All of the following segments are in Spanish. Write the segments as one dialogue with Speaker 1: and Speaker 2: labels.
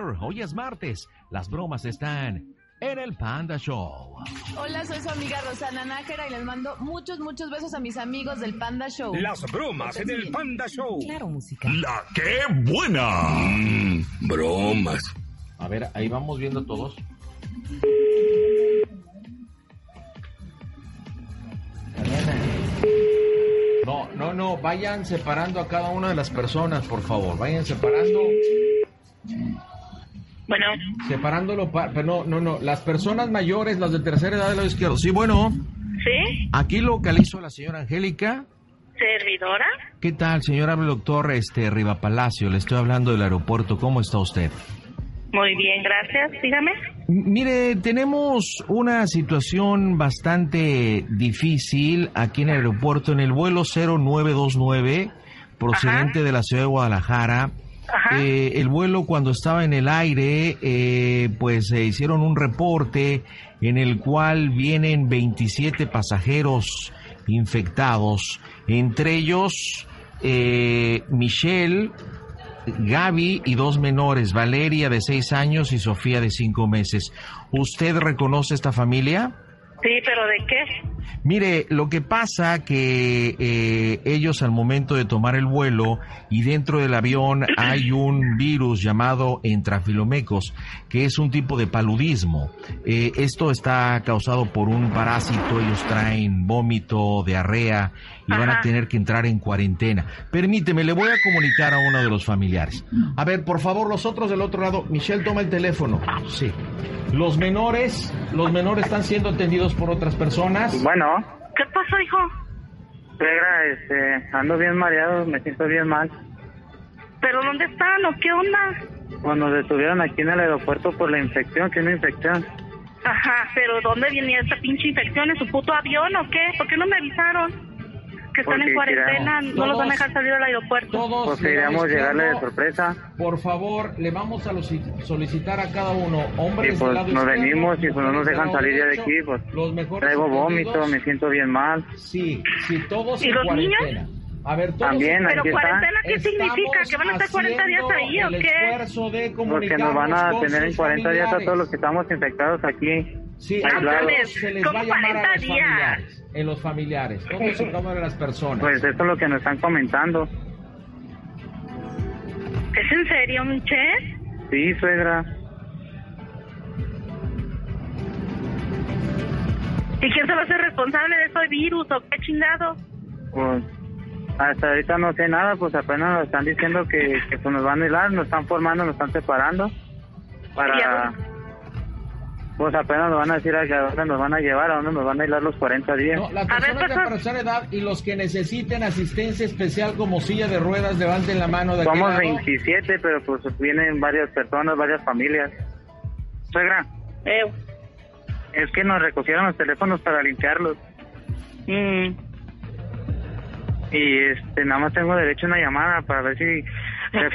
Speaker 1: Hoy es martes. Las bromas están en el Panda Show.
Speaker 2: Hola, soy su amiga Rosana Nájera y les mando muchos, muchos besos a mis amigos del Panda Show.
Speaker 3: Las bromas en el Panda Show.
Speaker 2: Claro, música.
Speaker 3: La qué buena.
Speaker 4: Mm, bromas.
Speaker 1: A ver, ahí vamos viendo todos. No, no, no, vayan separando a cada una de las personas, por favor. Vayan separando.
Speaker 5: Bueno,
Speaker 1: Separándolo, pa- pero no, no, no. Las personas mayores, las de tercera edad del lado izquierdo. Sí, bueno.
Speaker 5: ¿sí?
Speaker 1: Aquí localizo a la señora Angélica.
Speaker 5: ¿Servidora?
Speaker 1: ¿Qué tal, señor? Habla el doctor este, Riva Palacio. Le estoy hablando del aeropuerto. ¿Cómo está usted?
Speaker 5: Muy bien, gracias. Dígame.
Speaker 1: Mire, tenemos una situación bastante difícil aquí en el aeropuerto, en el vuelo 0929, procedente
Speaker 5: Ajá.
Speaker 1: de la ciudad de Guadalajara. Eh, el vuelo cuando estaba en el aire, eh, pues se hicieron un reporte en el cual vienen 27 pasajeros infectados, entre ellos eh, Michelle, Gaby y dos menores, Valeria de seis años y Sofía de cinco meses. ¿Usted reconoce esta familia?
Speaker 5: Sí, pero ¿de qué?
Speaker 1: Mire, lo que pasa que eh, ellos al momento de tomar el vuelo y dentro del avión hay un virus llamado entrafilomecos, que es un tipo de paludismo. Eh, esto está causado por un parásito, ellos traen vómito, diarrea y van a tener que entrar en cuarentena. Permíteme, le voy a comunicar a uno de los familiares. A ver, por favor, los otros del otro lado, Michelle, toma el teléfono. Sí. Los menores, los menores están siendo atendidos por otras personas.
Speaker 6: Bueno,
Speaker 5: ¿Qué pasó, hijo?
Speaker 6: suegra, este, ando bien mareado, me siento bien mal.
Speaker 5: ¿Pero dónde están o qué onda?
Speaker 6: Nos detuvieron aquí en el aeropuerto por la infección, que una infección.
Speaker 5: Ajá, pero ¿dónde venía esta pinche infección? ¿En su puto avión o qué? ¿Por qué no me avisaron? Que están en cuarentena, no los van a dejar salir del aeropuerto.
Speaker 1: Todos
Speaker 6: Pues queríamos llegarle de sorpresa.
Speaker 1: Por favor, le vamos a los- solicitar a cada uno, hombres
Speaker 6: Y pues
Speaker 1: del lado
Speaker 6: nos
Speaker 1: izquierdo,
Speaker 6: venimos y pues no nos dejan salir ya de aquí, pues
Speaker 1: los mejores
Speaker 6: traigo vómito, me siento bien mal.
Speaker 1: Sí, sí, todos
Speaker 5: ¿Y
Speaker 1: en
Speaker 5: los niños?
Speaker 1: cuarentena. A ver, todos
Speaker 6: También,
Speaker 5: ¿Pero cuarentena qué significa? ¿Que van a estar 40 días ahí o qué?
Speaker 1: esfuerzo de
Speaker 6: Porque nos van a tener en
Speaker 1: sus
Speaker 6: 40 días a
Speaker 1: familiares.
Speaker 6: todos los que estamos infectados aquí.
Speaker 1: Sí,
Speaker 6: Ay,
Speaker 1: a
Speaker 6: claro.
Speaker 1: todos se les
Speaker 5: ¿Cómo
Speaker 1: va a llamar a
Speaker 5: 40
Speaker 1: los
Speaker 5: días?
Speaker 1: familiares, en los familiares, cada una de las personas.
Speaker 6: Pues eso es lo que nos están comentando.
Speaker 5: ¿Es en serio, Michelle?
Speaker 6: Sí, suegra.
Speaker 5: ¿Y quién se va a hacer responsable de ese virus o qué chingado?
Speaker 6: Pues hasta ahorita no sé nada, pues apenas nos están diciendo que, que pues, nos van a aislar, nos están formando, nos están separando
Speaker 5: ¿Y a
Speaker 6: para... Pues apenas nos van a decir a dónde nos van a llevar, a dónde nos van a aislar los 40 días.
Speaker 1: No, las
Speaker 5: A ver,
Speaker 1: personas de tercera edad y los que necesiten asistencia especial como silla de ruedas, levanten la mano de
Speaker 6: Somos
Speaker 1: lado.
Speaker 6: 27, pero pues vienen varias personas, varias familias. Suegra,
Speaker 5: Eh,
Speaker 6: es que nos recogieron los teléfonos para limpiarlos
Speaker 5: mm,
Speaker 6: y este nada más tengo derecho a una llamada para ver si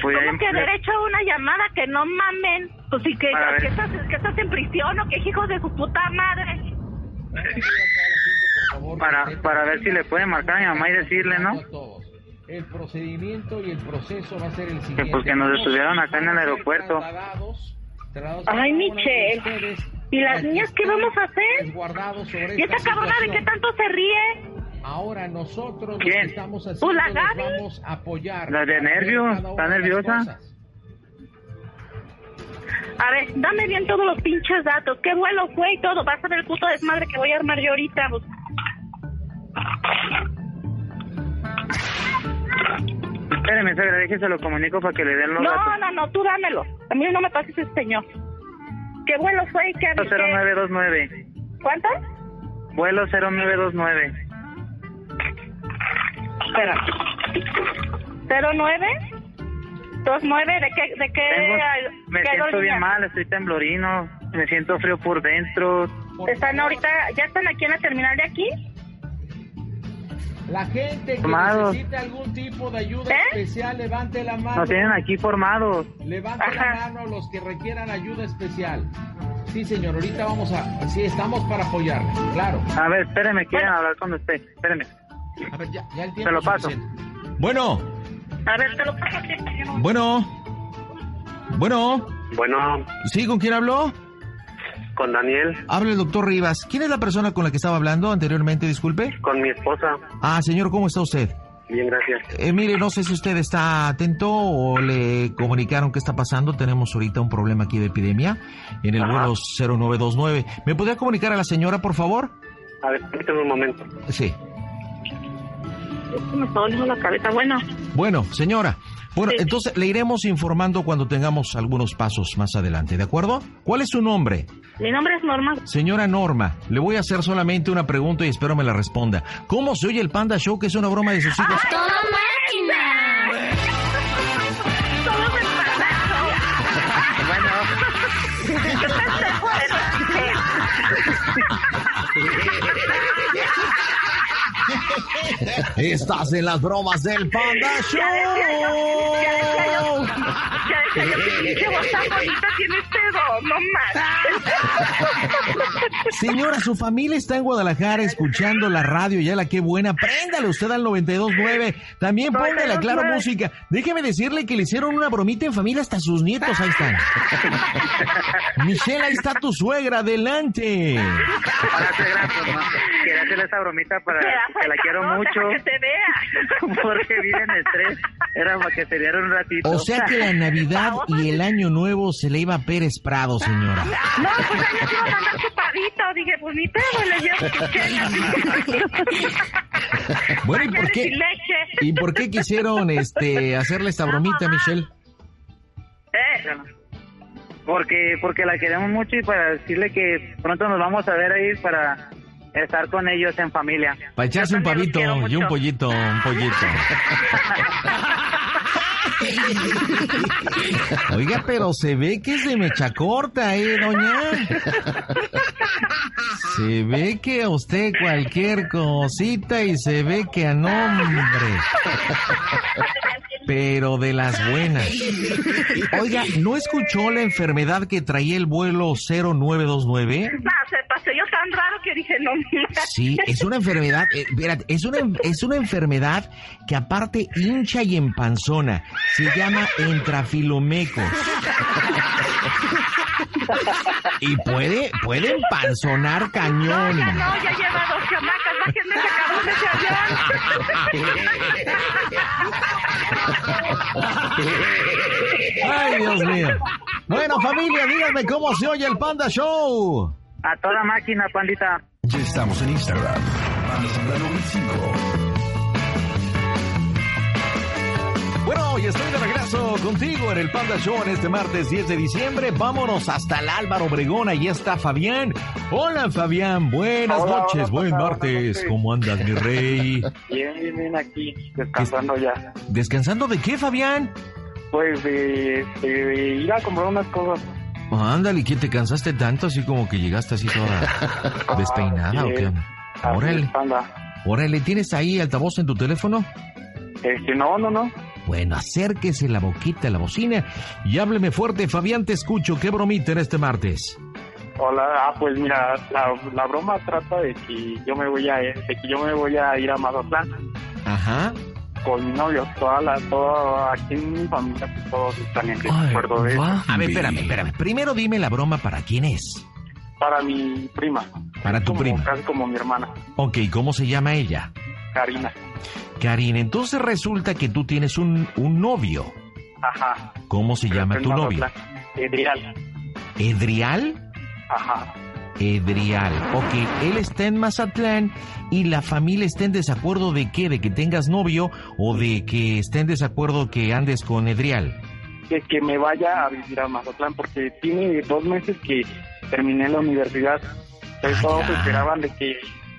Speaker 6: podía...
Speaker 5: ¿Cómo que derecho a una llamada? Que no mamen. Pues sí, que,
Speaker 6: A ver.
Speaker 5: que estás, que estás en prisión o que hijos de su puta madre.
Speaker 6: Para, para ver si le pueden marcar a mi mamá y decirle, ¿no?
Speaker 1: El procedimiento y el proceso va a ser el siguiente.
Speaker 6: pues que nos
Speaker 1: Vamos
Speaker 6: detuvieron acá en el aeropuerto.
Speaker 5: Ay, Michelle. ¿Y las
Speaker 1: para que
Speaker 5: niñas qué vamos a hacer? ¿Y esta
Speaker 1: esta
Speaker 5: cabrona de qué tanto se ríe?
Speaker 1: Ahora nosotros estamos haciendo
Speaker 5: Pues la Gaby.
Speaker 1: vamos a apoyar.
Speaker 6: La de
Speaker 1: para cada
Speaker 6: ¿está nerviosa?
Speaker 5: A ver, dame bien todos los pinches datos. ¿Qué vuelo fue y todo? Vas a ver el puto desmadre que voy a armar yo ahorita. pues.
Speaker 6: Espéreme, suegra, déjese lo comunico para que le den los
Speaker 5: No,
Speaker 6: datos.
Speaker 5: no, no, tú dámelo. A mí no me pases ese señor. ¿Qué vuelo fue y qué qué-
Speaker 6: 0929.
Speaker 5: ¿Cuánto?
Speaker 6: Vuelo 0929.
Speaker 5: Espera. ¿09? ¿29? ¿De qué? ¿De qué?
Speaker 6: Tengo- me
Speaker 5: qué
Speaker 6: siento bien mal, estoy temblorino, me siento frío por dentro.
Speaker 5: ¿Están ahorita, ya están aquí en la terminal de aquí?
Speaker 1: La gente que
Speaker 6: Formados.
Speaker 1: necesita algún tipo de ayuda
Speaker 5: ¿Eh?
Speaker 1: especial, levante la mano.
Speaker 6: Nos tienen aquí formados.
Speaker 1: Levante
Speaker 5: Ajá.
Speaker 1: la mano los que requieran ayuda especial. Sí, señor, ahorita vamos a... Sí, estamos para apoyarle, claro.
Speaker 6: A ver, espéreme, quieren hablar con usted. Espéreme.
Speaker 1: A ver, ya, ya el tiempo
Speaker 6: Se lo
Speaker 1: es
Speaker 6: paso.
Speaker 1: suficiente. Bueno,
Speaker 5: A ver, te lo paso aquí.
Speaker 1: bueno, bueno,
Speaker 7: Bueno,
Speaker 1: ¿Sí? ¿Con quién habló?
Speaker 7: con Daniel,
Speaker 1: Habla el doctor Rivas. ¿Quién es la persona con la que estaba hablando anteriormente? Disculpe.
Speaker 7: con mi esposa.
Speaker 1: Ah, señor, ¿cómo está usted?
Speaker 7: Bien, gracias.
Speaker 1: Eh, mire, no sé si usted está atento o le comunicaron qué está pasando. Tenemos ahorita un problema aquí de epidemia en el
Speaker 7: Ajá.
Speaker 1: vuelo 0929. ¿Me podría comunicar a la señora, por favor?
Speaker 7: A ver, permíteme un momento.
Speaker 1: Sí.
Speaker 8: Es que me está doliendo la cabeza. Bueno,
Speaker 1: Bueno, señora. Bueno,
Speaker 8: Sí.
Speaker 1: entonces le iremos informando cuando tengamos algunos pasos más adelante, ¿de acuerdo? ¿Cuál es su nombre?
Speaker 8: mi nombre es Norma.
Speaker 1: Señora Norma, le voy a hacer solamente una pregunta y espero me la responda. ¿Cómo se oye el Panda Show, que es una broma de sus hijos?
Speaker 8: ¡Todo me
Speaker 1: Estás en las bromas del Panda Show.
Speaker 8: Ya decía yo, qué voz tan bonita tiene este don, no más.
Speaker 1: Señora, su familia está en Guadalajara escuchando la radio, ya la qué buena. Préndale usted al 92.9. También póngale a Claro
Speaker 8: 92.9.
Speaker 1: Música. Déjeme decirle que le hicieron una bromita en familia hasta sus nietos. Ahí están. Michelle, ahí está tu suegra. Adelante.
Speaker 6: No, hacerle esta bromita para que la quiero mucho,
Speaker 8: deja que se vea.
Speaker 6: porque vive en estrés. Era para que se diera un ratito.
Speaker 1: O sea que la Navidad y el Año Nuevo se le iba a Pérez Prado, señora.
Speaker 8: No, pues se iba a mandar su pavito. Dije, pues ni pedo, le llevo su
Speaker 1: Bueno, ¿y por qué? ¿Y por qué quisieron este hacerle esta bromita, Michelle?
Speaker 8: Eh,
Speaker 6: Porque, porque la queremos mucho y para decirle que pronto nos vamos a ver ahí para estar con ellos en familia.
Speaker 1: Para echarse un pavito y un pollito, un pollito. Oiga, pero se ve que se me echa corta, ¿eh, doña? Se ve que a usted cualquier cosita y se ve que a nombre. Pero de las buenas. Oiga, ¿no escuchó la enfermedad que traía el vuelo 0929?
Speaker 8: no, se pasó yo tan raro que dije, no,
Speaker 1: Sí, es una enfermedad, eh, espérate, es una, es una enfermedad que aparte hincha y empanzona. Se llama entrafilomecos. y puede, pueden panzonar cañón.
Speaker 8: No, ya no, ya lleva dos chamacas, bájenme ese cabrón de ese.
Speaker 1: Ay, Dios mío. Bueno, familia, díganme cómo se oye el Panda Show.
Speaker 6: A toda máquina, pandita.
Speaker 4: Ya estamos en Instagram. Panda 95.
Speaker 1: Bueno, hoy estoy de regreso contigo en el Panda Show en este martes 10 de diciembre. Vámonos hasta el Álvaro Obregón. Ahí está Fabián. Hola, Fabián. Buenas
Speaker 9: Hola,
Speaker 1: noches.
Speaker 9: hola,
Speaker 1: Buen martes. ¿Cómo andas, mi rey?
Speaker 9: Bien, bien, bien aquí, descansando ya.
Speaker 1: ¿Descansando de qué, Fabián?
Speaker 9: Pues de, de- de ir a comprar unas cosas.
Speaker 1: Ándale, ¿quién te cansaste tanto? Así como que llegaste así toda despeinada o qué Órale, órale, ¿tienes ahí altavoz en tu teléfono?
Speaker 9: Este, no, no, no.
Speaker 1: Bueno, acérquese la boquita a la bocina y hábleme fuerte, Fabián, te escucho. ¿Qué bromita en este martes?
Speaker 9: Hola, ah, pues mira, la, la broma trata de que yo me voy a, de que yo me voy a ir a Mazatlán
Speaker 1: Ajá.
Speaker 9: con mi novio. Toda la, todo, aquí en mi familia, todos están en
Speaker 4: Ay,
Speaker 9: desacuerdo de eso.
Speaker 1: A ver, espérame, espérame. Primero dime la broma para quién es.
Speaker 9: Para mi prima.
Speaker 1: Para tu
Speaker 9: Como-
Speaker 1: prima.
Speaker 9: Casi como mi hermana,
Speaker 1: Ok, ¿cómo se llama ella?
Speaker 9: Karina.
Speaker 1: Karina, entonces resulta que tú tienes un, un novio.
Speaker 9: Ajá.
Speaker 1: ¿Cómo se llama tu novio?
Speaker 9: Edrial.
Speaker 1: ¿Edrial?
Speaker 9: Ajá.
Speaker 1: Edrial. Ok, él está en Mazatlán y la familia está en desacuerdo de qué, de que tengas novio o de que esté en desacuerdo que andes con Edrial.
Speaker 9: de que me vaya a vivir a Mazatlán porque tiene dos meses que terminé la universidad. Entonces
Speaker 1: Ah,
Speaker 9: todos
Speaker 1: ya.
Speaker 9: esperaban de que,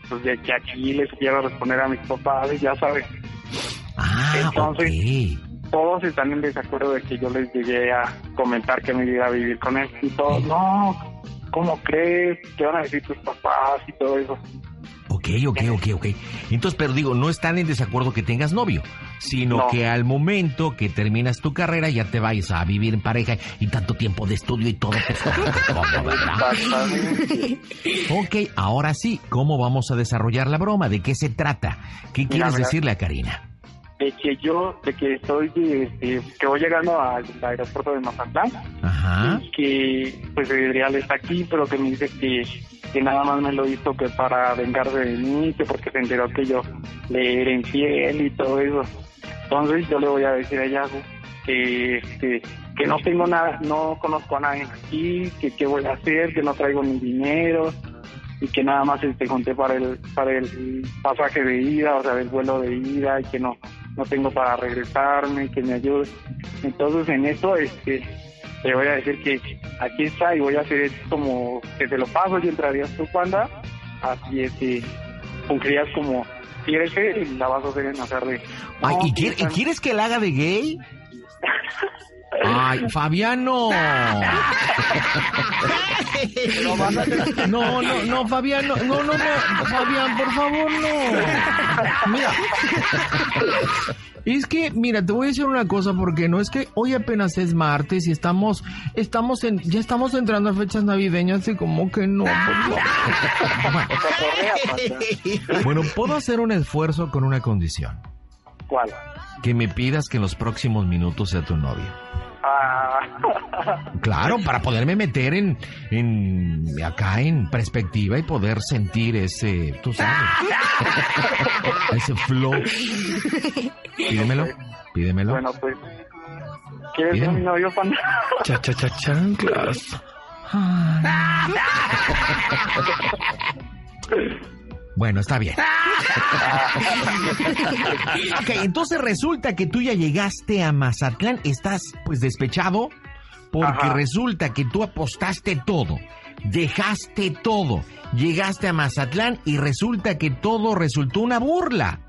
Speaker 9: pues, de que aquí les quiero responder a mis papás, y ya sabes.
Speaker 1: Ah,
Speaker 9: Entonces-. Todos están en desacuerdo de que yo les llegué a comentar que me iba a vivir con él. Y todos, no, ¿cómo crees? ¿Qué van a decir tus papás? Y todo eso.
Speaker 1: Ok, ok, ok, ok. Entonces, pero digo, no están en desacuerdo que tengas novio, sino
Speaker 9: No.
Speaker 1: que al momento que terminas tu carrera ya te vayas a vivir en pareja y tanto tiempo de estudio y todo, pues ¿cómo. Ok, ahora sí, ¿cómo vamos a desarrollar la broma? ¿De qué se trata? ¿Qué quieres
Speaker 9: mira.
Speaker 1: decirle a Karina?
Speaker 9: De que yo, de que estoy, este, que voy llegando al aeropuerto de Mazatlán,
Speaker 1: Ajá.
Speaker 9: y que pues Adrián está aquí, pero que me dice que, que nada más me lo hizo que para vengarse de mí, que porque se enteró que yo le era infiel y todo eso. Entonces yo le voy a decir a Yago que, este, que no tengo nada, no conozco a nadie aquí, que qué voy a hacer, que no traigo ni dinero y que nada más este junté para el para el pasaje de ida, o sea, del vuelo de ida y que no no tengo para regresarme, que me ayude. Entonces en eso este te voy a decir que aquí está y voy a hacer como que te lo paso y entrarías tu panda, así este cumplirías como quieres ser y la vas a hacer en hacer de
Speaker 1: Ay,
Speaker 9: no,
Speaker 1: ¿y, quiere- y quieres que la haga de gay? Ay, Fabiano. No, no, no, Fabiano. No, no, no. Fabián, por favor, no. Mira. Es que, mira, te voy a decir una cosa porque no es que hoy apenas es martes y estamos, estamos en, ya estamos entrando a fechas navideñas y como que no. no. Bueno, puedo hacer un esfuerzo con una condición.
Speaker 9: ¿Cuál?
Speaker 1: Que me pidas que en los próximos minutos sea tu novio.
Speaker 9: Ah,
Speaker 1: Claro, para poderme meter en, en acá en perspectiva y poder sentir ese, tú sabes, ese flow. Pídemelo, pídemelo.
Speaker 9: bueno, pues ¿Quieres ser
Speaker 1: Bien.
Speaker 9: mi novio panda?
Speaker 1: Cha, cha, cha, chanclas. Bueno, está bien. Ok, entonces resulta que tú ya llegaste a Mazatlán, estás pues despechado porque
Speaker 9: Ajá.
Speaker 1: resulta que tú apostaste todo, dejaste todo, llegaste a Mazatlán y resulta que todo resultó una burla.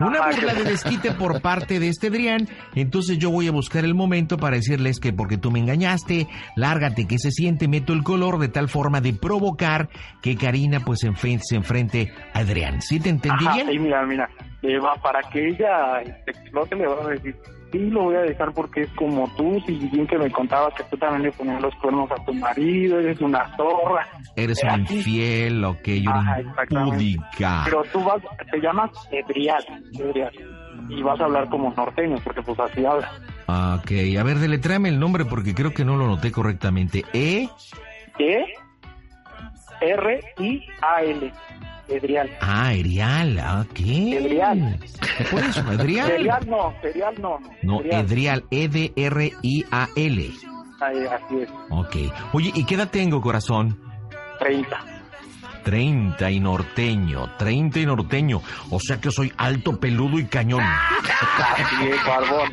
Speaker 1: Una burla de desquite por parte de este Adrián, entonces yo voy a buscar el momento para decirles que porque tú me engañaste, lárgate que se siente, meto el color de tal forma de provocar que Karina pues se enfrente a Adrián. ¿Sí te entendí
Speaker 9: Ajá,
Speaker 1: bien?
Speaker 9: y mira, mira, va para que ella este, explote, le va a decir, sí, lo voy a dejar porque es como tú, si bien que me contabas que tú también le ponías los cuernos a tu marido, eres una zorra.
Speaker 1: Eres un infiel, ok, una impúdica.
Speaker 9: Pero tú vas, te llamas Edrial, Edrial, y vas a hablar como norteño, porque pues así hablas.
Speaker 1: Ok, a ver, deletréame el nombre porque creo que no lo noté correctamente. E,
Speaker 9: E, R, I, A, L, Edrial.
Speaker 1: ah, Erial, ah, ¿qué?
Speaker 9: Edrial.
Speaker 1: Por eso, Edrial.
Speaker 9: Edrial no, Edrial no.
Speaker 1: No,
Speaker 9: Edrial.
Speaker 1: Edrial, E E-D-R-I-A-L.
Speaker 9: Así es,
Speaker 1: Ok. Oye, ¿y qué edad tengo, corazón?
Speaker 9: 30.
Speaker 1: 30 y norteño, 30 y norteño. O sea que soy alto, peludo y cañón.
Speaker 9: Así es, barbón.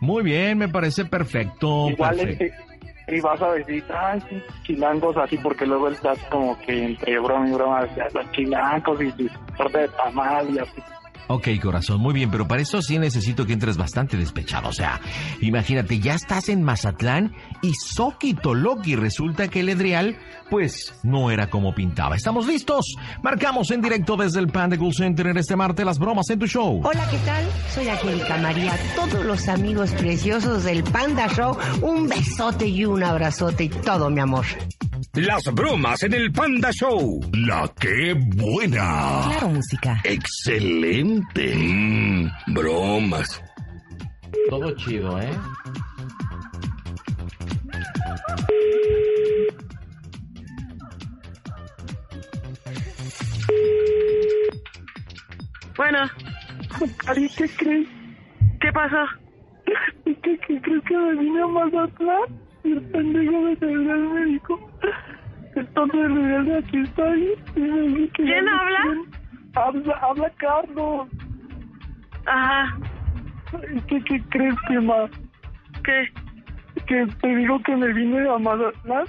Speaker 1: Muy bien, me parece perfecto.
Speaker 9: Igual
Speaker 1: perfecto.
Speaker 9: este, y vas a decir, ay, sí, chilangos así, porque luego estás como que entre broma y broma, los chilangos y torta de tamal y así.
Speaker 1: Ok, corazón, muy bien, pero para eso sí necesito que entres bastante despechado. O sea, imagínate, ya estás en Mazatlán y Soquito Loki resulta que el Edrial, pues, no era como pintaba. ¿Estamos listos? Marcamos en directo desde el Panda Cool Center en este martes las bromas en tu show.
Speaker 10: Hola, ¿qué tal? Soy Angélica María. Todos los amigos preciosos del Panda Show, un besote y un abrazote y todo, mi amor.
Speaker 11: Las bromas en el Panda Show.
Speaker 4: La que buena.
Speaker 10: Claro, música.
Speaker 4: Excelente.
Speaker 11: Mmm, bromas.
Speaker 1: Todo chido, ¿eh?
Speaker 8: Bueno,
Speaker 9: Cari, ¿qué crees?
Speaker 8: ¿qué pasó?
Speaker 9: ¿Qué, qué crees que me vine a Mazatlán? Y el pendejo me el tonto de Federal de aquí está ahí. Y me dijo que
Speaker 8: ¿Quién habla?
Speaker 9: Habla, habla Carlos.
Speaker 8: Ajá,
Speaker 9: ¿Qué, qué crees que más?
Speaker 8: ¿qué?
Speaker 9: Que te digo que me vine a Mazatlán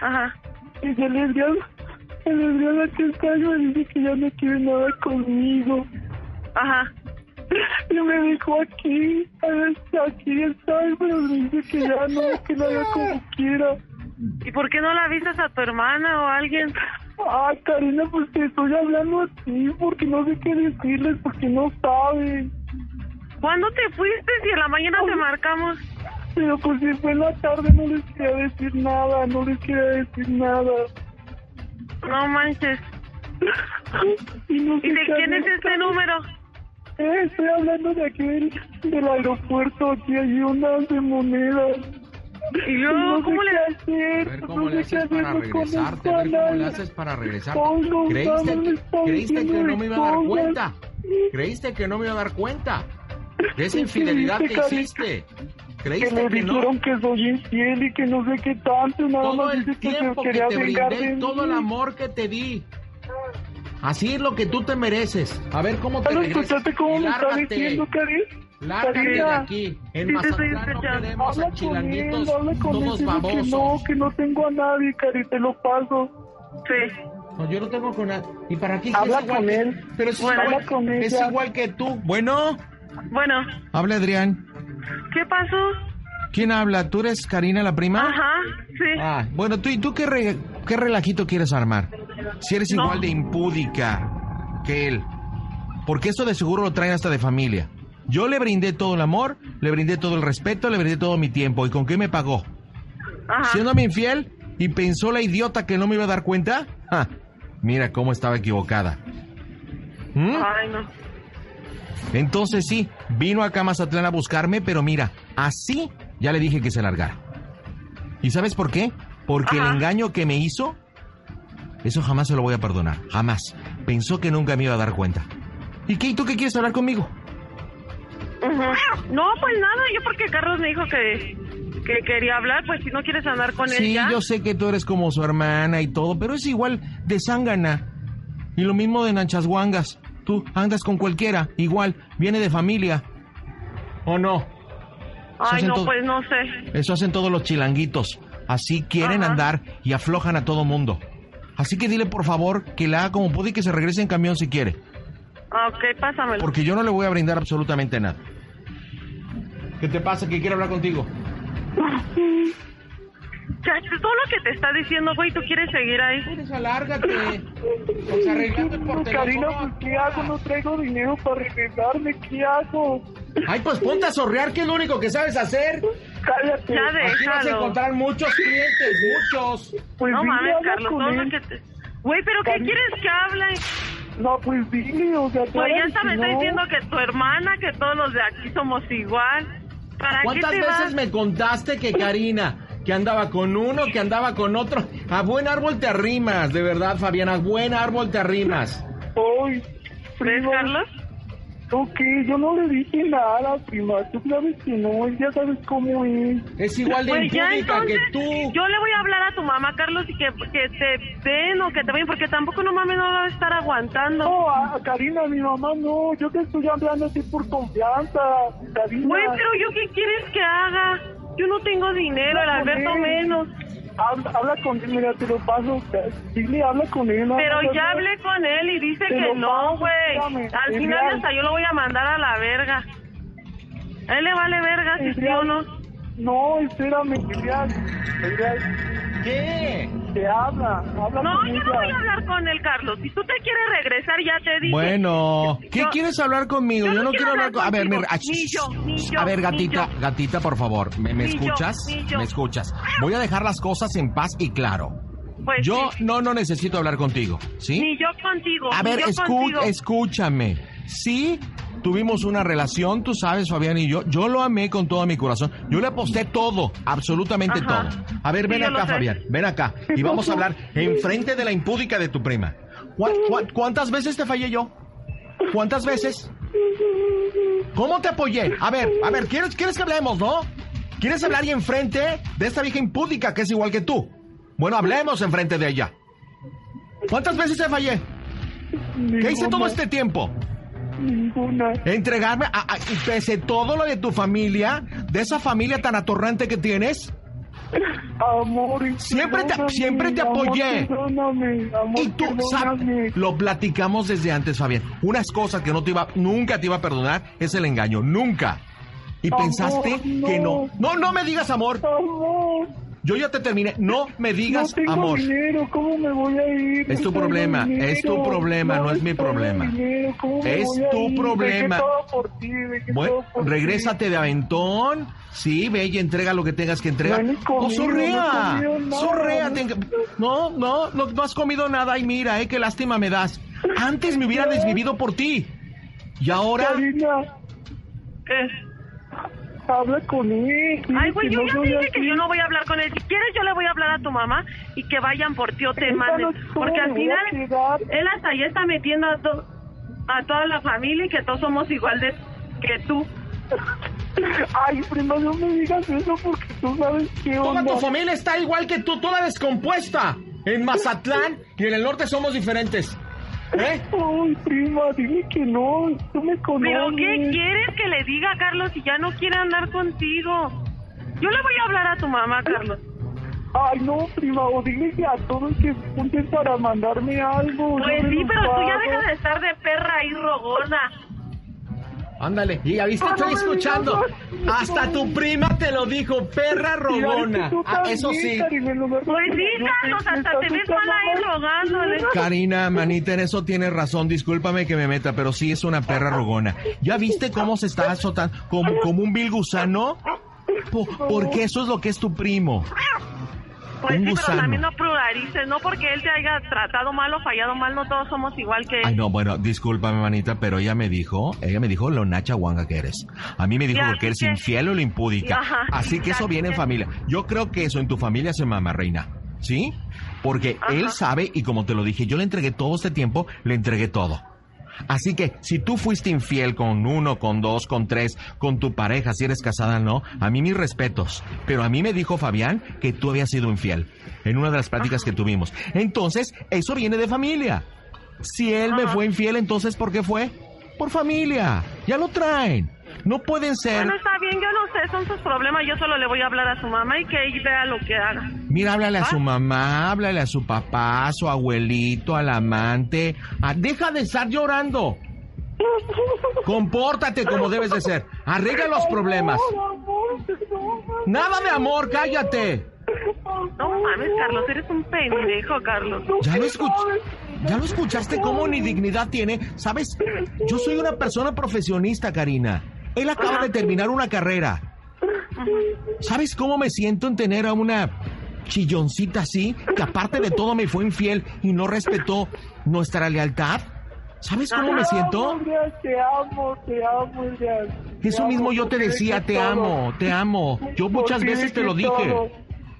Speaker 8: Ajá.
Speaker 9: y el Edrián, el Edrián aquí está y me dice que ya no quiere nada conmigo.
Speaker 8: Ajá.
Speaker 9: Y me dijo aquí, aquí está, pero me dice que ya no, que lo haga como quiera.
Speaker 8: ¿Y por qué no la avisas a tu hermana o a alguien?
Speaker 9: Ah, Karina, pues te estoy hablando a ti porque no sé qué decirles porque no saben.
Speaker 8: ¿Cuándo te fuiste si en la mañana te marcamos?
Speaker 9: Pero pues si fue en la tarde no les quería decir nada, no les quería decir nada.
Speaker 8: No manches.
Speaker 9: Y, no sé
Speaker 8: ¿Y de quién es este número?
Speaker 12: Eh, estoy hablando de aquí del, del aeropuerto. Aquí hay unas de monedas.
Speaker 11: Y luego,
Speaker 12: No
Speaker 11: ¿cómo le
Speaker 12: qué hacer,
Speaker 1: A ver
Speaker 12: no
Speaker 1: cómo le haces para regresarte, a ver cómo le haces para regresarte.
Speaker 12: No,
Speaker 1: ¿Creíste,
Speaker 12: no,
Speaker 1: que, creíste que no me iba a dar cuenta? ¿Creíste que no me iba a dar cuenta? De esa
Speaker 12: ¿Qué
Speaker 1: infidelidad que
Speaker 12: creíste,
Speaker 1: hiciste.
Speaker 12: Que
Speaker 1: ¿Creíste
Speaker 12: me
Speaker 1: que no?
Speaker 12: dijeron que soy infiel y que no sé qué tanto. Nada
Speaker 1: Todo
Speaker 12: más
Speaker 1: el
Speaker 12: que
Speaker 1: tiempo que
Speaker 12: quería
Speaker 1: te brindé, todo el amor que te di. Así es lo que tú te mereces. A ver cómo te
Speaker 12: ¿Ya lo
Speaker 1: regresas.
Speaker 12: escuchaste cómo
Speaker 1: Y
Speaker 12: me está diciendo, Cari?
Speaker 1: Lárgate de aquí. En
Speaker 11: sí
Speaker 1: Mazatlán no queremos
Speaker 12: Habla
Speaker 1: a
Speaker 12: con él,
Speaker 1: chilanguitos
Speaker 12: habla con él,
Speaker 1: todos
Speaker 12: dile que
Speaker 1: babosos.
Speaker 12: no, que no tengo a nadie, Cari, te lo paso.
Speaker 11: Sí.
Speaker 1: No, yo no tengo con nadie. ¿Y para qué?
Speaker 12: Habla
Speaker 1: Es igual
Speaker 12: con
Speaker 1: que-
Speaker 12: él.
Speaker 1: Pero es,
Speaker 12: Bueno,
Speaker 1: igual,
Speaker 12: con
Speaker 1: es
Speaker 12: ella.
Speaker 1: igual que tú. Bueno,
Speaker 11: Bueno,
Speaker 1: habla Adrián.
Speaker 11: ¿qué pasó?
Speaker 1: ¿Quién habla? ¿Tú eres Karina, la prima?
Speaker 11: Ajá, sí.
Speaker 1: Ah, bueno, ¿tú y tú qué, re- qué relajito quieres armar? Si eres
Speaker 11: No.
Speaker 1: igual de impúdica que él. Porque esto de seguro lo traen hasta de familia. Yo le brindé todo el amor, le brindé todo el respeto, le brindé todo mi tiempo. ¿Y con qué me pagó?
Speaker 11: Ajá.
Speaker 1: Siéndome infiel y pensó la idiota que no me iba a dar cuenta. Mira cómo estaba equivocada. ¿Mm?
Speaker 11: Ay, no.
Speaker 1: Entonces sí, vino acá a Mazatlán a buscarme, pero mira, así ya le dije que se largara. ¿Y sabes por qué? Porque
Speaker 11: Ajá.
Speaker 1: el engaño que me hizo, eso jamás se lo voy a perdonar, jamás. Pensó que nunca me iba a dar cuenta. ¿Y qué? ¿Y tú qué quieres hablar conmigo?
Speaker 11: No, pues nada, yo porque Carlos me dijo que, que quería hablar, pues si no quieres andar con él
Speaker 1: Sí,
Speaker 11: ya.
Speaker 1: yo sé que tú eres como su hermana y todo, pero es igual de zángana. Y lo mismo de Nanchasguangas. Tú andas con cualquiera, igual, viene de familia. ¿O no?
Speaker 11: Ay, no, pues no sé.
Speaker 1: Eso hacen todos los chilanguitos. Así quieren
Speaker 11: Ajá.
Speaker 1: andar y aflojan a todo mundo. Así que dile por favor que la haga como puede y que se regrese en camión si quiere.
Speaker 11: Ok, pásamelo.
Speaker 1: Porque yo no le voy a brindar absolutamente nada. ¿Qué te pasa? que quiere hablar contigo?
Speaker 11: Chacho, todo lo que te está diciendo, güey, tú quieres seguir ahí.
Speaker 1: Pues alárgate. Pues arreglate por
Speaker 12: Karina,
Speaker 1: teléfono.
Speaker 12: pues ¿qué hago? No traigo dinero para regresarme, ¿qué hago?
Speaker 1: Ay, pues ponte a sorrear, que es lo único que sabes hacer.
Speaker 12: Cállate.
Speaker 11: Ya
Speaker 1: Aquí vas a encontrar muchos clientes, muchos.
Speaker 12: Pues
Speaker 11: No mames, Carlos, todo lo que te... Güey, ¿pero qué
Speaker 12: Karina.
Speaker 11: quieres que hable?
Speaker 12: No, pues dile, o sea,
Speaker 11: Pues
Speaker 12: claro
Speaker 11: ya está, me está diciendo que tu hermana, que todos los de aquí somos igual. ¿Para qué
Speaker 1: ¿Cuántas
Speaker 11: te
Speaker 1: veces
Speaker 11: vas?
Speaker 1: me contaste que Karina, que andaba con uno, que andaba con otro? A buen árbol te arrimas, de verdad, Fabiana, a buen árbol te arrimas.
Speaker 12: Ay,
Speaker 11: ¿Ves, Carlos?
Speaker 12: Ok, yo no le dije nada, prima. Tú sabes que no, ya sabes cómo es.
Speaker 1: Es igual de
Speaker 11: Pues
Speaker 1: impúdica
Speaker 11: entonces,
Speaker 1: que tú.
Speaker 11: yo le voy a hablar a tu mamá, Carlos, y que, que te den o que te vayan, porque tampoco no mames, no va a estar aguantando.
Speaker 12: No, a, a Karina, mi mamá, no. Yo te estoy hablando así por confianza, Karina.
Speaker 11: Güey, pero yo qué quieres que haga? Yo no tengo dinero, el Alberto menos.
Speaker 12: Habla, habla con él, mira, te lo paso. Dile, habla con él. no,
Speaker 11: Pero ya hablé con él y dice
Speaker 12: Te
Speaker 11: que no, güey. Al final
Speaker 12: real.
Speaker 11: hasta yo lo voy a mandar a la verga. A él le vale verga si sí o no.
Speaker 12: No, espérame. Es real.
Speaker 1: ¿Qué?
Speaker 12: Te habla, habla
Speaker 11: No,
Speaker 12: con
Speaker 11: yo
Speaker 12: ella.
Speaker 11: no voy a hablar con él, Carlos. Si tú te quieres regresar, ya te dije.
Speaker 1: Bueno, ¿qué
Speaker 11: Yo-
Speaker 1: quieres hablar conmigo?
Speaker 11: Yo
Speaker 1: Yo
Speaker 11: no quiero
Speaker 1: hablar
Speaker 11: hablar
Speaker 1: con... A ver,
Speaker 11: contigo.
Speaker 1: mira, ah,
Speaker 11: Ni yo, ni yo,
Speaker 1: A ver,
Speaker 11: ni
Speaker 1: gatita,
Speaker 11: yo.
Speaker 1: gatita, por favor, ¿me, me
Speaker 11: Ni yo,
Speaker 1: escuchas?
Speaker 11: ni yo.
Speaker 1: ¿Me escuchas? Voy a dejar las cosas en paz y claro.
Speaker 11: Pues
Speaker 1: Yo
Speaker 11: sí.
Speaker 1: no, no necesito hablar contigo, ¿sí?
Speaker 11: Ni yo contigo.
Speaker 1: A
Speaker 11: ni
Speaker 1: ver,
Speaker 11: yo
Speaker 1: escu-
Speaker 11: contigo.
Speaker 1: escúchame. Sí, tuvimos una relación, tú sabes, Fabián y yo. Yo lo amé con todo mi corazón. Yo le aposté todo, absolutamente
Speaker 11: Ajá.
Speaker 1: todo. A ver, ven acá. Fabián, ven acá. Y vamos a hablar enfrente de la impúdica de tu prima. ¿Cuá- cuá- ¿Cuántas veces te fallé yo? ¿Cuántas veces? ¿Cómo te apoyé? A ver, a ver, ¿quieres, quieres que hablemos, no? ¿Quieres hablar ahí enfrente de esta vieja impúdica que es igual que tú? Bueno, hablemos enfrente de ella. ¿Cuántas veces te fallé? ¿Qué hice todo este tiempo?
Speaker 12: Ninguna.
Speaker 1: Entregarme, a, a- y pese todo lo de tu familia, de esa familia tan atorrante que tienes,
Speaker 12: Amor,
Speaker 1: Siempre te- siempre te
Speaker 12: amor,
Speaker 1: apoyé.
Speaker 12: Perdóname, amor,
Speaker 1: y tú sabes, lo platicamos desde antes, Fabián. Unas cosas que no te iba, nunca te iba a perdonar es el engaño, nunca. Y pensaste que no. No, no me digas amor.
Speaker 12: Amor,
Speaker 1: Yo ya te terminé. No me
Speaker 12: no
Speaker 1: digas
Speaker 12: tengo
Speaker 1: amor.
Speaker 12: dinero, ¿cómo me voy a ir?
Speaker 1: Es tu
Speaker 12: No
Speaker 1: problema,
Speaker 12: dinero.
Speaker 1: es tu problema, no es mi problema.
Speaker 12: dinero, ¿cómo me
Speaker 1: Es tu
Speaker 12: ir?
Speaker 1: problema.
Speaker 12: Dejé todo por ti, dejé
Speaker 1: Bueno,
Speaker 12: todo por ti.
Speaker 1: regrésate de aventón. Sí, ve y entrega lo que tengas que entregar.
Speaker 12: No
Speaker 1: ¡Oh,
Speaker 12: comido,
Speaker 1: sorrea! ¡Sorrea! No, no, no, no has comido nada y mira, eh, qué lástima me das. Antes me hubiera desvivido por ti. ¿Y ahora?
Speaker 12: Karina,
Speaker 11: ¿Qué?
Speaker 12: Habla con él.
Speaker 11: Ay, güey,
Speaker 12: que
Speaker 11: yo
Speaker 12: no
Speaker 11: ya dije
Speaker 12: así.
Speaker 11: que yo no voy a hablar con él. Si quieres, yo le voy a hablar a tu mamá y que vayan por ti o te manden.
Speaker 12: no
Speaker 11: Porque al final, él hasta ahí está metiendo a, to- a toda la familia y que todos somos igual de que tú.
Speaker 12: Ay, prima, no me digas eso porque tú sabes qué
Speaker 13: Toda tu familia está igual que tú, toda descompuesta. En Mazatlán y en el norte somos diferentes. ¿Eh?
Speaker 12: Ay, prima, dile que no, tú me conoces.
Speaker 11: ¿Pero qué quieres que le diga, Carlos, si ya no quiere andar contigo? Yo le voy a hablar a tu mamá, Carlos.
Speaker 12: Ay, no, prima, o dile que a todos que junten para mandarme algo.
Speaker 11: Pues sí, pero tú ya
Speaker 12: pago.
Speaker 11: deja de estar de perra ahí rogona.
Speaker 13: Ándale, y ya viste,
Speaker 12: Ah,
Speaker 13: estoy escuchando. Hasta tu prima te lo dijo, perra
Speaker 12: tú
Speaker 13: Ah, eso sí.
Speaker 11: Pues
Speaker 12: me
Speaker 11: hasta te ves mal ahí rogándole.
Speaker 1: Karina, manita, en eso tienes razón. Discúlpame que me meta, pero sí es una perra rogona. ¿Ya viste cómo se está azotando? Como, como un vil gusano. Po- porque eso es lo que es tu primo.
Speaker 11: Pues
Speaker 1: Un
Speaker 11: sí,
Speaker 1: gusano.
Speaker 11: pero también no pluralices, no porque él te haya tratado mal o fallado mal, no todos somos igual que él.
Speaker 1: Ay, no, bueno, discúlpame, manita, pero ella me dijo, ella me dijo lo nacha guanga que eres. A mí me dijo
Speaker 11: Ya,
Speaker 1: que eres
Speaker 11: ¿y qué?
Speaker 1: infiel o lo impúdica.
Speaker 11: Ajá,
Speaker 1: Así que eso
Speaker 11: ¿y
Speaker 1: viene en familia. Yo creo que eso en tu familia se mama, reina. ¿Sí? Porque él sabe, y como te lo dije, yo le entregué todo este tiempo, le entregué todo. Así que si tú fuiste infiel con uno, con dos, con tres, con tu pareja, si eres casada no, a mí mis respetos. Pero a mí me dijo Fabián que tú habías sido infiel en una de las pláticas que tuvimos. Entonces, eso viene de familia. Si él me fue infiel, entonces ¿por qué fue? Por familia. Ya lo traen. No pueden ser...
Speaker 11: Bueno, está bien, yo no sé, son sus problemas, yo solo le voy a hablar a su mamá y que ella vea lo que haga.
Speaker 1: Mira, háblale a su mamá, háblale a su papá, a su abuelito, al amante. Ah, deja de estar llorando. Compórtate como debes de ser. Arregla los problemas. Nada de amor, cállate.
Speaker 11: No mames, Carlos, eres un pendejo, Carlos.
Speaker 1: Ya lo. ¿Ya lo escuchaste cómo ni dignidad tiene? ¿Sabes? Yo soy una persona profesionista, Karina. Él acaba de terminar una carrera. ¿Sabes cómo me siento en tener a una chilloncita así? Que aparte de todo me fue infiel y no respetó nuestra lealtad. ¿Sabes cómo me siento?
Speaker 12: Te amo, te amo,
Speaker 1: Eso mismo yo te decía, te amo, te amo. Yo muchas veces te lo dije.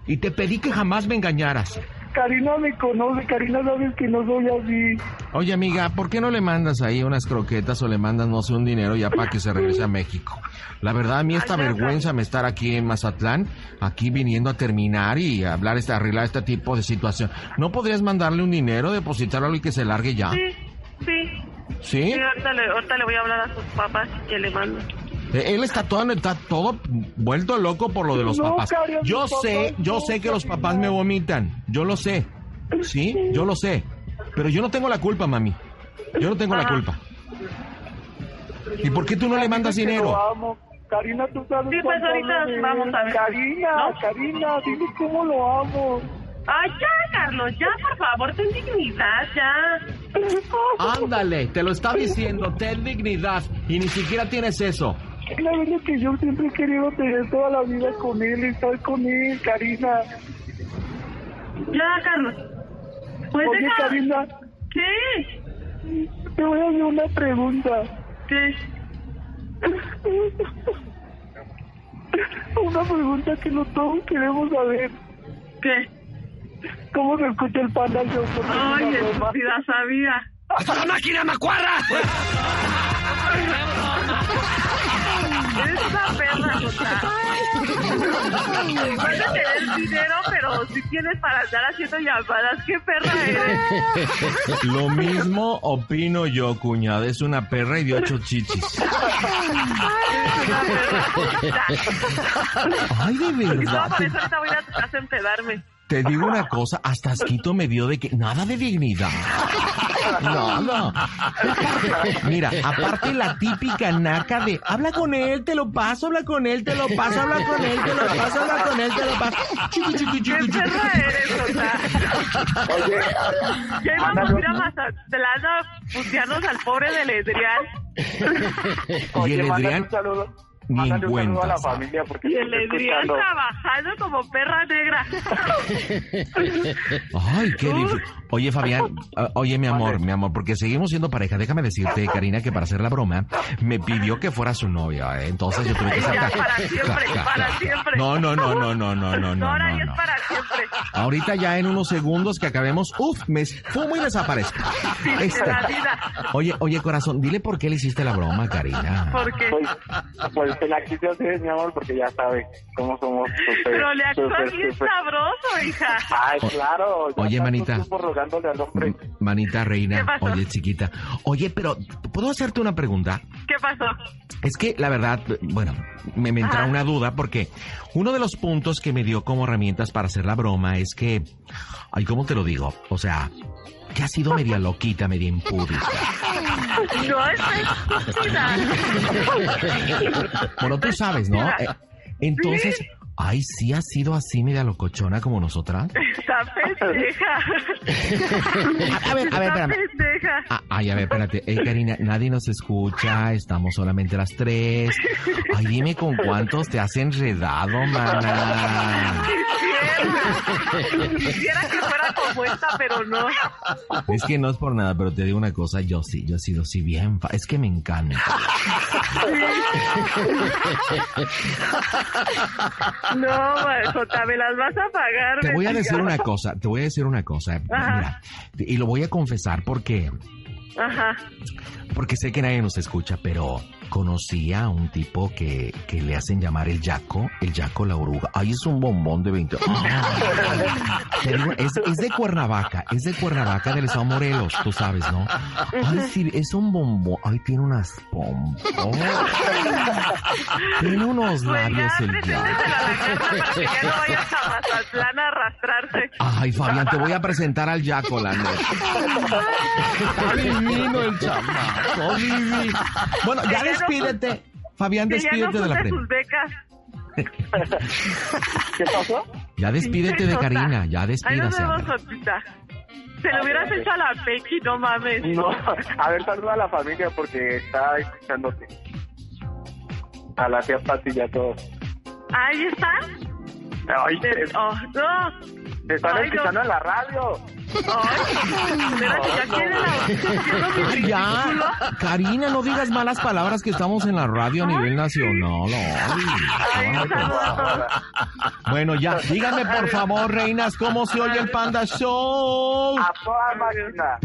Speaker 1: Y te pedí que jamás me engañaras.
Speaker 12: Karina me conoce, Karina sabes que no soy así.
Speaker 1: Oye, amiga, ¿por qué no le mandas ahí unas croquetas o le mandas, no sé, un dinero ya para que se regrese a México? La verdad, a mí esta
Speaker 11: Ay,
Speaker 1: vergüenza me estar aquí en Mazatlán, aquí viniendo a terminar y hablar, este, arreglar este tipo de situación. ¿No podrías mandarle un dinero, depositarlo y que se largue ya?
Speaker 11: Sí, sí.
Speaker 1: ¿Sí?
Speaker 11: Sí, ahorita le, ahorita le voy a hablar a sus papás que le mando.
Speaker 1: Él está todo, está todo vuelto loco por lo de los papás. Yo sé, yo sé que los papás me vomitan. Yo lo sé. ¿Sí? Yo lo sé. Pero yo no tengo la culpa, mami. Yo no tengo la culpa. ¿Y por qué tú no le mandas dinero?
Speaker 12: lo amo. Karina, tú sabes
Speaker 11: Sí, pues ahorita vamos a ver.
Speaker 12: Karina,
Speaker 11: ¿No?
Speaker 12: Karina, dile cómo lo amo.
Speaker 11: Ay, ya, Carlos, ya, por favor, ten dignidad, ya.
Speaker 1: Ándale, te lo está diciendo, ten dignidad. Y ni siquiera tienes eso.
Speaker 12: La verdad que yo siempre he querido tener toda la vida con él, estar con él, Karina.
Speaker 11: Ya, Carlos. Pues
Speaker 12: Oye, Karina,
Speaker 11: ¿Qué?
Speaker 12: te voy a hacer una pregunta.
Speaker 11: ¿Qué?
Speaker 12: Una pregunta que no todos queremos saber.
Speaker 11: ¿Qué?
Speaker 12: ¿Cómo se escucha el panda
Speaker 11: Ay, estúpida, sabía.
Speaker 4: ¡Hasta la máquina macuarra!
Speaker 11: Eres una perra, Jota. Vas a tener dinero, pero si tienes para andar haciendo llamadas, ¿qué perra eres?
Speaker 1: Lo mismo opino yo, cuñada. Es una perra y de ocho chichis. Ay, de
Speaker 11: No,
Speaker 1: verdad.
Speaker 11: por
Speaker 1: Te,
Speaker 11: eso ahorita voy a tu casa a empedarme.
Speaker 1: Te digo una cosa, hasta asquito me dio de que nada de dignidad. No, no. Mira, aparte la típica naca de habla con él, te lo paso, habla con él, te lo paso, habla con él, te lo paso, habla con él, te lo paso. Chiqui, chiqui,
Speaker 11: ¿Qué
Speaker 1: chiqui, chiqui.
Speaker 12: Oye,
Speaker 11: Ya íbamos a ir a Mazatlán a putearnos al pobre del Edrián.
Speaker 1: Y
Speaker 12: oye,
Speaker 1: el
Speaker 12: mándale
Speaker 1: Adrián,
Speaker 12: un saludo.
Speaker 1: Ni en
Speaker 12: saludo a la
Speaker 1: cuenta.
Speaker 12: familia porque
Speaker 11: Y Edrián
Speaker 12: escuchando.
Speaker 11: trabajando como perra negra.
Speaker 1: Ay, qué difícil. Oye, Fabián, oye, mi amor, mi amor, porque seguimos siendo pareja. Déjame decirte, Karina, que para hacer la broma, me pidió que fuera su novia, ¿eh? Entonces yo tuve que sacar.
Speaker 11: para siempre, para siempre.
Speaker 1: No, no, no, no, no, no, no, no,
Speaker 11: Ahora
Speaker 1: no,
Speaker 11: ya
Speaker 1: no.
Speaker 11: es para siempre.
Speaker 1: Ahorita ya en unos segundos que acabemos, uf, me fumo y desaparezco. Este. Oye, oye, corazón, dile por qué le hiciste la broma, Karina.
Speaker 11: ¿Por qué?
Speaker 14: Pues, pues te la quise hacer, mi amor, porque ya sabes cómo somos súper,
Speaker 11: Pero le actúas bien sabroso, hija.
Speaker 14: Ay, claro.
Speaker 1: Oye, manita.
Speaker 14: al hombre.
Speaker 1: Manita
Speaker 11: ¿Qué
Speaker 1: reina,
Speaker 11: pasó?
Speaker 1: oye, chiquita. Oye, pero, ¿puedo hacerte una pregunta?
Speaker 11: ¿Qué pasó?
Speaker 1: Es que la verdad, bueno, me, me entra
Speaker 11: Ajá.
Speaker 1: una duda porque uno de los puntos que me dio como herramientas para hacer la broma es que, ay, ¿cómo te lo digo? O sea, que ha sido media loquita, media impúdica.
Speaker 11: No, es estúpida.
Speaker 1: Bueno, tú sabes, ¿no? Entonces, ay, sí ha sido así media locochona como nosotras.
Speaker 11: Está pendeja.
Speaker 1: A, ver, a ver, espérame.
Speaker 11: pendeja.
Speaker 1: Ah, ay, a ver, espérate. Karina, nadie nos escucha, estamos solamente las tres. Ay, dime con cuántos te has enredado, mana.
Speaker 11: Quisiera que fuera como esta, pero no.
Speaker 1: Es que no es por nada, pero te digo una cosa, yo sí, yo he sido sí bien, fa- es que me encanta.
Speaker 11: No, Jota, me las vas a pagar.
Speaker 1: Te voy a decir una cosa, te voy a decir una cosa. Mira, y lo voy a confesar porque,
Speaker 11: Ajá.
Speaker 1: porque sé que nadie nos escucha, pero conocí a un tipo que, que le hacen llamar el Yaco, el Yaco la oruga. Ay, es un bombón de 20. Te digo, es, es de Cuernavaca, es de Cuernavaca del Estado Morelos, tú sabes, ¿no? Ay, sí, es un bombón. Ay, tiene unas pompas. Tiene unos
Speaker 11: Pues
Speaker 1: labios
Speaker 11: ya,
Speaker 1: el Yaco.
Speaker 11: ya no vayas a Mazatlán a.
Speaker 1: Ay, Fabián, te voy a presentar al Yaco, la neta. Está divino el chamaco, divino. Bueno, ya
Speaker 11: no
Speaker 1: despídete. Fabián, despídete de la premia.
Speaker 11: sus becas.
Speaker 14: ¿Qué pasó?
Speaker 1: Ya despídete de. Karina, ya
Speaker 11: Ahí nos
Speaker 1: despídase.
Speaker 11: vemos. Se lo hubieras hecho a la Pequi, no mames.
Speaker 14: No, a ver, saluda a la familia porque está escuchándote. A la tía Pati y a todos.
Speaker 11: Ahí está.
Speaker 14: Ay,
Speaker 11: Oh, no.
Speaker 14: Te están
Speaker 11: Ay,
Speaker 14: escuchando en la radio.
Speaker 11: Ay, ya la... mi
Speaker 1: ya. Karina, no digas malas palabras que estamos en la radio a nivel nacional. Bueno, ya, díganme por favor, reinas, cómo se oye el Panda Show.
Speaker 14: A toda máquina.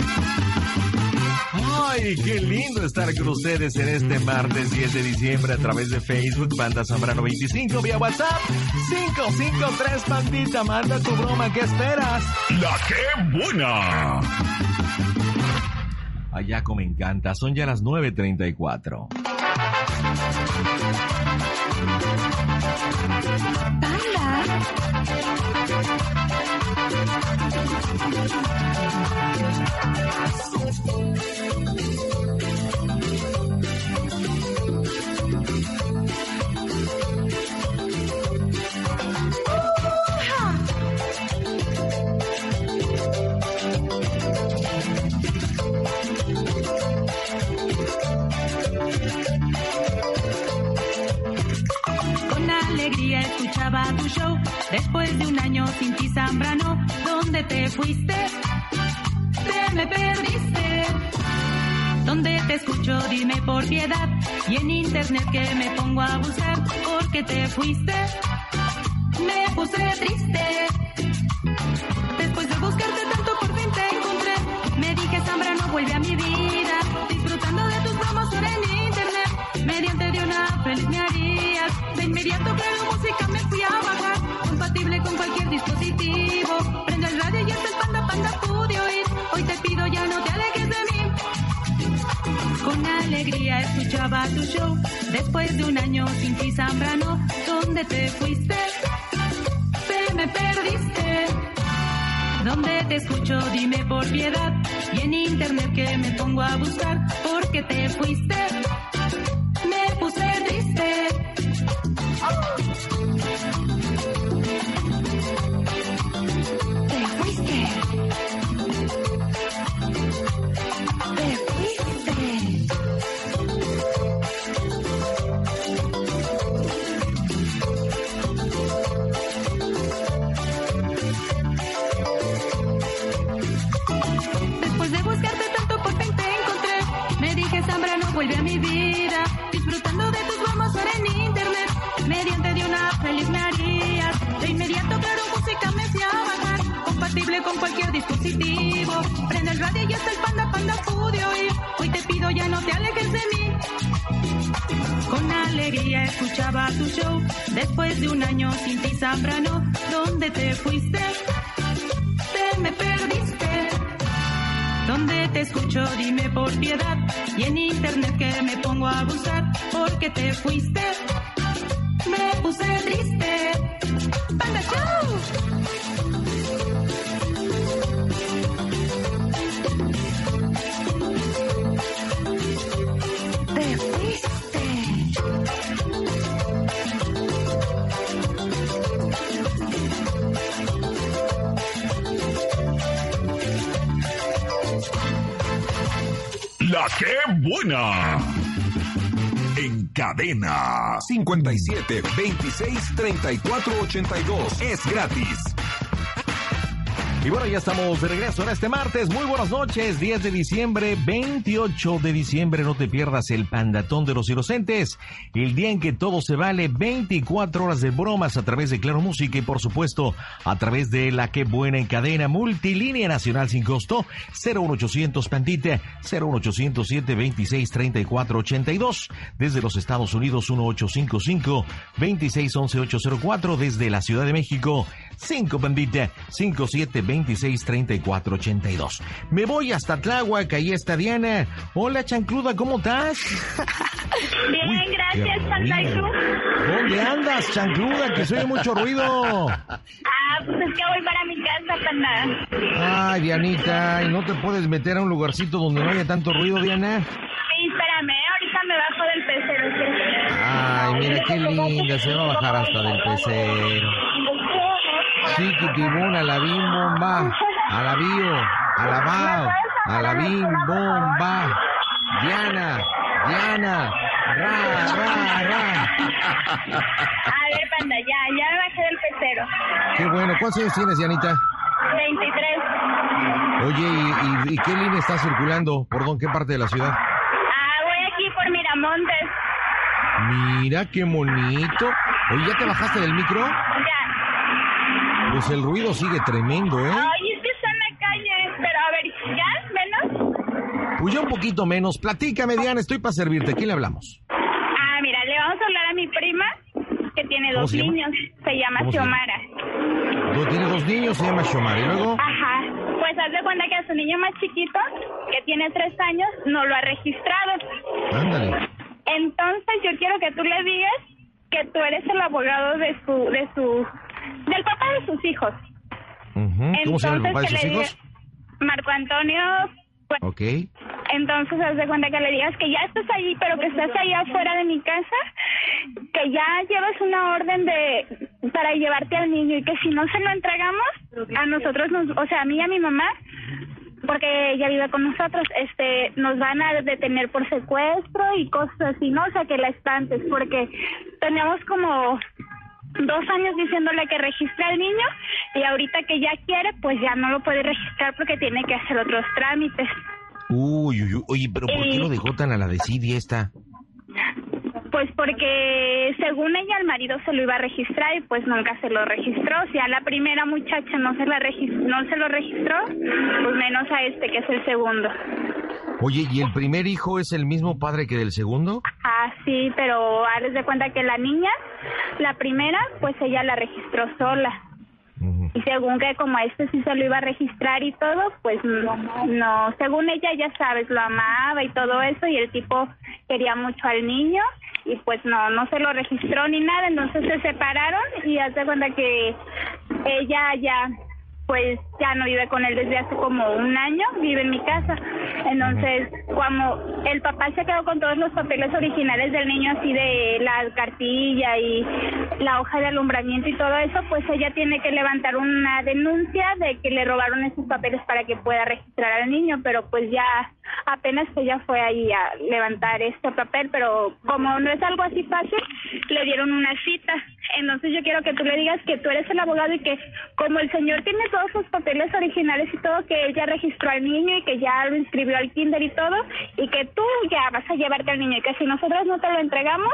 Speaker 1: Ay, qué lindo estar con ustedes en este martes 10 de diciembre a través de Facebook, Panda Zambrano 25 vía WhatsApp 553 Pandita, manda tu broma, ¿qué esperas?
Speaker 3: ¡La que buena!
Speaker 1: Ayaco me encanta, son ya las 9.34.
Speaker 15: Y en internet que me pongo a buscar. ¿Por qué te fuiste? Me puse triste. Escuchaba tu show. Después de un año sin ti, Zambrano, ¿dónde te fuiste? Te me perdiste. ¿Dónde te escucho? Dime por piedad. Y en internet que me pongo a buscar. ¿Por qué te fuiste?
Speaker 3: 57 26 34 82. Es gratis.
Speaker 1: Y bueno, ya estamos de regreso en este martes. Muy buenas noches, 10 de diciembre, 28 de diciembre. No te pierdas el pandatón de los inocentes. El día en que todo se vale, 24 horas de bromas a través de Claro Música y por supuesto a través de la que buena en cadena multilínea nacional sin costo. 01800 Pandita, 01807 26 34 82. Desde los Estados Unidos, 1855 26 11 804. Desde la Ciudad de México, 5 Pandita, 57 26 34 82. Me voy hasta Tláhuac, ahí está Diana. Hola, chancluda, ¿cómo estás?
Speaker 8: Bien, gracias, Panda. ¿Y tú?
Speaker 1: ¿Dónde andas, chancluda? Que se oye mucho ruido.
Speaker 8: Ah, pues es que voy para mi casa, Panda.
Speaker 1: Ay, Dianita, ¿y no te puedes meter a un lugarcito donde no haya tanto ruido, Diana?
Speaker 8: Sí, espérame, ahorita me bajo del pecero. ¿sí?
Speaker 1: Ay, mira qué linda, se va a bajar hasta del pecero. Chiquitibón, a la bim bomba, a la bio, a la bao, a la bim bomba. Diana, Diana, ra, ra, ra.
Speaker 8: A ver, Panda, ya, ya me bajé del pecero.
Speaker 1: Qué bueno, ¿cuántos años tienes, Dianita?
Speaker 8: 23.
Speaker 1: Oye, ¿y, y, y qué línea está circulando? ¿Por dónde? ¿Qué parte de la ciudad?
Speaker 8: Ah, voy aquí por Miramontes.
Speaker 1: Mira qué bonito. Oye, ¿ya te bajaste del micro? Pues el ruido sigue tremendo, ¿eh?
Speaker 8: Ay, es que está en la calle. Pero a ver, ¿ya? ¿Menos?
Speaker 1: Pues ya un poquito menos. Platícame, Diana, estoy para servirte. ¿A quién le hablamos?
Speaker 8: Ah, mira, le vamos a hablar a mi prima, que tiene
Speaker 1: ¿Cómo
Speaker 8: dos
Speaker 1: se
Speaker 8: niños. Se llama. Xiomara.
Speaker 1: Tiene dos niños, se llama Xiomara. ¿Y luego?
Speaker 8: Ajá. Pues haz de cuenta que a su niño más chiquito, que tiene tres años, no lo ha registrado.
Speaker 1: Ándale.
Speaker 8: Entonces yo quiero que tú le digas que tú eres el abogado de su, de su, del papá de sus hijos.
Speaker 1: ¿Cómo se llama el papá de
Speaker 8: que
Speaker 1: sus
Speaker 8: le
Speaker 1: hijos?
Speaker 8: Marco Antonio. pues,
Speaker 1: Ok.
Speaker 8: Entonces haz de cuenta que le digas que ya estás ahí, pero que estás ahí afuera de mi casa, que ya llevas una orden de para llevarte al niño y que si no se lo entregamos a nosotros, nos, o sea, a mí y a mi mamá, porque ella vive con nosotros, este, nos van a detener por secuestro y cosas así, ¿no? O sea, que la espantes, porque tenemos como dos años diciéndole que registre al niño y ahorita que ya quiere, pues ya no lo puede registrar porque tiene que hacer otros trámites.
Speaker 1: Uy, uy, uy. Oye, pero ¿por qué
Speaker 8: Eh.
Speaker 1: lo dejó tan a la desidia esta?
Speaker 8: Pues porque según ella el marido se lo iba a registrar y pues nunca se lo registró. Si a la primera muchacha no se la no se lo registró, pues menos a este que es el segundo.
Speaker 1: Oye, ¿y el primer hijo es el mismo padre que del segundo?
Speaker 8: Ah, sí, pero haz de cuenta que la niña, la primera, pues ella la registró sola. Y según que como a este sí se lo iba a registrar y todo, pues no, no, según ella ya sabes, lo amaba y todo eso y el tipo quería mucho al niño y pues no, no se lo registró ni nada, entonces se separaron y haz de cuenta que ella ya pues ya no vive con él desde hace como un año, vive en mi casa. Entonces, como el papá se quedó con todos los papeles originales del niño, así de la cartilla y la hoja de alumbramiento y todo eso, pues ella tiene que levantar una denuncia de que le robaron esos papeles para que pueda registrar al niño, pero pues ya apenas ella fue ahí a levantar este papel, pero como no es algo así fácil, le dieron una cita. Entonces yo quiero que tú le digas que tú eres el abogado y que como el señor tiene todos sus papeles originales y todo, que él ya registró al niño y que ya lo inscribió al kinder y todo, y que tú ya vas a llevarte al niño y que si nosotros no te lo entregamos,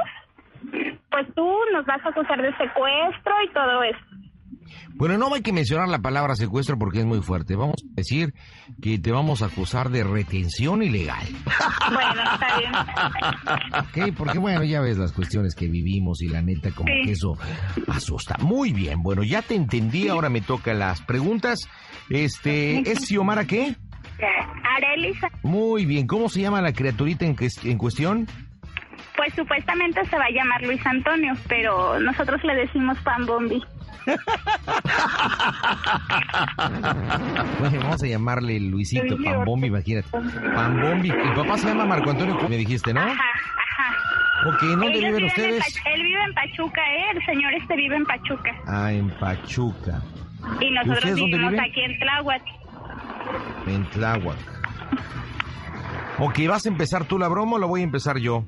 Speaker 8: pues tú nos vas a acusar de secuestro y todo eso.
Speaker 1: Bueno, no hay que mencionar la palabra secuestro porque es muy fuerte. Vamos a decir que te vamos a acusar de retención ilegal.
Speaker 8: Bueno, está bien.
Speaker 1: Ok, porque bueno, ya ves las cuestiones que vivimos y la neta como
Speaker 8: Sí.
Speaker 1: que eso asusta. Muy bien, bueno, ya te entendí, ahora me tocan las preguntas. Este, ¿es Xiomara qué?
Speaker 8: Arelisa,
Speaker 1: Muy bien, ¿cómo se llama la criaturita en, que- en cuestión?
Speaker 8: pues supuestamente se va a llamar Luis Antonio, pero nosotros le decimos Pan Bombi.
Speaker 1: Bueno, vamos a llamarle Luisito Pambombi, imagínate. Pambombi. El papá se llama Marco Antonio, me dijiste, ¿no?
Speaker 8: Ajá, ajá.
Speaker 1: Ok, ¿dónde
Speaker 8: Ellos
Speaker 1: viven
Speaker 8: en
Speaker 1: ustedes?
Speaker 8: Pach- él vive en Pachuca, ¿eh? El señor este vive en Pachuca.
Speaker 1: Ah, en Pachuca,
Speaker 8: Y nosotros
Speaker 1: dónde
Speaker 8: vivimos aquí en Tláhuac.
Speaker 1: en Tláhuac. Ok, ¿vas a empezar tú la broma o la voy a empezar yo?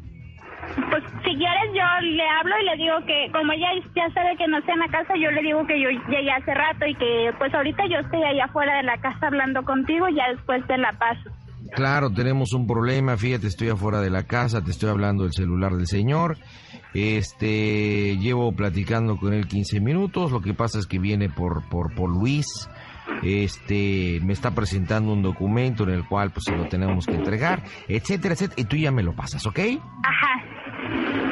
Speaker 8: Pues si quieres yo le hablo y le digo que como ella ya sabe que no está en la casa, yo le digo que yo llegué hace rato y que pues ahorita yo estoy allá afuera de la casa hablando contigo y ya después te la paso.
Speaker 1: Claro, tenemos un problema, fíjate, estoy afuera de la casa, te estoy hablando del celular del señor. Este, llevo platicando con él 15 minutos, lo que pasa es que viene por, por, por Luis. Este, me está presentando un documento en el cual pues se lo tenemos que entregar, etcétera, etcétera, y tú ya me lo pasas, ¿ok?
Speaker 8: Ajá.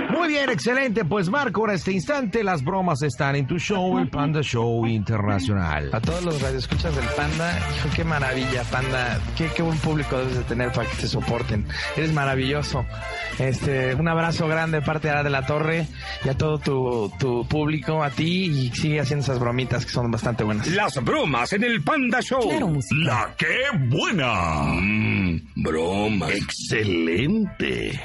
Speaker 1: Muy bien, excelente. Pues Marco, ahora este instante las bromas están en tu show, el Panda Show Internacional.
Speaker 16: A todos los radioescuchas del Panda, hijo, qué maravilla, Panda. Qué, qué buen público debes de tener para que te soporten. Eres maravilloso. Este, un abrazo grande de parte de Ara de la Torre y a todo tu, tu público, a ti, y sigue haciendo esas bromitas que son bastante buenas.
Speaker 4: Las bromas en el Panda Show. La que buena.
Speaker 3: Mm,
Speaker 4: broma. Excelente.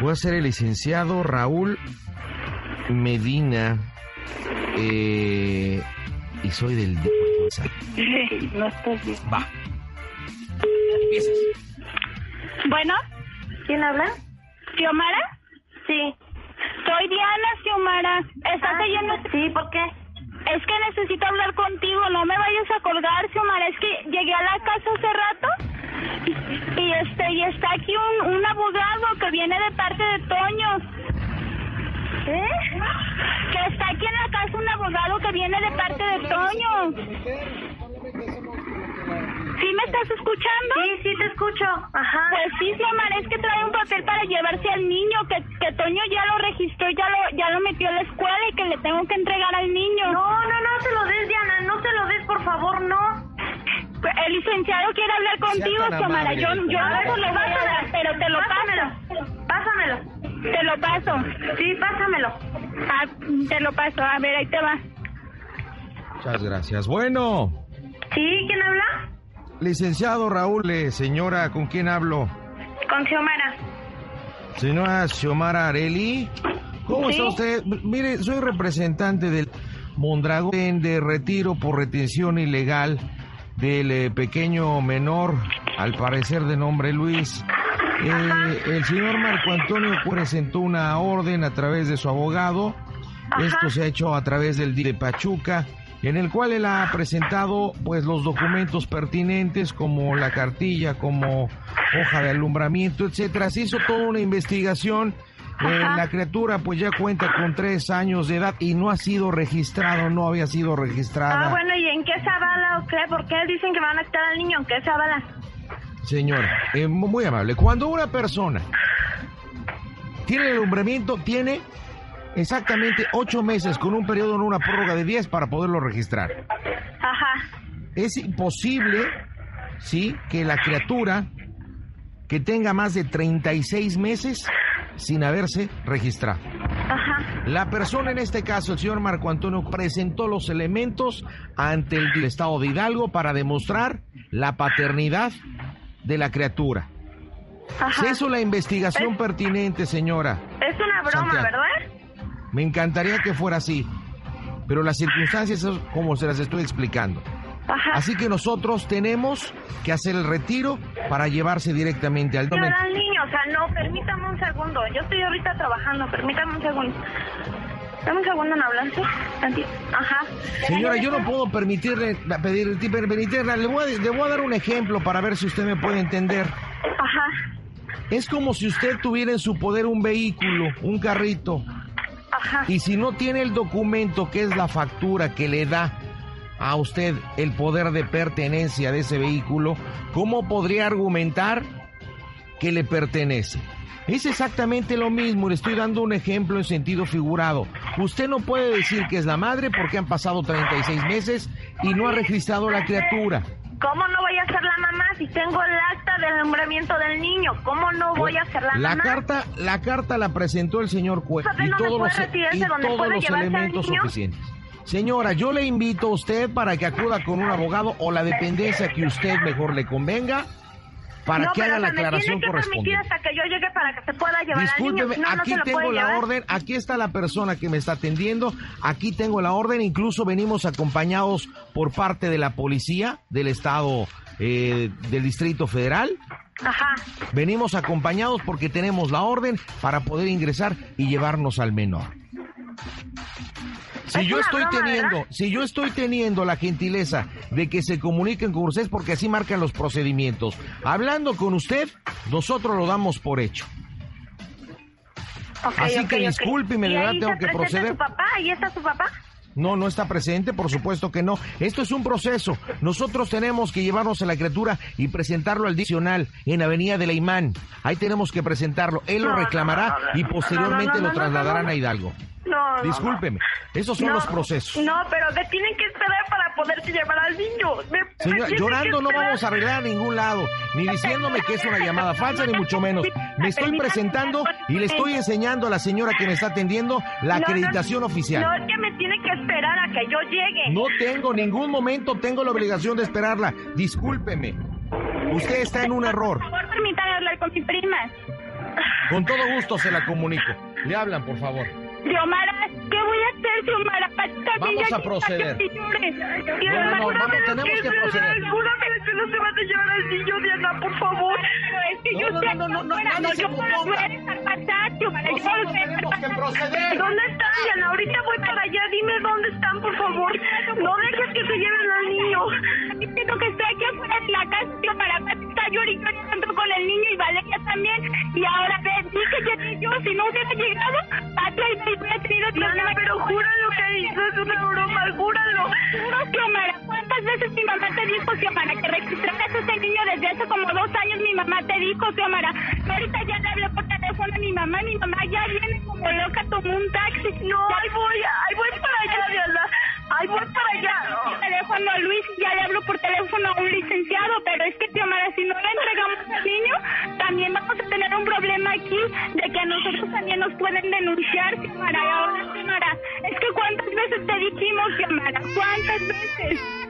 Speaker 1: Voy a ser el licenciado Raúl Medina eh, y soy del...
Speaker 8: No estás bien.
Speaker 1: Va.
Speaker 8: Bueno. ¿Quién habla? ¿Xiomara? Sí. Soy Diana, Xiomara. ¿Estás
Speaker 17: Ah,
Speaker 8: oyendo?
Speaker 17: Sí, ¿por qué?
Speaker 8: Es que necesito hablar contigo, no me vayas a colgar, Xiomara. Es que llegué a la casa hace rato y, y este y está aquí un, un abogado que viene de parte de Toño. ¿Eh? Que está aquí en la casa un abogado que viene de parte de Toño. ¿Sí me estás escuchando?
Speaker 17: Sí, sí te escucho. Ajá.
Speaker 8: Pues sí, Xiomara, es que trae un papel para llevarse al niño, que, que Toño ya lo registró, ya lo, ya lo metió a la escuela y que le tengo que entregar al niño.
Speaker 17: No, no, no se lo des, Diana, no se lo des, por favor, no.
Speaker 8: El licenciado quiere hablar contigo, Xiomara. Yo, yo
Speaker 17: A
Speaker 8: no lo voy a dar, pero te lo
Speaker 17: Pásamelo. Pásamelo.
Speaker 8: Te lo paso.
Speaker 17: Sí, pásamelo.
Speaker 8: Ah, te lo paso. A ver, ahí te va.
Speaker 1: Muchas gracias. Bueno,
Speaker 17: ¿Sí? ¿Quién habla?
Speaker 1: licenciado Raúl, eh, señora, ¿con quién hablo?
Speaker 17: Con Xiomara.
Speaker 1: Señora Xiomara Areli, ¿cómo
Speaker 17: Sí.
Speaker 1: está usted? Mire, soy representante del Mondragón de retiro por retención ilegal del eh, pequeño menor, al parecer de nombre Luis. Eh, el señor Marco Antonio presentó una orden a través de su abogado. Esto se ha hecho a través del DIF de Pachuca, en el cual él ha presentado pues los documentos pertinentes como la cartilla, como hoja de alumbramiento, etcétera. Se hizo toda una investigación. Eh, la criatura pues ya cuenta con tres años de edad y no ha sido registrado, no había sido registrada.
Speaker 17: Ah, bueno, ¿y en qué se avala o qué? ¿Por qué dicen que van a quitar al niño? ¿En qué se avala?
Speaker 1: Señora, eh, mu- muy amable. Cuando una persona tiene el alumbramiento, tiene exactamente ocho meses con un periodo en una prórroga de 10 para poderlo registrar.
Speaker 17: Ajá.
Speaker 1: Es imposible, sí, que la criatura que tenga más de 36 meses sin haberse registrado.
Speaker 17: Ajá.
Speaker 1: La persona en este caso, el señor Marco Antonio, presentó los elementos ante el Estado de Hidalgo para demostrar la paternidad de la criatura.
Speaker 17: Ajá.
Speaker 1: Se hizo la investigación pertinente, señora.
Speaker 17: Es una broma,
Speaker 1: Santiago.
Speaker 17: ¿verdad?
Speaker 1: Me encantaría que fuera así, pero las circunstancias son como se las estoy explicando.
Speaker 17: Ajá.
Speaker 1: Así que nosotros tenemos que hacer el retiro para llevarse directamente al
Speaker 17: Pero al niño, o sea, no, permítame un segundo. Yo estoy ahorita trabajando, permítame un segundo. Dame un segundo en. Tantito. Ajá.
Speaker 1: Señora, yo no puedo permitirle, pedir, permitirle, le voy, a, le voy a dar un ejemplo para ver si usted me puede entender.
Speaker 17: Ajá.
Speaker 1: Es como si usted tuviera en su poder un vehículo, un carrito.
Speaker 17: Ajá.
Speaker 1: Y si no tiene el documento que es la factura que le da a usted el poder de pertenencia de ese vehículo, ¿cómo podría argumentar que le pertenece? Es exactamente lo mismo, le estoy dando un ejemplo en sentido figurado. Usted no puede decir que es la madre porque han pasado 36 meses y no ha registrado la criatura.
Speaker 17: ¿Cómo no voy a ser la mamá si tengo el acta del nombramiento del niño? ¿Cómo no voy a ser la,
Speaker 1: la
Speaker 17: mamá?
Speaker 1: Carta, la carta la presentó el señor
Speaker 17: ¿Usted
Speaker 1: y
Speaker 17: no
Speaker 1: todos los, y todos
Speaker 17: al
Speaker 1: elementos suficientes. Señora, yo le invito a usted para que acuda con un abogado o la dependencia que usted mejor le convenga para
Speaker 17: no,
Speaker 1: que haga la aclaración correspondiente.
Speaker 17: hasta que yo llegue para que se pueda llevar
Speaker 1: Discúlpeme,
Speaker 17: al niño. no, no
Speaker 1: aquí tengo la
Speaker 17: llevar.
Speaker 1: orden, aquí está la persona que me está atendiendo, aquí tengo la orden, incluso venimos acompañados por parte de la policía del estado eh, del Distrito Federal.
Speaker 17: Ajá.
Speaker 1: Venimos acompañados porque tenemos la orden para poder ingresar y llevarnos al menor. Si
Speaker 17: Es
Speaker 1: yo estoy
Speaker 17: broma,
Speaker 1: teniendo,
Speaker 17: ¿verdad?
Speaker 1: si yo estoy teniendo la gentileza de que se comuniquen con ustedes porque así marcan los procedimientos. Hablando con usted, nosotros lo damos por hecho. Así que
Speaker 17: ok.
Speaker 1: discúlpeme,
Speaker 17: ¿Y
Speaker 1: verdad
Speaker 17: ahí
Speaker 1: tengo que proceder.
Speaker 17: su papá? ¿Ahí está su papá?
Speaker 1: No, no está presente, por supuesto que no. Esto es un proceso. Nosotros tenemos que llevarnos a la criatura y presentarlo al diccional en Avenida de la Imán. Ahí tenemos que presentarlo. Él lo reclamará y posteriormente lo trasladarán a Hidalgo.
Speaker 17: No, no,
Speaker 1: Discúlpeme. Esos son
Speaker 17: No,
Speaker 1: los procesos.
Speaker 17: No, pero te tienen que esperar para poderte llevar al niño. Me-
Speaker 1: Señora, llorando no vamos a arreglar a ningún lado, ni diciéndome que es una llamada falsa, ni mucho menos. Me estoy presentando y le estoy enseñando a la señora que me está atendiendo la acreditación oficial.
Speaker 17: No, es que me tiene que esperar a que yo llegue.
Speaker 1: No tengo ningún momento, tengo la obligación de esperarla. Discúlpeme. Usted está en un error.
Speaker 8: Por favor, permítame hablar con mi prima.
Speaker 1: Con todo gusto se la comunico. Le hablan, por favor.
Speaker 8: Xiomara, ¿qué voy a hacer, Xiomara?
Speaker 1: Vamos a proceder.
Speaker 8: que llore.
Speaker 1: No, no, vamos, tenemos
Speaker 8: que
Speaker 1: proceder.
Speaker 8: Júrame que no se van a llevar al niño, Diana, por favor. Pero es que
Speaker 1: No,
Speaker 8: yo
Speaker 1: no, no, no, no,
Speaker 8: yo no los voy a
Speaker 1: oponga.
Speaker 8: dejar pasar, Xiomara. Yo no los
Speaker 1: Nosotros
Speaker 8: voy a dejar
Speaker 1: tenemos que
Speaker 8: pasar.
Speaker 1: proceder.
Speaker 17: ¿Dónde están, Diana? Ahorita voy para allá. Dime dónde están, por favor. No dejes que se lleven al niño.
Speaker 8: Que estoy aquí afuera de la casa, Xiomara. Está llorando con el niño y Valeria también. Y ahora ve, di que yo. Si no hubiera llegado, Patria y hubiera tenido
Speaker 17: Diana, pero júralo que hizo. Es una broma, júralo.
Speaker 8: Juro, Xiomara, ¿cuántas veces mi mamá te dijo, Xiomara, que registraras a ese niño desde hace como dos años? Mi mamá te dijo, Xiomara, que ahorita ya le hablé por teléfono a mi mamá, mi mamá ya viene como loca, tomó un taxi.
Speaker 17: No, ahí voy, ahí voy para allá, Diana. Ahí voy para allá.
Speaker 8: Teléfono a Luis, ya le hablo por teléfono a un licenciado, pero es que, Xiomara, si no le entregamos al niño, también vamos a tener un problema aquí de que a nosotros también nos pueden denunciar, Xiomara. Y ahora, Xiomara, es que ¿cuántas veces te dijimos, Xiomara? ¿Cuántas veces?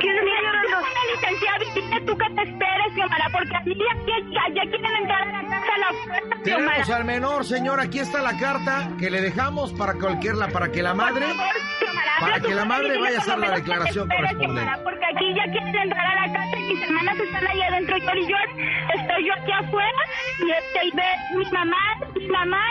Speaker 17: ¿Quién?
Speaker 8: Una licenciada tú que te esperes, Xiomara, porque a mí ya, ya, quieren entrar a la casa a la Xiomara.
Speaker 1: Tenemos al menor, señor. Aquí está la carta que le dejamos para cualquier la para que la madre para que la madre vaya a hacer la declaración correspondiente.
Speaker 8: Porque aquí ya quieren entrar a la casa y mis hermanas están ahí adentro y yo estoy yo aquí afuera y este y ve mi mamá, mi mamá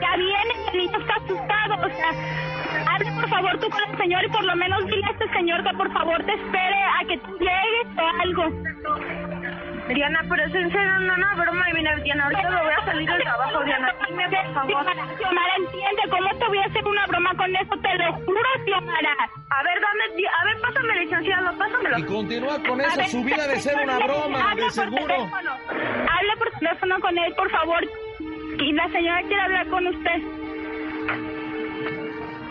Speaker 8: ya viene y el niño está asustado, o sea, hable por favor tú con el señor y por lo menos dile a este señor que por favor te espere a que tú llegues o algo.
Speaker 17: Diana, pero es en serio, no, no, broma. Y mira, Diana, ahorita me voy a salir del trabajo, Diana. Dime, por favor.
Speaker 8: Xiomara, entiende, ¿cómo te voy a hacer una broma con eso? Te lo juro, Xiomara.
Speaker 17: A ver, dame, a ver, pásame, licenciado, pásamelo.
Speaker 1: Y continúa con eso, su vida de ser una broma, de
Speaker 8: por
Speaker 1: seguro.
Speaker 8: Habla por teléfono con él, por favor. Y la señora quiere hablar con usted.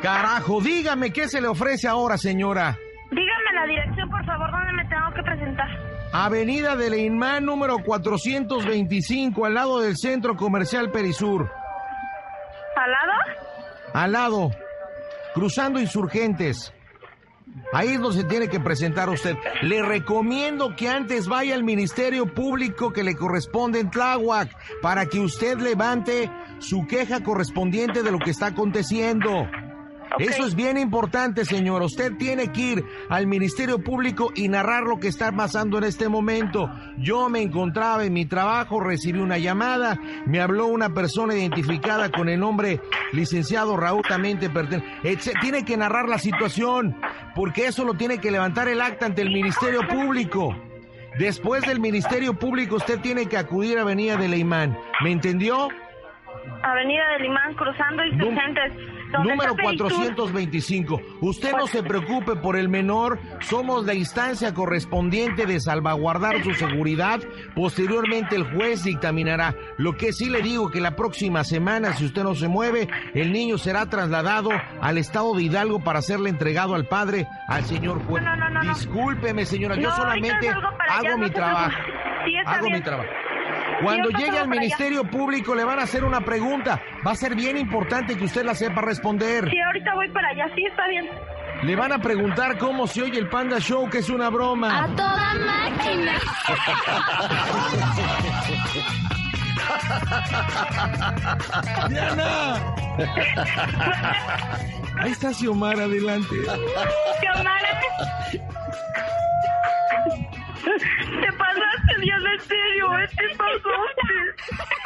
Speaker 1: Carajo, dígame qué se le ofrece ahora, señora.
Speaker 17: Dígame la dirección, por favor, ¿dónde me tengo que presentar?
Speaker 1: Avenida de Leinmán número 425, al lado del Centro Comercial Perisur.
Speaker 17: ¿Al lado?
Speaker 1: Al lado, cruzando insurgentes. Ahí es donde se tiene que presentar usted. Le recomiendo que antes vaya al Ministerio Público que le corresponde en Tláhuac para que usted levante su queja correspondiente de lo que está aconteciendo. Eso es bien importante, señor. Usted tiene que ir al Ministerio Público y narrar lo que está pasando en este momento. Yo me encontraba en mi trabajo, recibí una llamada, me habló una persona identificada con el nombre licenciado Raúl Tamente Tiene que narrar la situación, porque eso lo tiene que levantar el acta ante el Ministerio Público. Después del Ministerio Público usted tiene que acudir a Avenida de Leimán. ¿Me entendió?
Speaker 17: Avenida de Limán, cruzando insurgentes.
Speaker 1: Número 425. Usted no se preocupe por el menor. Somos la instancia correspondiente de salvaguardar su seguridad. Posteriormente el juez dictaminará. Lo que sí le digo que la próxima semana, si usted no se mueve, el niño será trasladado al estado de Hidalgo para serle entregado al padre, al señor juez. Discúlpeme, señora. Yo solamente hago mi trabajo. hago mi trabajo. Cuando llegue al Ministerio Público le van a hacer una pregunta. Va a ser bien importante que usted la sepa responder.
Speaker 17: Sí, ahorita voy para allá. Sí, está bien.
Speaker 1: Le van a preguntar cómo se oye el Panda Show, que es una broma.
Speaker 18: A toda máquina.
Speaker 1: ¡Diana! Ahí está Xiomara, adelante.
Speaker 17: Xiomara. Te pasaste, Dios, en serio, te pasaste.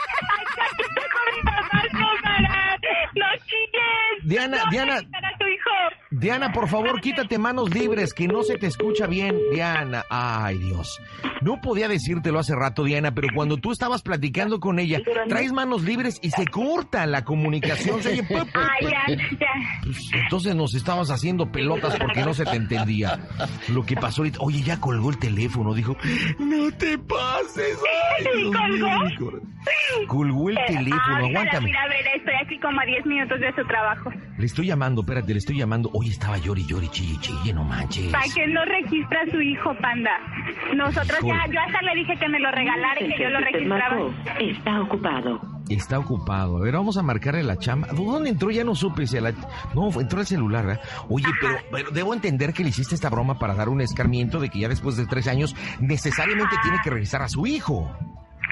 Speaker 17: No chilles.
Speaker 1: Diana, Diana. Diana, por favor, quítate manos libres, que no se te escucha bien, Diana. Ay, Dios. No podía decírtelo hace rato, Diana, pero cuando tú estabas platicando con ella, traes manos libres y se corta la comunicación. Se pues, entonces nos estabas haciendo pelotas porque no se te entendía. Lo que pasó ahorita, oye, ya colgó el teléfono, dijo, no te pases. Ay,
Speaker 17: ¿Colgó?
Speaker 1: Colgó el teléfono, aguántame.
Speaker 8: Mira, a ver, estoy aquí como a 10 minutos de su trabajo.
Speaker 1: Le estoy llamando, espérate, le estoy llamando. Oye, estaba llori, llori, chille, chille, no manches.
Speaker 8: ¿Para qué no registra a su hijo, panda? Nosotros ya, yo hasta le dije que me lo regalara y que yo lo registraba.
Speaker 19: Está ocupado.
Speaker 1: Está ocupado. A ver, vamos a marcarle la chamba. ¿Dónde entró? Ya no supe si la... No, entró el celular, ¿verdad? Oye, pero, debo entender que le hiciste esta broma para dar un escarmiento de que ya después de tres años necesariamente tiene que regresar a su hijo.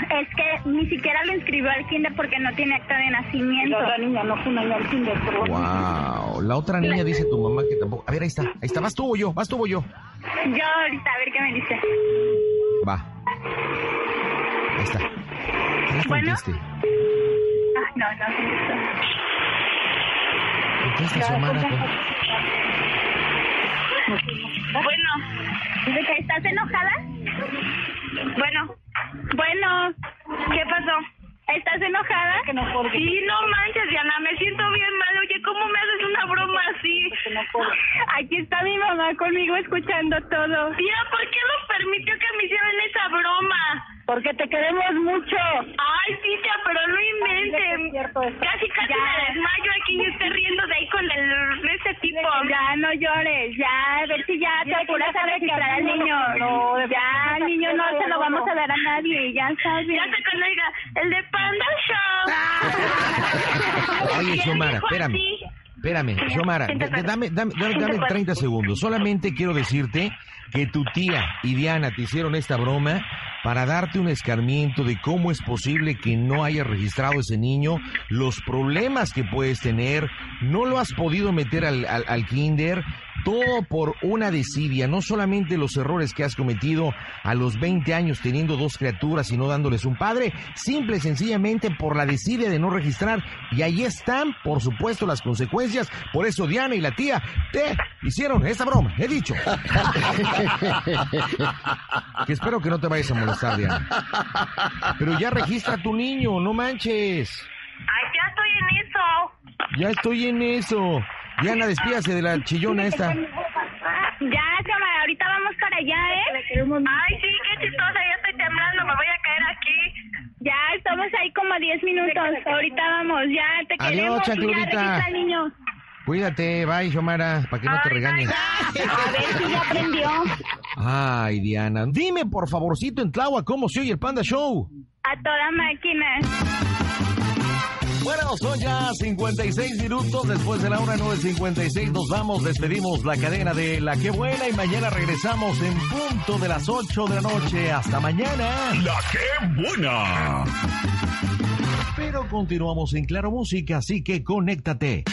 Speaker 8: Es que ni siquiera lo inscribió al kinder porque no tiene acta de nacimiento.
Speaker 19: La otra niña no fue al kinder. Pero...
Speaker 1: Wow, la otra niña dice tu mamá que tampoco. A ver, ahí está, ahí está. Vas tú o yo, vas tú o yo.
Speaker 8: Yo ahorita, a ver qué me dice.
Speaker 1: Va. Ahí está.
Speaker 8: bueno. Ah, no, no.
Speaker 1: Contesta, Xiomara.
Speaker 8: Bueno. ¿De que estás enojada? Bueno. Bueno, ¿qué pasó? ¿Estás enojada?
Speaker 17: Que no sí, no manches, Diana, me siento bien mal. Oye, ¿cómo me haces una broma así?
Speaker 8: Aquí está mi mamá conmigo escuchando todo.
Speaker 17: Tía, ¿por qué nos permitió que me hicieran esa broma?
Speaker 19: Porque te queremos mucho.
Speaker 17: Ay, tía, pero no inventen. Casi, casi me desmayo aquí y estoy riendo de ahí con el, ese tipo.
Speaker 8: Ya, no llores, ya, a ver si ya te apuras a registrar al niño. No, ya, al niño no se lo vamos a dar a nadie, ya sabes.
Speaker 17: Ya se conozca, el de Panda
Speaker 1: Show. Oye, Xiomara, espérame. Espérame, Xiomara, dame, dame, dame 30 segundos. Solamente quiero decirte que tu tía y Diana te hicieron esta broma para darte un escarmiento de cómo es posible que no hayas registrado ese niño, los problemas que puedes tener, no lo has podido meter al, al kinder, todo por una desidia, no solamente los errores que has cometido a los 20 años teniendo dos criaturas y no dándoles un padre, simple y sencillamente por la desidia de no registrar. Y ahí están, por supuesto, las consecuencias. Por eso Diana y la tía te hicieron esta broma, he dicho. que espero que no te vayas a molestar, Diana. Pero ya registra a tu niño, no manches.
Speaker 17: Ay, ya estoy en eso.
Speaker 1: Ya estoy en eso. Diana, despídase de la chillona esta.
Speaker 8: Ya, cámara, ahorita vamos para allá, ¿eh?
Speaker 17: Ay, sí, qué chistosa, ya estoy temblando, me voy a caer aquí.
Speaker 8: Ya, estamos ahí como 10 minutos, ahorita vamos, ya, te
Speaker 1: Adiós,
Speaker 8: queremos.
Speaker 1: Adiós,
Speaker 8: niño.
Speaker 1: Cuídate, bye, Xomara, para que no te regañes.
Speaker 8: A ver si ya aprendió.
Speaker 1: Ay, Diana, dime por favorcito en Tlaua cómo se oye el Panda Show.
Speaker 8: A toda máquina.
Speaker 1: Bueno, son ya 56 minutos después de la hora 9.56. Nos vamos, despedimos la cadena de La Que Buena y mañana regresamos en punto de las 8 de la noche. Hasta mañana.
Speaker 4: La Que Buena.
Speaker 1: Pero continuamos en Claro Música, así que conéctate.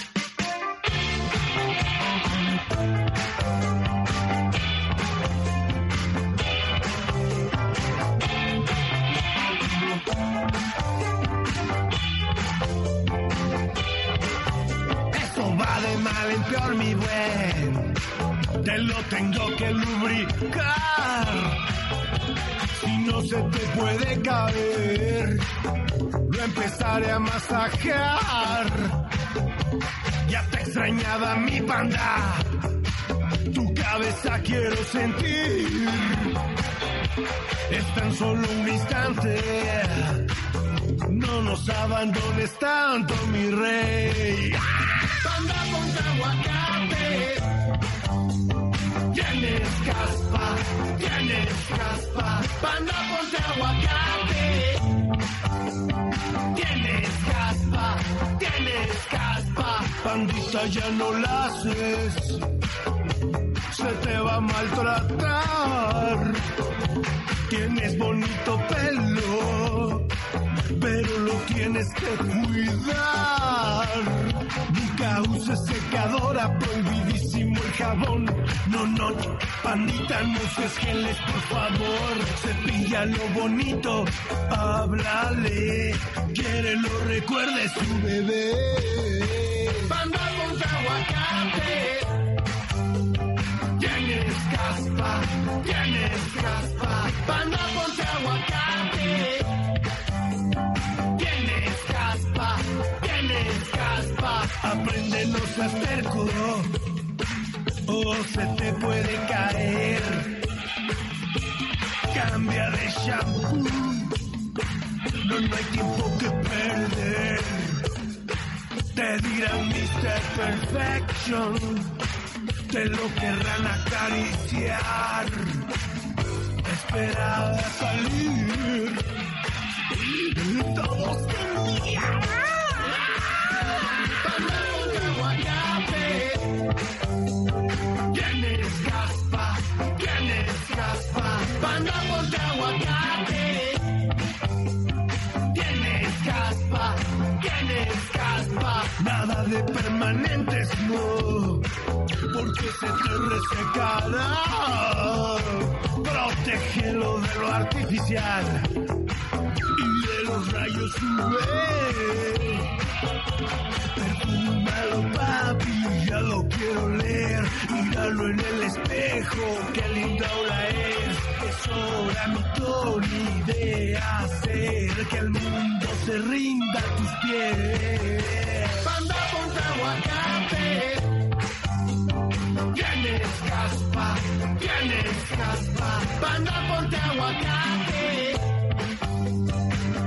Speaker 20: Te lo tengo que lubricar. Si no se te puede caer, lo empezaré a masajear. Ya te extrañaba mi panda, tu cabeza quiero sentir. Es tan solo un instante, no nos abandones tanto, mi rey. Caspa, tienes caspa. Panda ponte aguacate, tienes caspa, tienes caspa. Pandita ya no la haces, se te va a maltratar. Tienes bonito pelo, pero lo tienes que cuidar. Nunca uses secadora, prohibidísimo el jabón. No, no, pandita, no uses geles, por favor. Cepilla lo bonito, háblale. Quiere lo recuerdes tu bebé. Panda con aguacate. Tienes caspa, tienes caspa. Panda ponte aguacate. Aprende no seas terco o se te puede caer. Cambia de shampoo, no, no hay tiempo que perder. Te dirán Mr. Perfection te lo querrán acariciar. Espera a salir. Todos te envidiarán. Aguacate. Tienes caspa, tienes caspa. Pantalón de aguacate. Tienes caspa, tienes caspa. Nada de permanentes, no porque se te resecará. Protégelo de lo artificial y de los rayos UV. Míralo en el espejo, qué linda hora es. Es hora, mi Tony, de hacer que el mundo se rinda a tus pies. Panda, ponte aguacate. Tienes caspa, tienes caspa, panda ponte aguacate.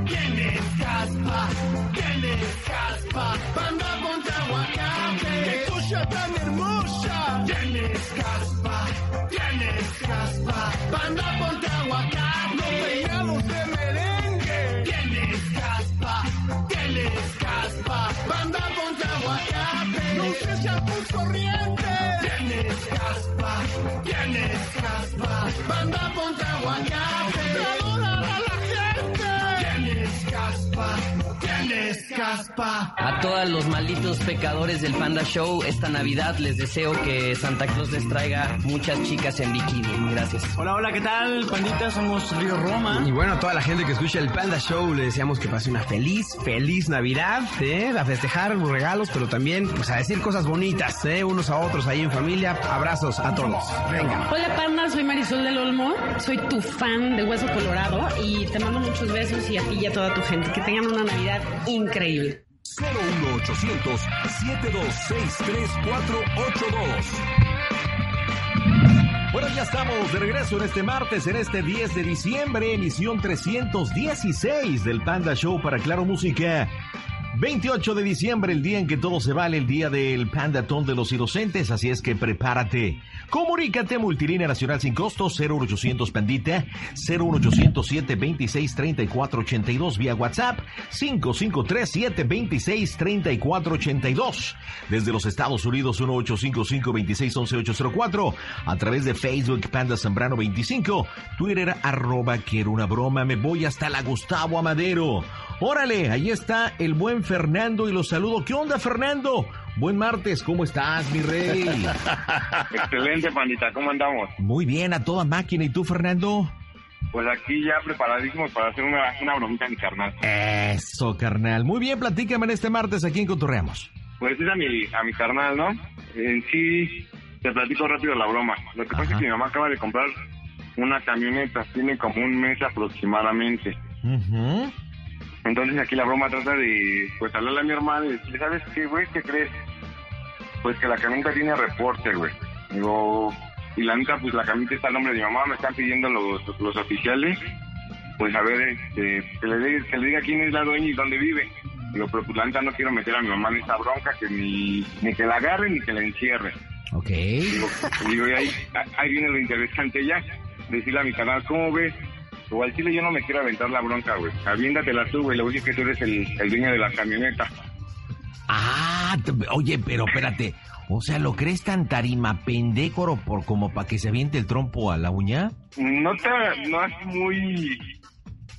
Speaker 20: Tienes caspa, tienes caspa, panda ponte aguacate. Qué cosa tan hermosa. Panda ponte aguacate. Peinados de merengue. Tienes caspa, tienes caspa, panda ponte aguacate. No uses shampoo corriente. Tienes caspa, tienes caspa, banda ponte aguacate. Te adorará la gente. Tienes caspa, tienes caspa.
Speaker 21: A todos los malditos pecadores del Panda Show, esta Navidad les deseo que Santa Claus les traiga muchas chicas en bikini. Gracias.
Speaker 22: Hola, hola, ¿qué tal, pandita? Somos Río Roma.
Speaker 23: Y bueno, a toda la gente que escucha el Panda Show le deseamos que pase una feliz, feliz Navidad, ¿eh? a festejar los regalos, pero también pues a decir cosas bonitas, ¿eh? unos a otros ahí en familia. Abrazos a todos. Venga.
Speaker 24: Hola, Panda, soy Marisol del Olmo. Soy tu fan de Hueso Colorado y te mando muchos besos y a ti y a toda tu gente. Que tengan una Navidad increíble.
Speaker 3: 01800 726 3482
Speaker 1: Bueno, ya estamos de regreso en este martes, en este 10 de diciembre, emisión 316 del Panda Show para Claro Música. 28 de diciembre, el día en que todo se vale, el día del Pandatón de los Inocentes, así es que prepárate. Comunícate multilínea nacional sin costo 0800 Pandita 01800 726 3482 vía WhatsApp 553 726 3482 desde los Estados Unidos 1855 26 804 a través de Facebook Panda Zambrano 25 Twitter arroba quiero una broma me voy hasta la Gustavo Amadero órale ahí está el buen Fernando y los saludo ¿qué onda Fernando? Buen martes, ¿cómo estás, mi rey?
Speaker 25: Excelente, pandita, ¿cómo andamos?
Speaker 1: Muy bien, a toda máquina. ¿Y tú, Fernando?
Speaker 25: Pues aquí ya preparadísimos para hacer una, una bromita mi carnal.
Speaker 1: Eso, carnal. Muy bien, platícame en este martes aquí en Cotorreamos.
Speaker 25: Pues es a mi, a mi carnal, ¿no? En sí, te platico rápido la broma. Lo que pasa es que mi mamá acaba de comprar una camioneta, tiene como un mes aproximadamente. Entonces aquí la broma trata de, pues, hablarle a mi hermana y decirle, ¿sabes qué, güey? ¿Qué crees? Pues que la camioneta tiene reporte, güey. Digo, y la neta, pues la camioneta está al nombre de mi mamá, me están pidiendo los, los oficiales, pues a ver, este, que, le diga, que le diga quién es la dueña y dónde vive. Digo, pero pues la neta no quiero meter a mi mamá en esa bronca, que ni, ni que la agarren ni que la encierren.
Speaker 1: Ok.
Speaker 25: Digo, digo, y ahí, ahí viene lo interesante ya, decirle a mi canal, ¿cómo ves? O al chile yo no me quiero aventar la bronca, güey. Aviéndatela tú, güey. Le voy a decir que tú eres el, el dueño de la camioneta.
Speaker 1: Ah, oye, pero espérate. O sea, ¿lo crees tan tarima pendécoro por como para que se aviente el trompo a la uña?
Speaker 25: No te, no es muy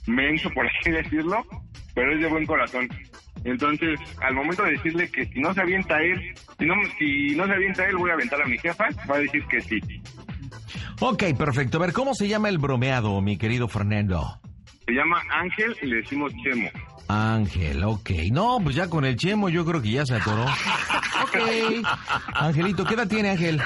Speaker 25: menso, por así decirlo, pero es de buen corazón. Entonces, al momento de decirle que si no se avienta él, si no, si no se avienta él, voy a aventar a mi jefa, va a decir que sí.
Speaker 1: Ok, perfecto. A ver, ¿cómo se llama el bromeado, mi querido Fernando?
Speaker 25: Se llama Ángel y le decimos Chemo.
Speaker 1: Ángel, ok. No, pues ya con el chemo yo creo que ya se atoró. Ok. Angelito, ¿qué edad tiene Ángel?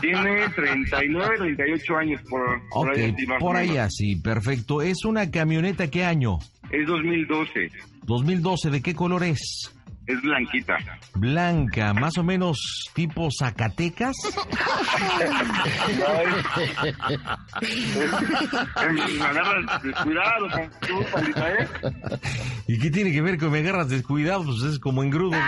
Speaker 25: Tiene 39, 38 años por, por
Speaker 1: Ok,
Speaker 25: ahí. así,
Speaker 1: por ahí así, perfecto. ¿Es una camioneta qué año?
Speaker 25: Es 2012,
Speaker 1: 2012, ¿de qué color es?
Speaker 25: Es blanquita.
Speaker 1: Blanca, más o menos tipo Zacatecas.
Speaker 25: Me agarras descuidado con tu palita, ¿eh?
Speaker 1: ¿Y qué tiene que ver con me agarras descuidado? Pues es como engrudo, güey.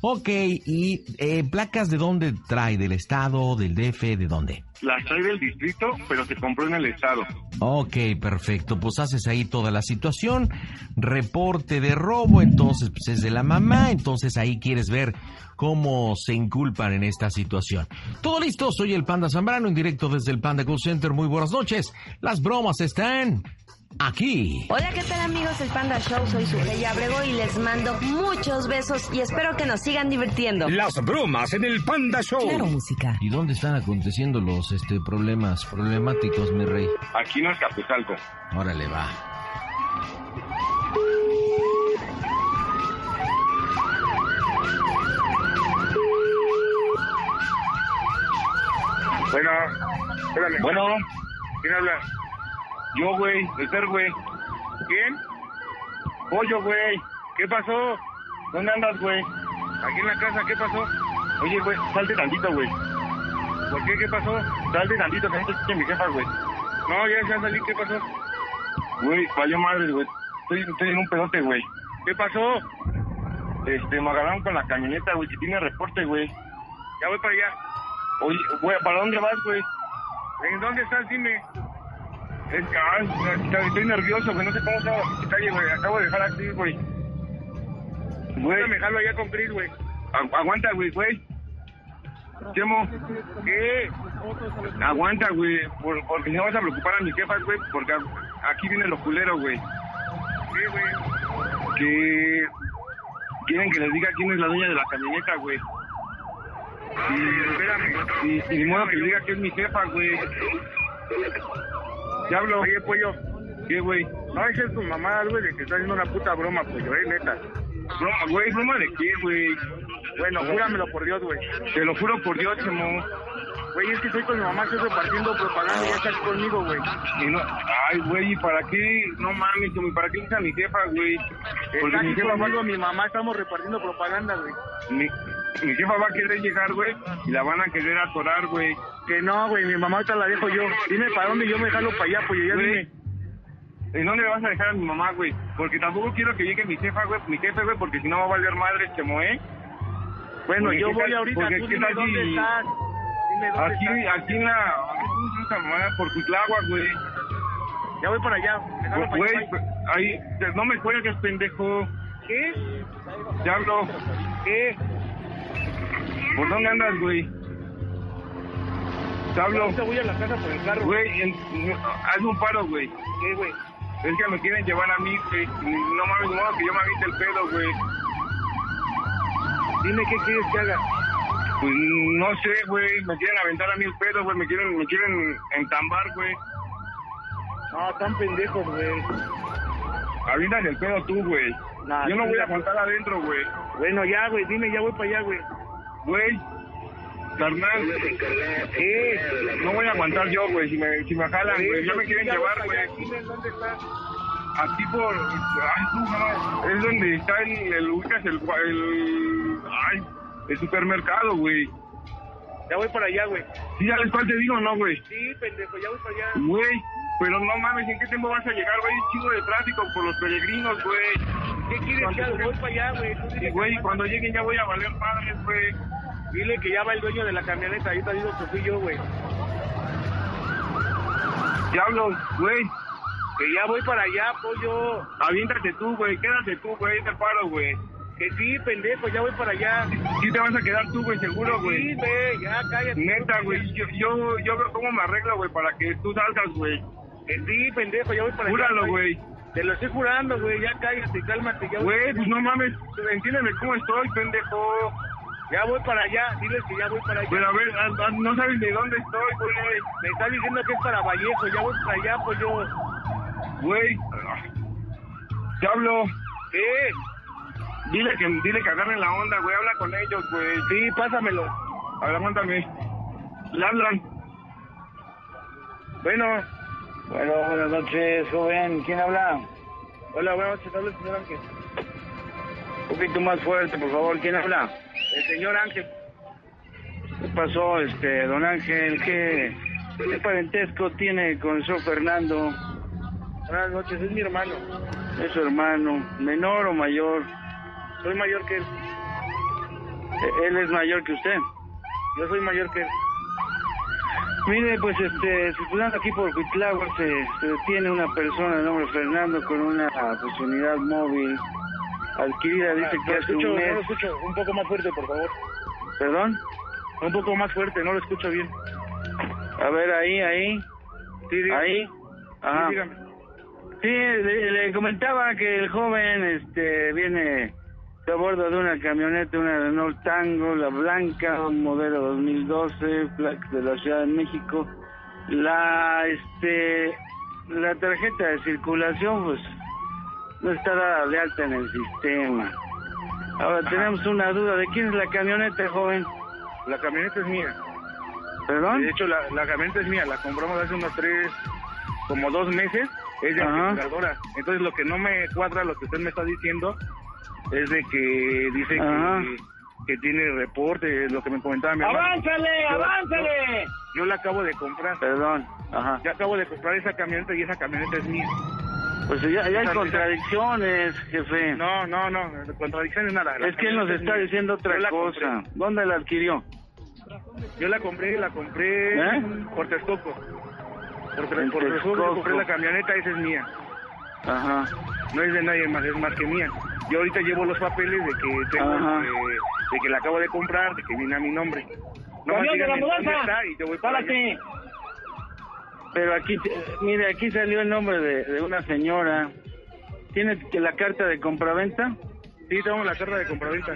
Speaker 1: ok, ¿y eh, placas de dónde trae? ¿Del estado, del DF, de dónde?
Speaker 25: Las trae del distrito, pero se compró en el estado.
Speaker 1: Ok, perfecto. Pues haces ahí toda la situación. Reporte de robo, entonces pues es de la mamá. Entonces ahí quieres ver cómo se inculpan en esta situación. Todo listo, soy el Panda Zambrano en directo desde el Panda Call Center. Muy buenas noches. Las bromas están aquí.
Speaker 26: Hola, ¿qué tal amigos del Panda Show? Soy Sugeya Abrego y les mando muchos besos y espero que nos sigan divirtiendo.
Speaker 4: Las bromas en el Panda Show.
Speaker 26: música.
Speaker 1: ¿Y dónde están aconteciendo los este problemas problemáticos, mi rey?
Speaker 25: Aquí no es Capuzalco.
Speaker 1: Órale, va.
Speaker 25: Bueno, espérame. Bueno, ¿quién habla? Yo, güey, Esther, güey. ¿Quién? Pollo, güey. ¿Qué pasó? ¿Dónde andas, güey? Aquí en la casa, ¿qué pasó? Oye, güey, salte tantito, güey. ¿Por qué? ¿Qué pasó? Salte tantito, que no te escuche mi jefa, güey. No, ya, ya salí, ¿qué pasó? Güey, valió madre, güey. Estoy, estoy en un pedote, güey. ¿Qué pasó? Este, me agarraron con la camioneta, güey, que tiene reporte, güey. Ya voy para allá. Oye, güey, ¿para dónde vas, güey? ¿En dónde estás? Dime. Es que, estoy- nervioso, güey, no sé cómo se llama la calle, güey. Acabo de dejar aquí, güey. Güey. me jalo allá con Chris, güey. Agu- aguanta, güey, güey. Chemo, ¿qué? Aguanta, güey, por- porque no vas a preocupar a mi jefa, güey, porque a- aquí viene lo culero, güey. ¿Qué, güey? Que quieren que les diga quién es la dueña de la camioneta, güey. Y, espérame, y, y ni modo que le diga que es mi jefa, güey. ¿Ya hablo? Oye, pollo. ¿Qué, güey? No, esa es tu mamá, güey, de que está haciendo una puta broma, pollo, eh, neta. Broma, güey, ¿broma de qué, güey? Bueno, júramelo por Dios, güey. Te lo juro por Dios, Chemo. Güey, es que estoy con mi mamá, estoy repartiendo propaganda y ya estás conmigo, güey. Y no, ay, güey, ¿y para qué? No mames, ¿y para qué a mi jefa, güey? Porque
Speaker 27: Está
Speaker 25: mi
Speaker 27: aquí
Speaker 25: jefa va
Speaker 27: conmigo, mi mamá, estamos repartiendo propaganda, güey.
Speaker 25: mi, mi jefa va a querer llegar, güey, y la van a querer atorar, güey.
Speaker 27: Que no, güey, mi mamá ahorita la dejo yo. Dime para dónde yo me jalo para allá, pues ya dime.
Speaker 25: ¿En dónde le vas a dejar a mi mamá, güey? Porque tampoco quiero que llegue mi jefa, güey, mi jefe, güey, porque si no va a valer madre, chemo, ¿eh?
Speaker 27: Bueno,
Speaker 25: Porque
Speaker 27: yo voy ahorita,
Speaker 25: porque
Speaker 27: tú dime dónde estás. Dime dónde
Speaker 25: Aquí,
Speaker 27: estás.
Speaker 25: aquí en la... ¿Cómo se llama esa mamá? Por Cutlagua, güey.
Speaker 27: Ya voy para allá.
Speaker 25: Güey, ahí, no me cuelgues, pendejo.
Speaker 27: ¿Qué?
Speaker 25: Ya hablo.
Speaker 27: ¿Qué?
Speaker 25: ¿Por dónde andas, güey? Te hablo.
Speaker 27: Ahorita voy a la casa por el carro.
Speaker 25: Güey, en- hazme un paro, güey.
Speaker 27: ¿Qué, güey?
Speaker 25: Es que me quieren llevar a mí, güey. No mames, no que yo me aviente el pedo, güey.
Speaker 27: Dime qué quieres que haga.
Speaker 25: Pues no sé, güey. Me quieren aventar a mí el pedo, güey. Me quieren, me quieren entambar, güey.
Speaker 27: No, tan pendejos, güey.
Speaker 25: Avientas el pedo tú, güey.
Speaker 27: Nah,
Speaker 25: Yo no voy a
Speaker 27: chinga,
Speaker 25: aguantar adentro, güey.
Speaker 27: Bueno, ya, güey, dime, ya voy para allá, güey.
Speaker 25: Güey, carnal. Eh, no voy a aguantar yo, güey, si me, si me jalan, güey. Ya me quieren
Speaker 27: Ya
Speaker 25: llevar, güey.
Speaker 27: dónde está.
Speaker 25: Aquí por... Ay, tú, no. Es donde está el... el ubicas el, el... Ay, el supermercado, güey.
Speaker 27: Ya voy para allá, güey.
Speaker 25: ¿Sí sabes cuál te digo no, güey?
Speaker 27: Sí, pendejo, ya voy para allá.
Speaker 25: Güey, pero no mames, ¿en qué tiempo vas a llegar, güey? Un chingo de tráfico por los peregrinos, güey.
Speaker 27: ¿Qué quieres que haga? Voy para allá, güey.
Speaker 25: Güey, cuando lleguen ya voy a valer madres, güey.
Speaker 27: Dile que ya va el dueño de la camioneta. Ahí te digo que fui yo, güey.
Speaker 25: Diablos, güey.
Speaker 27: Que ya voy para allá, pollo.
Speaker 25: Aviéntate tú, güey. Quédate tú, güey. Te paro, güey.
Speaker 27: Que sí, pendejo, ya voy para allá.
Speaker 25: Sí te vas a quedar tú, güey, seguro,
Speaker 27: Sí,
Speaker 25: güey.
Speaker 27: ya cállate.
Speaker 25: Neta, güey. Yo, yo, yo veo cómo me arreglo, güey, para que tú salgas, güey.
Speaker 27: Que sí, pendejo, ya voy para
Speaker 25: Júralo, güey.
Speaker 27: Te lo estoy jurando, güey. Ya cállate, cálmate. Ya voy-
Speaker 25: Güey, pues no mames. Entiéndeme cómo estoy, pendejo.
Speaker 27: Ya voy para allá. Diles que ya voy para allá.
Speaker 25: Pero a ver, a- a- no sabes de dónde estoy, güey.
Speaker 27: Me está diciendo que es para Vallejo. Ya voy para allá, pollo.
Speaker 25: Güey. Diablo.
Speaker 27: ¿Qué?
Speaker 25: Dile que, dile que agarren la onda, güey. Habla con ellos, güey.
Speaker 27: Sí, pásamelo.
Speaker 25: A ver, aguántame. Ladran.
Speaker 27: Bueno.
Speaker 28: Bueno, buenas noches, joven. ¿Quién habla?
Speaker 27: Hola, buenas noches. Habla el señor Ángel.
Speaker 28: Un poquito más fuerte, por favor. ¿Quién habla?
Speaker 27: El señor Ángel.
Speaker 28: ¿Qué pasó, este, don Ángel? ¿Qué, qué parentesco tiene con el señor Fernando?
Speaker 27: Buenas noches. Es mi hermano.
Speaker 28: ¿Es su hermano? ¿Menor o mayor?
Speaker 27: Soy mayor que él.
Speaker 28: Eh, ¿Él es mayor que usted?
Speaker 27: Yo soy mayor que él.
Speaker 28: Mire, pues, este, circulando aquí por Cuitlagua se, se detiene una persona de nombre Fernando con una pues, unidad móvil adquirida, dice
Speaker 27: Ah,
Speaker 28: que
Speaker 27: no lo
Speaker 28: hace
Speaker 27: escucho,
Speaker 28: un
Speaker 27: no
Speaker 28: mes.
Speaker 27: lo escucho. Un poco más fuerte, por favor.
Speaker 28: ¿Perdón?
Speaker 27: Un poco más fuerte, no lo escucho bien.
Speaker 28: A ver, ahí, ahí.
Speaker 27: Sí, dígame.
Speaker 28: Ahí. Ajá.
Speaker 27: Sí, dígame.
Speaker 28: Sí, le, le comentaba que el joven este viene a bordo de una camioneta, una Renault Tango, la blanca, un modelo 2012, placa de la Ciudad de México. La este la tarjeta de circulación pues no está dada de alta en el sistema. Ahora tenemos una duda, ¿de quién es la camioneta, joven?
Speaker 27: La camioneta es mía.
Speaker 28: ¿Perdón?
Speaker 27: De hecho, la, la camioneta es mía. La compramos hace unos tres, como dos meses. Es de. Entonces, lo que no me cuadra, lo que usted me está diciendo, es de que dice que, que tiene reporte, lo que me comentaba mi hermano.
Speaker 28: ¡Avánzale,
Speaker 27: Yo-
Speaker 28: avánzale!
Speaker 27: Yo, yo la acabo de comprar.
Speaker 28: Perdón, ajá.
Speaker 27: Ya acabo de comprar esa camioneta y esa camioneta es mía.
Speaker 28: Pues ya, ya hay contradicciones, jefe.
Speaker 27: No, no, no, contradicciones nada.
Speaker 28: Es que él nos está diciendo
Speaker 27: Yo
Speaker 28: otra
Speaker 27: la
Speaker 28: cosa.
Speaker 27: compré.
Speaker 28: ¿Dónde la adquirió?
Speaker 27: Yo la compré, la compré
Speaker 28: ¿Eh?
Speaker 27: por Texcoco. Por, por Texcoco yo compré la camioneta, esa es mía.
Speaker 28: Ajá.
Speaker 27: No es de nadie más, es más que mía. Yo ahorita llevo los papeles de que tengo, eh, de que la acabo de comprar, de que viene a mi nombre. No
Speaker 28: ¡Camión de la mudanza!
Speaker 27: está y te voy para
Speaker 28: ¡Párate!
Speaker 27: allá.
Speaker 28: Pero aquí, eh, mire, aquí salió el nombre de, de una señora. ¿Tiene que la carta de compraventa?
Speaker 27: Sí, tengo la carta de compraventa.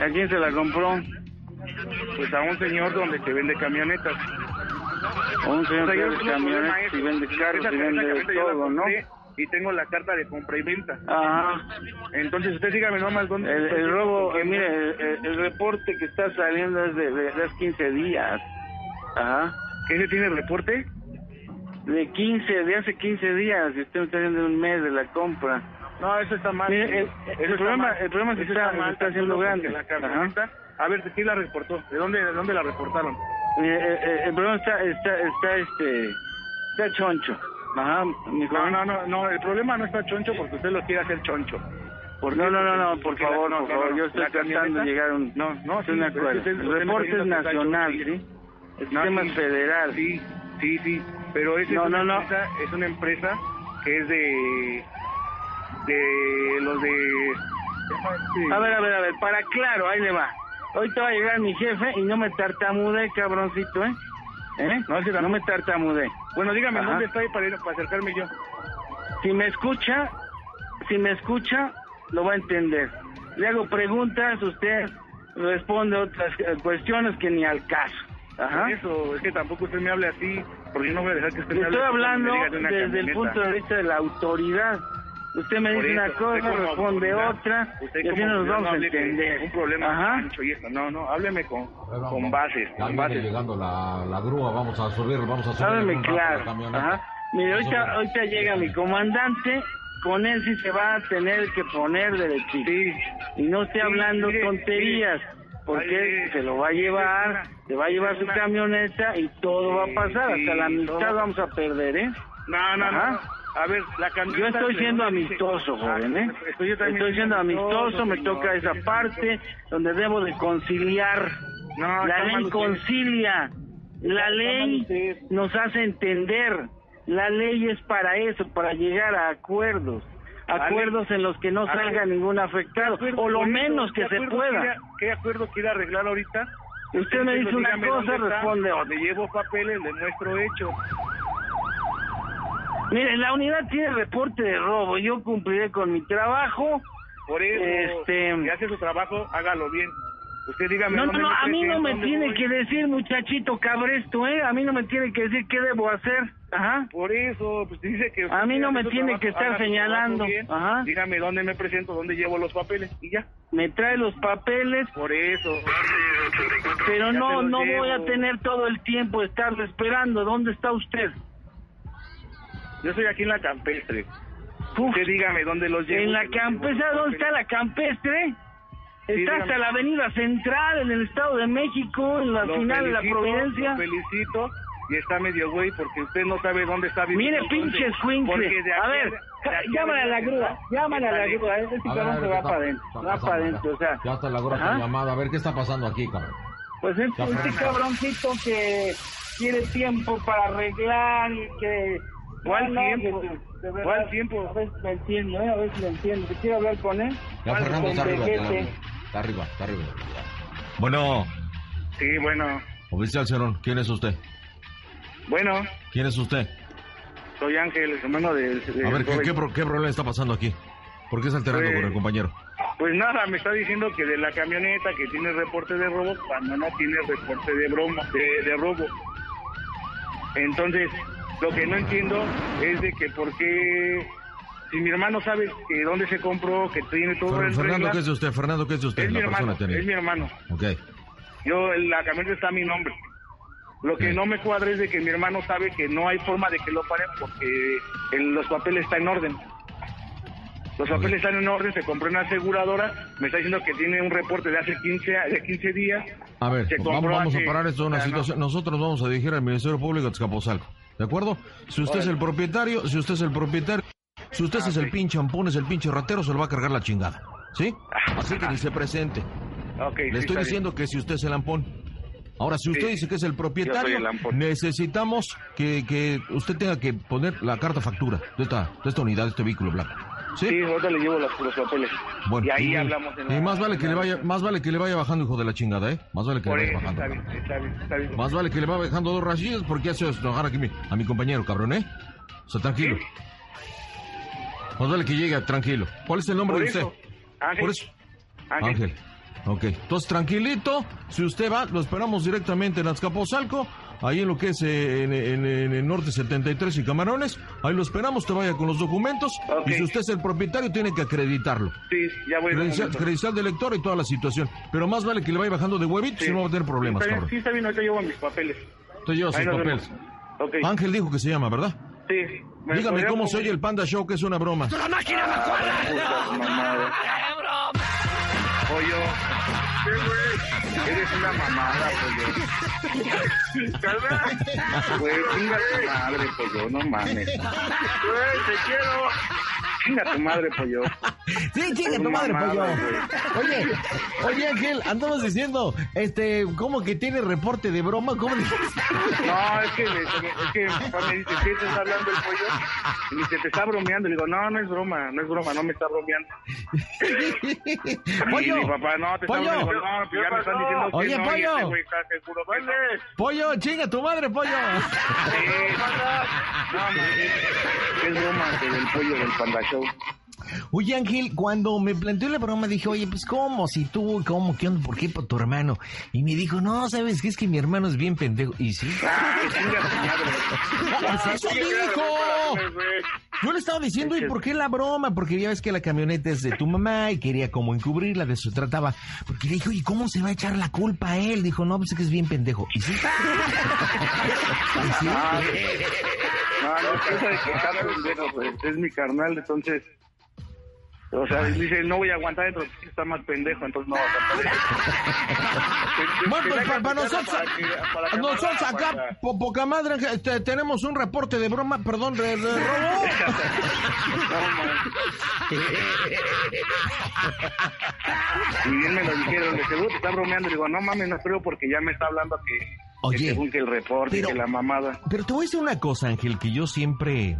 Speaker 28: ¿A quién se la compró?
Speaker 27: Pues a un señor donde se vende camionetas.
Speaker 28: A un señor
Speaker 27: O sea,
Speaker 28: que vende camionetas y vende carros y vende todo, ¿no?
Speaker 27: Y tengo la carta de compra y venta.
Speaker 28: Ajá.
Speaker 27: Entonces usted dígame nomás dónde...
Speaker 28: El, el robo,
Speaker 27: ¿Con
Speaker 28: eh, mire, el, el- el reporte que está saliendo es de, de, de hace 15 días. Ajá.
Speaker 27: ¿Qué se tiene reporte?
Speaker 28: De 15, de hace 15 días, y usted me está diciendo un mes de la compra.
Speaker 27: No, eso está mal.
Speaker 28: Mire, el, el
Speaker 27: Eso está
Speaker 28: problema,
Speaker 27: mal.
Speaker 28: el problema es que
Speaker 27: Eso
Speaker 28: está,
Speaker 27: mal,
Speaker 28: se está haciendo grande.
Speaker 27: La camioneta, a ver, ¿quién la reportó? ¿De dónde, de dónde la reportaron?
Speaker 28: Mire, eh, eh, el problema está, está, está, este, está choncho. Ajá,
Speaker 27: No, no, no, no, el problema no está choncho porque usted lo quiere hacer choncho. ¿Por
Speaker 28: No, no, no, no, por favor, por favor, yo estoy tratando de llegar a un...
Speaker 27: No, no, sí, pero
Speaker 28: acuerdo. El reporte es nacional, ¿sí? El sistema es federal.
Speaker 27: Sí, sí, sí, pero es, una
Speaker 28: no, no.
Speaker 27: Empresa, es una empresa que es de... de los de...
Speaker 28: A ver, a ver, a ver, para claro, ahí le va. Ahorita va a llegar mi jefe y no me tartamude, cabroncito, ¿eh? ¿Eh?
Speaker 27: No, sí,
Speaker 28: No me tartamude.
Speaker 27: Bueno, dígame,
Speaker 28: Ajá.
Speaker 27: ¿dónde está ahí para, ir- para acercarme yo?
Speaker 28: Si me escucha, si me escucha, lo va a entender. Le hago preguntas, usted responde otras eh, cuestiones que ni al caso. Ajá.
Speaker 27: Eso, es que tampoco usted me hable así, porque yo no voy a dejar que usted me hable
Speaker 28: estoy hablando desde el punto de vista de la autoridad. Usted me dice una cosa, responde otra,
Speaker 27: usted
Speaker 28: y así nos vamos
Speaker 27: no
Speaker 28: a entender.
Speaker 27: Un problema
Speaker 28: Ajá.
Speaker 27: ancho y esto. No, no, hábleme con, con bases,
Speaker 1: Ya
Speaker 27: con bases.
Speaker 1: llegando la, la grúa, vamos a subir, vamos a subir. Rato
Speaker 28: claro. Ajá. Mire, ahorita, llega mi comandante, con él sí se va a tener que poner derechito. Y no esté
Speaker 27: Sí,
Speaker 28: hablando
Speaker 27: mire,
Speaker 28: tonterías, porque él se lo va a llevar, se va a llevar su camioneta y todo va a pasar,
Speaker 27: sí,
Speaker 28: hasta la amistad
Speaker 27: todo.
Speaker 28: vamos a perder, ¿eh?
Speaker 27: No, no,
Speaker 28: Ajá.
Speaker 27: no. A ver, la
Speaker 28: Yo
Speaker 27: camioneta...
Speaker 28: estoy
Speaker 27: ¿de
Speaker 28: siendo
Speaker 27: dónde dice?
Speaker 28: amistoso, joven, ¿eh?
Speaker 27: Ah, Estoy, yo también
Speaker 28: Estoy siendo amistoso, me toca esa parte donde debo de conciliar.
Speaker 27: No,
Speaker 28: La ley concilia, la ley nos hace entender. La ley es para eso, para llegar a acuerdos. Acuerdos en los que no salga ningún afectado, o lo menos que
Speaker 27: ¿Qué
Speaker 28: se pueda.
Speaker 27: ¿Qué acuerdo quiere arreglar ahorita?
Speaker 28: Usted me dice una cosa, responde otra.
Speaker 27: Le llevo papeles, le muestro hechos.
Speaker 28: Mire, la unidad tiene reporte de robo, yo cumpliré con mi trabajo.
Speaker 27: Por eso,
Speaker 28: Este-
Speaker 27: si hace su trabajo, hágalo bien. Usted dígame
Speaker 28: No, no, no, a mí no me tiene
Speaker 27: voy.
Speaker 28: que decir, muchachito cabresto, ¿eh? A mí no me tiene que decir qué debo hacer. Ajá.
Speaker 27: Por eso, pues dice que...
Speaker 28: A mí no me tiene
Speaker 27: trabajo,
Speaker 28: que estar señalando.
Speaker 27: bien.
Speaker 28: Ajá.
Speaker 27: Dígame dónde me presento, dónde llevo los papeles y ya.
Speaker 28: Me trae los papeles,
Speaker 27: Por eso.
Speaker 28: pero no, no voy a tener todo el tiempo de estarlo esperando. ¿Dónde está usted?
Speaker 27: Yo estoy aquí en la campestre.
Speaker 28: Uf.
Speaker 27: Usted dígame dónde los llevo.
Speaker 28: En la campestre, ¿dónde está la campestre?
Speaker 27: Sí,
Speaker 28: está hasta la avenida central, en el Estado de México, en la
Speaker 27: Lo
Speaker 28: final de la Providencia.
Speaker 27: lo felicito y está medio güey porque usted no sabe dónde está viviendo.
Speaker 28: Mire, pinche escuincle. A ver, llámale a la grúa, llámale a la grúa.
Speaker 1: a
Speaker 28: cabrón se
Speaker 1: ¿qué
Speaker 28: va
Speaker 1: está-
Speaker 28: para adentro, va
Speaker 1: pasando
Speaker 28: para adentro, o sea.
Speaker 1: Ya está la grúa está
Speaker 28: Ajá.
Speaker 1: llamada. A ver qué está pasando aquí, cabrón.
Speaker 28: Pues este
Speaker 1: Fernanda.
Speaker 28: cabroncito que quiere tiempo para arreglar y que...
Speaker 27: ¿Cuál
Speaker 28: No,
Speaker 27: tiempo?
Speaker 28: de- de verdad,
Speaker 27: ¿Cuál tiempo?
Speaker 28: A ver si lo entiendo, ¿eh? A ver si lo entiendo. ¿Te quiero hablar con él?
Speaker 1: Ya
Speaker 28: ¿Cuál
Speaker 1: Fernando está arriba. Está arriba, está arriba. Bueno,
Speaker 27: Sí, bueno.
Speaker 1: oficial Cerón, ¿quién es usted?
Speaker 27: Bueno,
Speaker 1: ¿Quién es usted?
Speaker 27: soy Ángel, hermano del... del
Speaker 1: A ver, ¿qué, qué, pro- qué problema está pasando aquí? ¿Por qué está alterando
Speaker 27: Pues-
Speaker 1: con el compañero?
Speaker 27: Pues nada, me está diciendo que de la camioneta que tiene reporte de robo, cuando no tiene reporte de broma, de, de robo. Entonces, lo que no entiendo es de que por qué, si mi hermano sabe que dónde se compró, que tiene todo
Speaker 1: Fer-
Speaker 27: en
Speaker 1: Fernando, ¿qué es de usted? Fernando, ¿qué es de usted?
Speaker 27: es mi
Speaker 1: persona
Speaker 27: hermano, es mi hermano.
Speaker 1: Ok.
Speaker 27: Yo, la camioneta está a mi nombre. Lo que no me cuadra es de que mi hermano sabe que no hay forma de que lo paren porque el- los papeles están en orden. Los papeles están en orden, se compró una aseguradora, me está diciendo que tiene un reporte de hace 15, a- de 15 días.
Speaker 1: A ver,
Speaker 27: Se
Speaker 1: vamos, vamos a parar esto de una
Speaker 27: no.
Speaker 1: situación. Nosotros nos vamos a dirigir al Ministerio Público de Azcapotzalco. ¿De acuerdo? Si usted es el propietario, si usted es el propietario, si usted es el pinche ampón, es el pinche ratero, se lo va a cargar la chingada. ¿Sí? Así que ni se presente.
Speaker 27: Ok, sí,
Speaker 1: Le estoy diciendo que si usted es el ampón. Ahora, si usted
Speaker 27: Sí,
Speaker 1: dice que es el propietario,
Speaker 27: el
Speaker 1: necesitamos que, que usted tenga que poner la carta factura de esta, de esta unidad, de este vehículo blanco. ¿Sí?
Speaker 27: Sí, ahorita le llevo los, los papeles.
Speaker 1: Bueno,
Speaker 27: y ahí
Speaker 1: y,
Speaker 27: hablamos. en
Speaker 1: y
Speaker 27: la-
Speaker 1: más vale que le vaya, más vale que le vaya bajando, hijo de la chingada, ¿eh? Más vale que le vaya bajando.
Speaker 27: está bien, está bien, está bien.
Speaker 1: Más vale que le va dejando dos rayillas porque hace enojar aquí mi- a mi compañero, cabrón, ¿eh? O sea, tranquilo. Más vale que llegue tranquilo. ¿Cuál es el nombre
Speaker 27: Por
Speaker 1: de usted?
Speaker 27: Ángel.
Speaker 1: Por eso.
Speaker 27: Ángel.
Speaker 1: Ángel. Ok. Entonces, tranquilito. Si usted va, lo esperamos directamente en Azcapotzalco. Ahí en lo que es eh, en, en- en el norte 73 y Camarones. Ahí lo esperamos, te vaya con los documentos. Y si usted es el propietario, tiene que acreditarlo.
Speaker 27: Sí, ya voy.
Speaker 1: Credencial, credencial de lector y toda la situación. Pero más vale que le vaya bajando de huevito,
Speaker 27: Sí.
Speaker 1: si no va a tener problemas,
Speaker 27: sí, está bien,
Speaker 1: cabrón.
Speaker 27: Sí, está bien, ahorita llevo mis papeles.
Speaker 1: Te lleva sus papeles. Ángel dijo que se llama, ¿verdad?
Speaker 27: Sí. ¿Me
Speaker 1: Dígame cómo se oye el Panda Show, que es una broma.
Speaker 27: ¡La máquina! Pollo. ¿Qué, güey? Eres una mamada, pollo. ¿Verdad? Güey, chinga tu madre, pollo, no mames. Güey, te quiero. Chinga tu madre, pollo.
Speaker 1: Sí, chinga
Speaker 27: Tu
Speaker 1: madre, pollo. Oye, oye, Ángel, andamos diciendo, este, ¿cómo que tiene reporte de broma? ¿Cómo le-
Speaker 27: No, es que, es que mi papá me dice, ¿qué te está hablando el pollo? Y me dice, te está bromeando. Le digo, no, no es broma, no es broma, no me está bromeando.
Speaker 1: Pollo,
Speaker 27: y mi papá, no, te
Speaker 1: pollo.
Speaker 27: está bromeando. Le digo, no, ya me están diciendo que
Speaker 1: Oye,
Speaker 27: no,
Speaker 1: pollo. Pollo, chinga tu madre, pollo.
Speaker 27: Sí, no, no, es, broma del pollo del Panda Show.
Speaker 1: Oye, Ángel, cuando me planteó la broma dije, oye, pues ¿cómo? Si tú, ¿cómo? ¿Qué onda? ¿Por qué por tu hermano? Y me dijo, no, ¿sabes qué? Es que mi hermano es bien pendejo. Y sí.
Speaker 27: Ah, que
Speaker 1: eso dijo. Yo le estaba diciendo, ¿y por qué la broma? Porque ya ves que la camioneta es de tu mamá y quería como encubrirla, de eso trataba. Porque le dijo, ¿y cómo se va a echar la culpa a él? Dijo, no, pues es que es bien pendejo. ¿Y sí? ¿Y sí?
Speaker 27: Ah, No, no, es que pues, es mi carnal, entonces... O sea, dice, no voy a aguantar dentro, está más pendejo, entonces no va a aguantar.
Speaker 1: Bueno, pues para, para nosotros, nosotros acá, po- poca madre, este, tenemos un reporte de broma, perdón, de, de robo.
Speaker 27: Y bien me lo dijeron, de seguro te está bromeando. Le digo, no mames, no creo porque ya me está hablando que, que
Speaker 1: Oye,
Speaker 27: según que el reporte,
Speaker 1: pero-
Speaker 27: que la mamada.
Speaker 1: Pero te voy a decir una cosa, Ángel, que yo siempre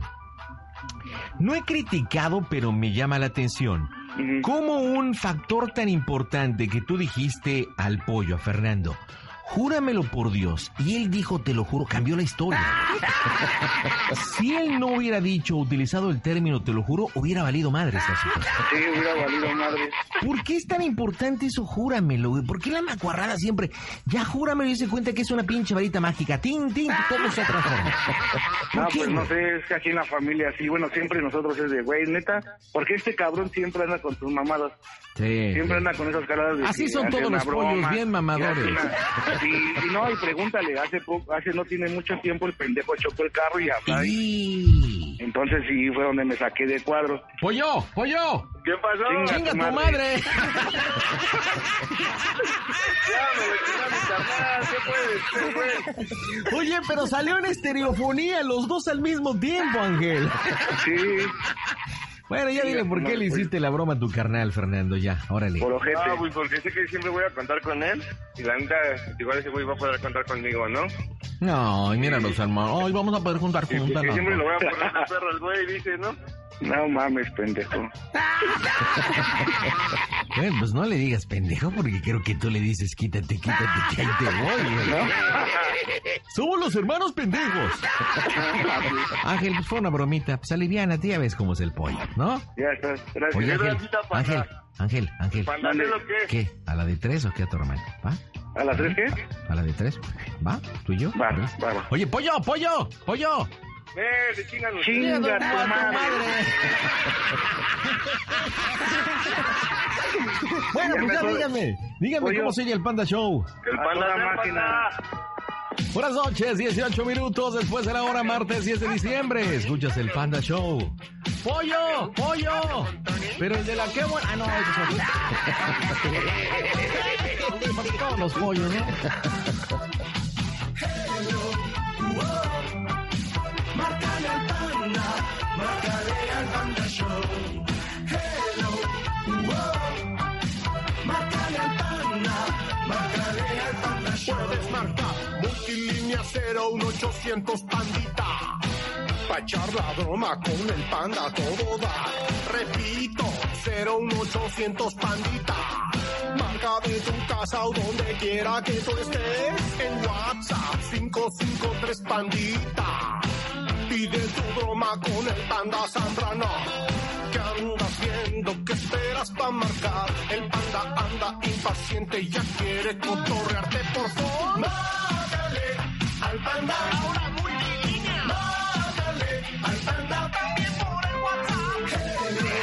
Speaker 1: no he criticado, pero me llama la atención. ¿Cómo un factor tan importante que tú dijiste al pollo, a Fernando, júramelo por Dios, y él dijo, te lo juro, cambió la historia. si él no hubiera dicho, utilizado el término, te lo juro, hubiera valido madre esta situación.
Speaker 27: Sí, hubiera valido madre.
Speaker 1: ¿Por qué es tan importante eso? Júramelo, güey. ¿Por qué la macuarrada siempre? Ya júramelo y se cuenta que es una pinche varita mágica. ¡Tin, tin! Todo se transforma.
Speaker 27: No,
Speaker 1: ¿Por qué,
Speaker 27: pues no sé, es que aquí en la familia así, bueno, siempre nosotros es de, güey, neta, porque este cabrón siempre anda con sus mamadas.
Speaker 1: Sí,
Speaker 27: Siempre
Speaker 1: sí.
Speaker 27: anda con esas caladas de
Speaker 1: Así
Speaker 27: que
Speaker 1: son todos los pollos,
Speaker 27: broma,
Speaker 1: bien mamadores.
Speaker 27: Y no, y pregúntale, hace poco, hace no tiene mucho tiempo el pendejo chocó el carro y habla. Entonces sí, fue donde me saqué de cuadro.
Speaker 1: ¡Pollo! ¡Pollo!
Speaker 27: ¿Qué pasó?
Speaker 1: ¡Chinga tu madre!
Speaker 27: Ya, me ¿qué?
Speaker 1: Oye, pero salió en estereofonía los dos al mismo tiempo, Ángel.
Speaker 27: Sí.
Speaker 1: Bueno, ya dile por qué le hiciste la broma a tu carnal, Fernando, ya, órale.
Speaker 25: No, güey, porque sé que siempre voy a contar con él. Y la neta, igual ese güey va a poder contar conmigo, ¿no?
Speaker 1: No, mira los hermanos. Hoy vamos a poder juntar juntas.
Speaker 25: Siempre lo voy a poner perro al güey, dice, ¿no?
Speaker 27: No mames, pendejo.
Speaker 1: Bueno, pues no le digas pendejo porque creo que tú le dices quítate, quítate, que ahí te voy, güey. Somos los hermanos pendejos. Ángel, pues fue una bromita. Pues aliviana, ya ves cómo es el pollo, ¿no?
Speaker 27: Ya estás, gracias.
Speaker 1: Oye, Ángel. Ángel, Ángel, Ángel.
Speaker 27: ¿qué es lo que?
Speaker 1: ¿Qué? ¿A la de tres o qué a tu hermano? ¿Va?
Speaker 27: ¿A las tres qué?
Speaker 1: ¿A la de tres? ¿Va? ¿Tú y yo?
Speaker 27: ¿Va?
Speaker 1: va,
Speaker 27: va.
Speaker 1: Oye, pollo, pollo, pollo.
Speaker 25: Eh, se chingan los
Speaker 27: Chinga tu
Speaker 1: a tu
Speaker 27: madre.
Speaker 1: Bueno, pues ya díganme. Díganme
Speaker 27: Pollo.
Speaker 1: cómo oye el Panda Show.
Speaker 25: El panda del
Speaker 27: máquina.
Speaker 1: Buenas noches, 18 minutos después de la hora, martes 10 de diciembre. Escuchas el Panda Show. ¡Pollo! ¡Pollo! Pero el de la que buena. Ah, no, ese es otro. Todos los pollos, ¿no?
Speaker 29: 01800 pandita. Pa' echar la broma con el panda todo da. Repito, 01800 pandita. Marca de tu casa o donde quiera que tú estés. En WhatsApp 553 pandita. Pide tu broma con el panda Zambrano. ¿Qué andas viendo? ¿Qué esperas para marcar? El panda anda impaciente y ya quiere cotorrearte por favor. Al panda. Ahora multilínea. Márcale al panda también por el WhatsApp. Hello,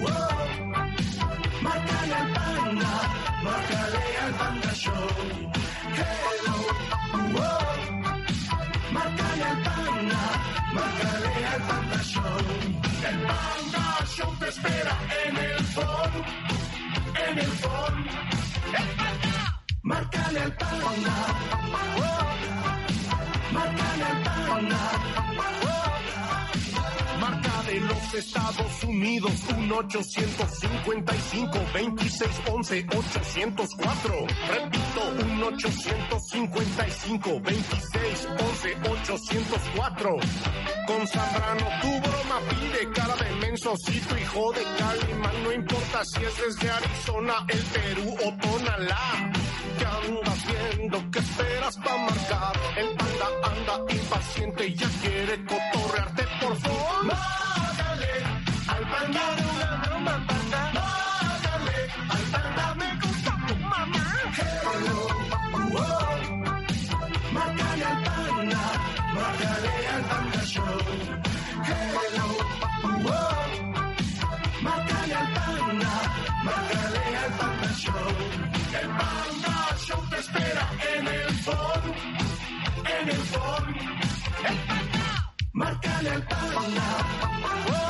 Speaker 29: wow. Márcale al panda. Márcale al panda show. Hello, wow. Márcale al panda, márcale al panda show. El panda show te espera en el phone, en el phone. Márcale al panda, al panda. De los Estados Unidos, 1-855-2611-804. Repito, 1-855-2611-804. Con Zambrano tu broma pide cara de menso, si tu hijo de Calimán, no importa si es desde Arizona, el Perú o Tonalá. ¿Qué andas viendo? ¿Qué esperas para marcar? El panda anda impaciente ya quiere cotorrearte por favor. Marcale al panda.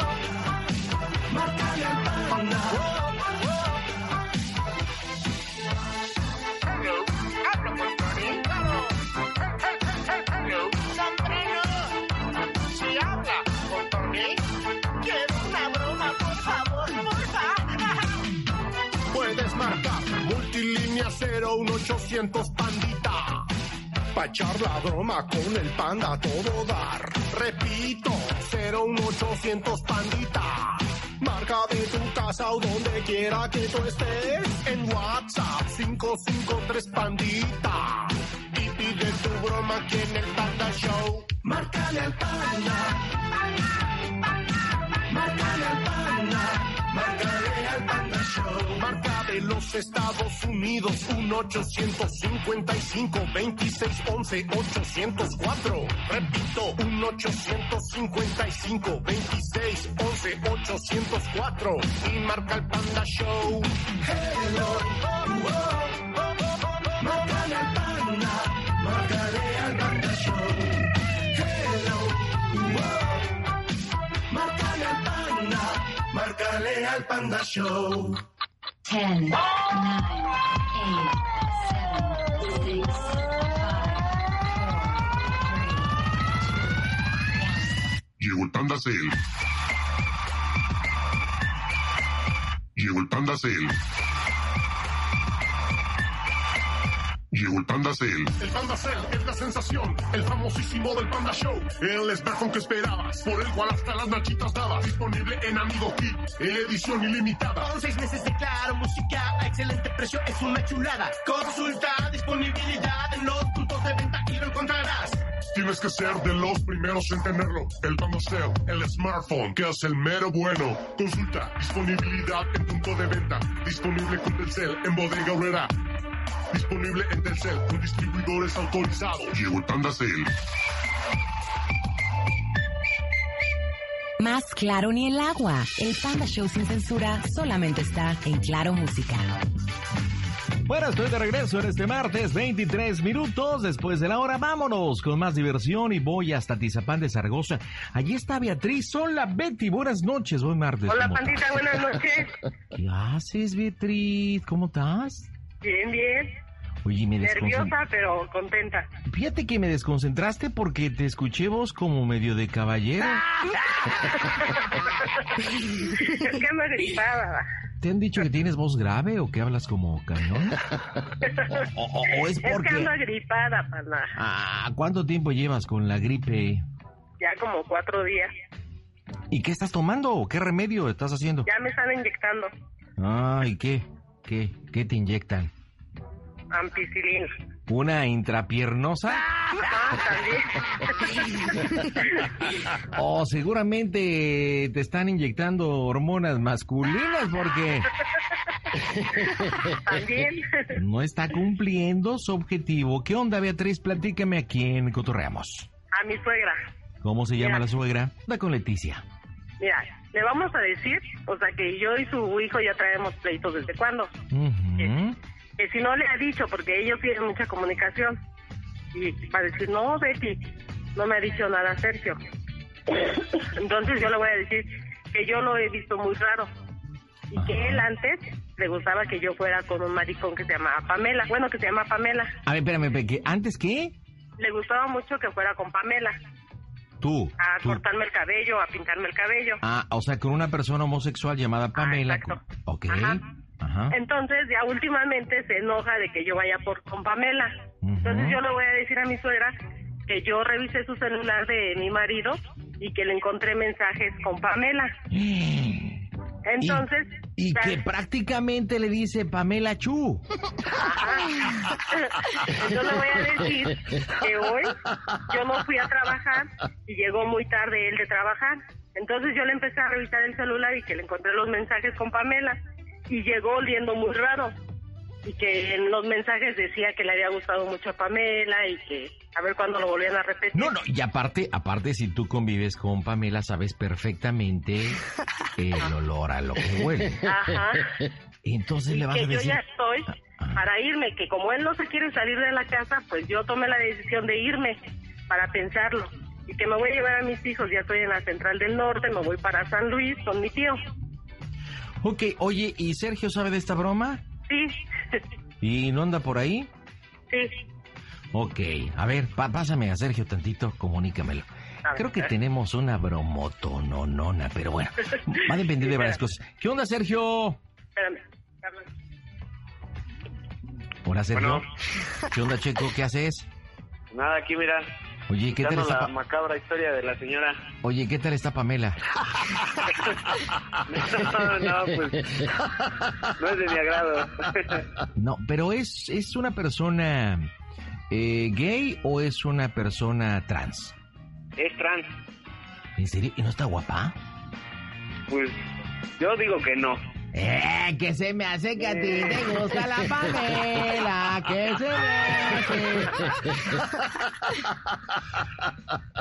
Speaker 29: 01800 pandita. Pa' echar la broma con el panda todo dar. Repito, 01800 pandita. Marca de tu casa o donde quiera que tú estés. En WhatsApp 553 pandita. Y pide tu broma aquí en el Panda Show.
Speaker 20: Márcale al panda. Márcale al panda. Márcale al panda.
Speaker 29: Marca de los Estados Unidos 1-855 26 11 804 Repito, 1-855 26 11 804 Y marca el Panda Show.
Speaker 20: Hello. Márcale al panda. Márcale al panda show. Márcale al panda. Márcale al panda show.
Speaker 15: 10, 9, 8, 7, 6, 5, 4, 3, 2, 1.
Speaker 30: Llegó el Panda Cell. Llegó el Panda Cell. Llegó el Panda Cell.
Speaker 29: El Panda Cell es la sensación, el famosísimo del Panda Show. El smartphone que esperabas, por el cual hasta las nachitas dabas. Disponible en Amigo Kit, edición ilimitada.
Speaker 20: Con seis meses de claro, música a excelente precio, es una chulada. Consulta disponibilidad en los puntos de venta y lo encontrarás.
Speaker 30: Tienes que ser de los primeros en tenerlo. El Panda Cell, el smartphone, que es el mero bueno. Consulta disponibilidad en punto de venta. Disponible con Telcel en bodega obrera. Disponible en Telcel con distribuidores autorizados. Llegó el Panda Cell.
Speaker 2: Más claro ni el agua. El Panda Show sin censura solamente está en Claro Música.
Speaker 1: Bueno, estoy de regreso en este martes, 23 minutos después de la hora. Vámonos con más diversión y voy hasta Tizapán de Zaragoza. Allí está Beatriz. Hola, Betty. Buenas noches. Hoy martes.
Speaker 17: Hola,
Speaker 1: ¿cómo
Speaker 17: pandita, buenas noches.
Speaker 1: ¿Qué haces, Beatriz? ¿Cómo estás?
Speaker 17: Bien, bien.
Speaker 1: Oye, me desconcentraste.
Speaker 17: Nerviosa, pero contenta.
Speaker 1: Fíjate que me desconcentraste porque te escuché vos como medio de caballero.
Speaker 17: es que ando gripada.
Speaker 1: ¿Te han dicho que tienes voz grave o que hablas como cañón? O, o- o es
Speaker 17: Es que
Speaker 1: porque...
Speaker 17: ando gripada, pana.
Speaker 1: Ah, ¿cuánto tiempo llevas con la gripe?
Speaker 17: Ya como cuatro días.
Speaker 1: ¿Y qué estás tomando? ¿Qué remedio estás haciendo?
Speaker 17: Ya me están inyectando
Speaker 1: Ah, ¿y qué? ¿Qué? ¿Qué te inyectan?
Speaker 17: ampicilina.
Speaker 1: ¿Una intrapiernosa?
Speaker 17: Ah, también.
Speaker 1: O seguramente te están inyectando hormonas masculinas porque
Speaker 17: También.
Speaker 1: no está cumpliendo su objetivo. ¿Qué onda, Beatriz? Platícame a quién cotorreamos.
Speaker 17: A mi suegra.
Speaker 1: ¿Cómo se llama
Speaker 17: Mira.
Speaker 1: la suegra? Da con Leticia.
Speaker 17: Mira, le vamos a decir, o sea, que yo y su hijo ya traemos pleitos desde cuándo.
Speaker 1: Ujú.
Speaker 17: Que si no le ha dicho, porque ellos tienen mucha comunicación. Y va a decir, no, Betty, no me ha dicho nada Sergio. Entonces yo le voy a decir que yo lo he visto muy raro. Y que él antes le gustaba que yo fuera con un maricón que se llamaba Pamela. Bueno, que se llama Pamela.
Speaker 1: A ver, espérame. ¿antes qué?
Speaker 17: Le gustaba mucho que fuera con Pamela.
Speaker 1: Tú.
Speaker 17: A
Speaker 1: tú.
Speaker 17: cortarme el cabello, a pintarme el cabello.
Speaker 1: Ah, o sea, con una persona homosexual llamada Pamela. ok. Ajá.
Speaker 17: Entonces ya últimamente se enoja de que yo vaya por con Pamela. Entonces yo le voy a decir a mi suegra que yo revisé su celular de mi marido y que le encontré mensajes con Pamela. Entonces,
Speaker 1: Y
Speaker 17: ya-
Speaker 1: que prácticamente le dice Pamela Chu.
Speaker 17: yo le voy a decir que hoy yo no fui a trabajar y llegó muy tarde él de trabajar. Entonces yo le empecé a revisar el celular y que le encontré los mensajes con Pamela y llegó oliendo muy raro y que en los mensajes decía que le había gustado mucho a Pamela y que a ver cuándo lo volvían a repetir.
Speaker 1: No, no, y aparte, aparte, si tú convives con Pamela, sabes perfectamente el olor a lo que huele.
Speaker 17: Ajá.
Speaker 1: Entonces
Speaker 17: Y
Speaker 1: le vas
Speaker 17: que
Speaker 1: a
Speaker 17: yo
Speaker 1: decir.
Speaker 17: ya estoy para irme, que como él no se quiere salir de la casa, pues yo tomé la decisión de irme para pensarlo y que me voy a llevar a mis hijos, ya estoy en la Central del Norte, me voy para San Luis con mi tío.
Speaker 1: Ok, oye, ¿y Sergio sabe de esta broma?
Speaker 17: Sí,
Speaker 1: ¿Y no anda por ahí?
Speaker 17: sí.
Speaker 1: Ok, a ver, pa- pásame a Sergio tantito, comunícamelo. Creo que tenemos una bromotononona, pero bueno, va a depender de varias cosas. ¿Qué onda, Sergio?
Speaker 17: Espérame.
Speaker 1: Hola, Sergio.
Speaker 31: Bueno.
Speaker 1: ¿Qué onda, Checo? ¿Qué haces?
Speaker 31: Nada, aquí mira.
Speaker 1: Oye, ¿qué tal está
Speaker 31: la macabra historia de la señora.
Speaker 1: Oye, ¿qué tal está Pamela?
Speaker 31: no, no, pues. No es de mi agrado.
Speaker 1: No, pero es, es una persona eh, gay o es una persona trans?
Speaker 31: es trans.
Speaker 1: ¿En serio? ¿Y no está guapa?
Speaker 31: Pues yo digo que no.
Speaker 1: Eh, que se me hace que a ti te gusta la Pamela, que se me hace.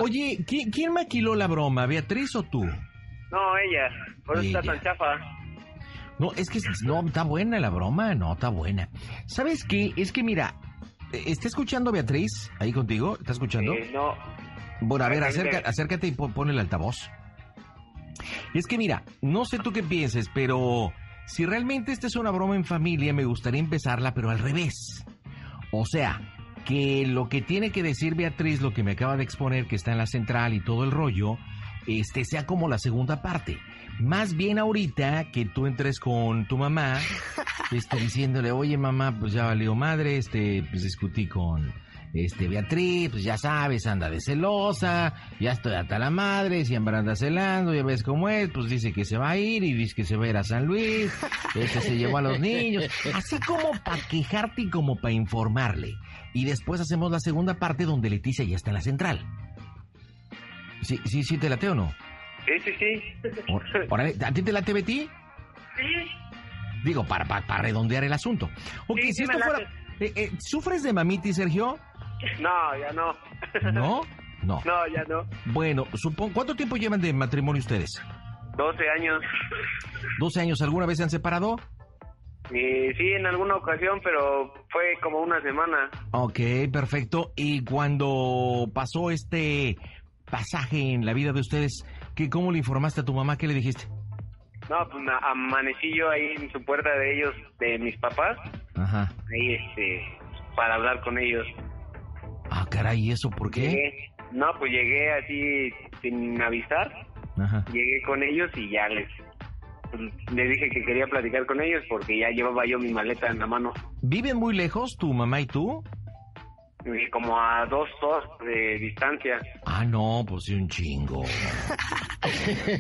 Speaker 1: Oye, ¿quién, quién maquiló la broma, Beatriz o tú?
Speaker 31: No, ella. Por eso está tan chafa.
Speaker 1: No, es que no, está buena la broma, no, está buena. ¿Sabes qué? Es que mira, eh, ¿está escuchando Beatriz ahí contigo? ¿Está escuchando?
Speaker 31: Eh, no.
Speaker 1: Bueno, a ver,
Speaker 31: Acércate.
Speaker 1: acércate y pon, pon el altavoz. Es que mira, no sé tú qué pienses, pero si realmente esta es una broma en familia, me gustaría empezarla, pero al revés. O sea, que lo que tiene que decir Beatriz, lo que me acaba de exponer, que está en la central y todo el rollo, este sea como la segunda parte. Más bien ahorita que tú entres con tu mamá, este, diciéndole, oye mamá, pues ya valió madre, este, pues discutí con este Beatriz, pues ya sabes, anda de celosa, ya estoy hasta la madre, siempre anda celando, ya ves cómo es, pues dice que se va a ir y dice que se va a ir a San Luis, este se llevó a los niños, así como para quejarte y como para informarle. Y después hacemos la segunda parte donde Leticia ya está en la central. Sí, sí, sí, te late o no?
Speaker 31: Sí, sí, sí.
Speaker 1: Or- órale, ¿A ti te late, Betty?
Speaker 17: Sí.
Speaker 1: Digo, para, para, para redondear el asunto. Ok,
Speaker 31: Sí,
Speaker 1: si
Speaker 31: sí
Speaker 1: esto fuera... eh, eh, ¿Sufres de mamitis, Sergio?
Speaker 31: No, ya no.
Speaker 1: ¿No? No.
Speaker 31: No, ya no.
Speaker 1: Bueno, supongo... ¿Cuánto tiempo llevan de matrimonio ustedes?
Speaker 31: 12 años.
Speaker 1: 12 años. ¿Alguna vez se han separado?
Speaker 31: Sí, en alguna ocasión, pero fue como una semana.
Speaker 1: Ok, perfecto. Y cuando pasó este pasaje en la vida de ustedes, ¿qué, ¿cómo le informaste a tu mamá? ¿Qué le dijiste?
Speaker 31: No, pues ma- amanecí yo ahí en su puerta de ellos, de mis papás,
Speaker 1: Ajá.
Speaker 31: ahí este, para hablar con ellos.
Speaker 1: Ah, caray, ¿y eso por qué?
Speaker 31: Llegué- no, pues llegué así sin avisar,
Speaker 1: Ajá.
Speaker 31: llegué con ellos y ya les, pues, les dije que quería platicar con ellos porque ya llevaba yo mi maleta en la mano.
Speaker 1: ¿Viven muy lejos tu mamá y tú?
Speaker 31: Y como a dos horas de distancia.
Speaker 1: Ah, no, pues sí, un chingo.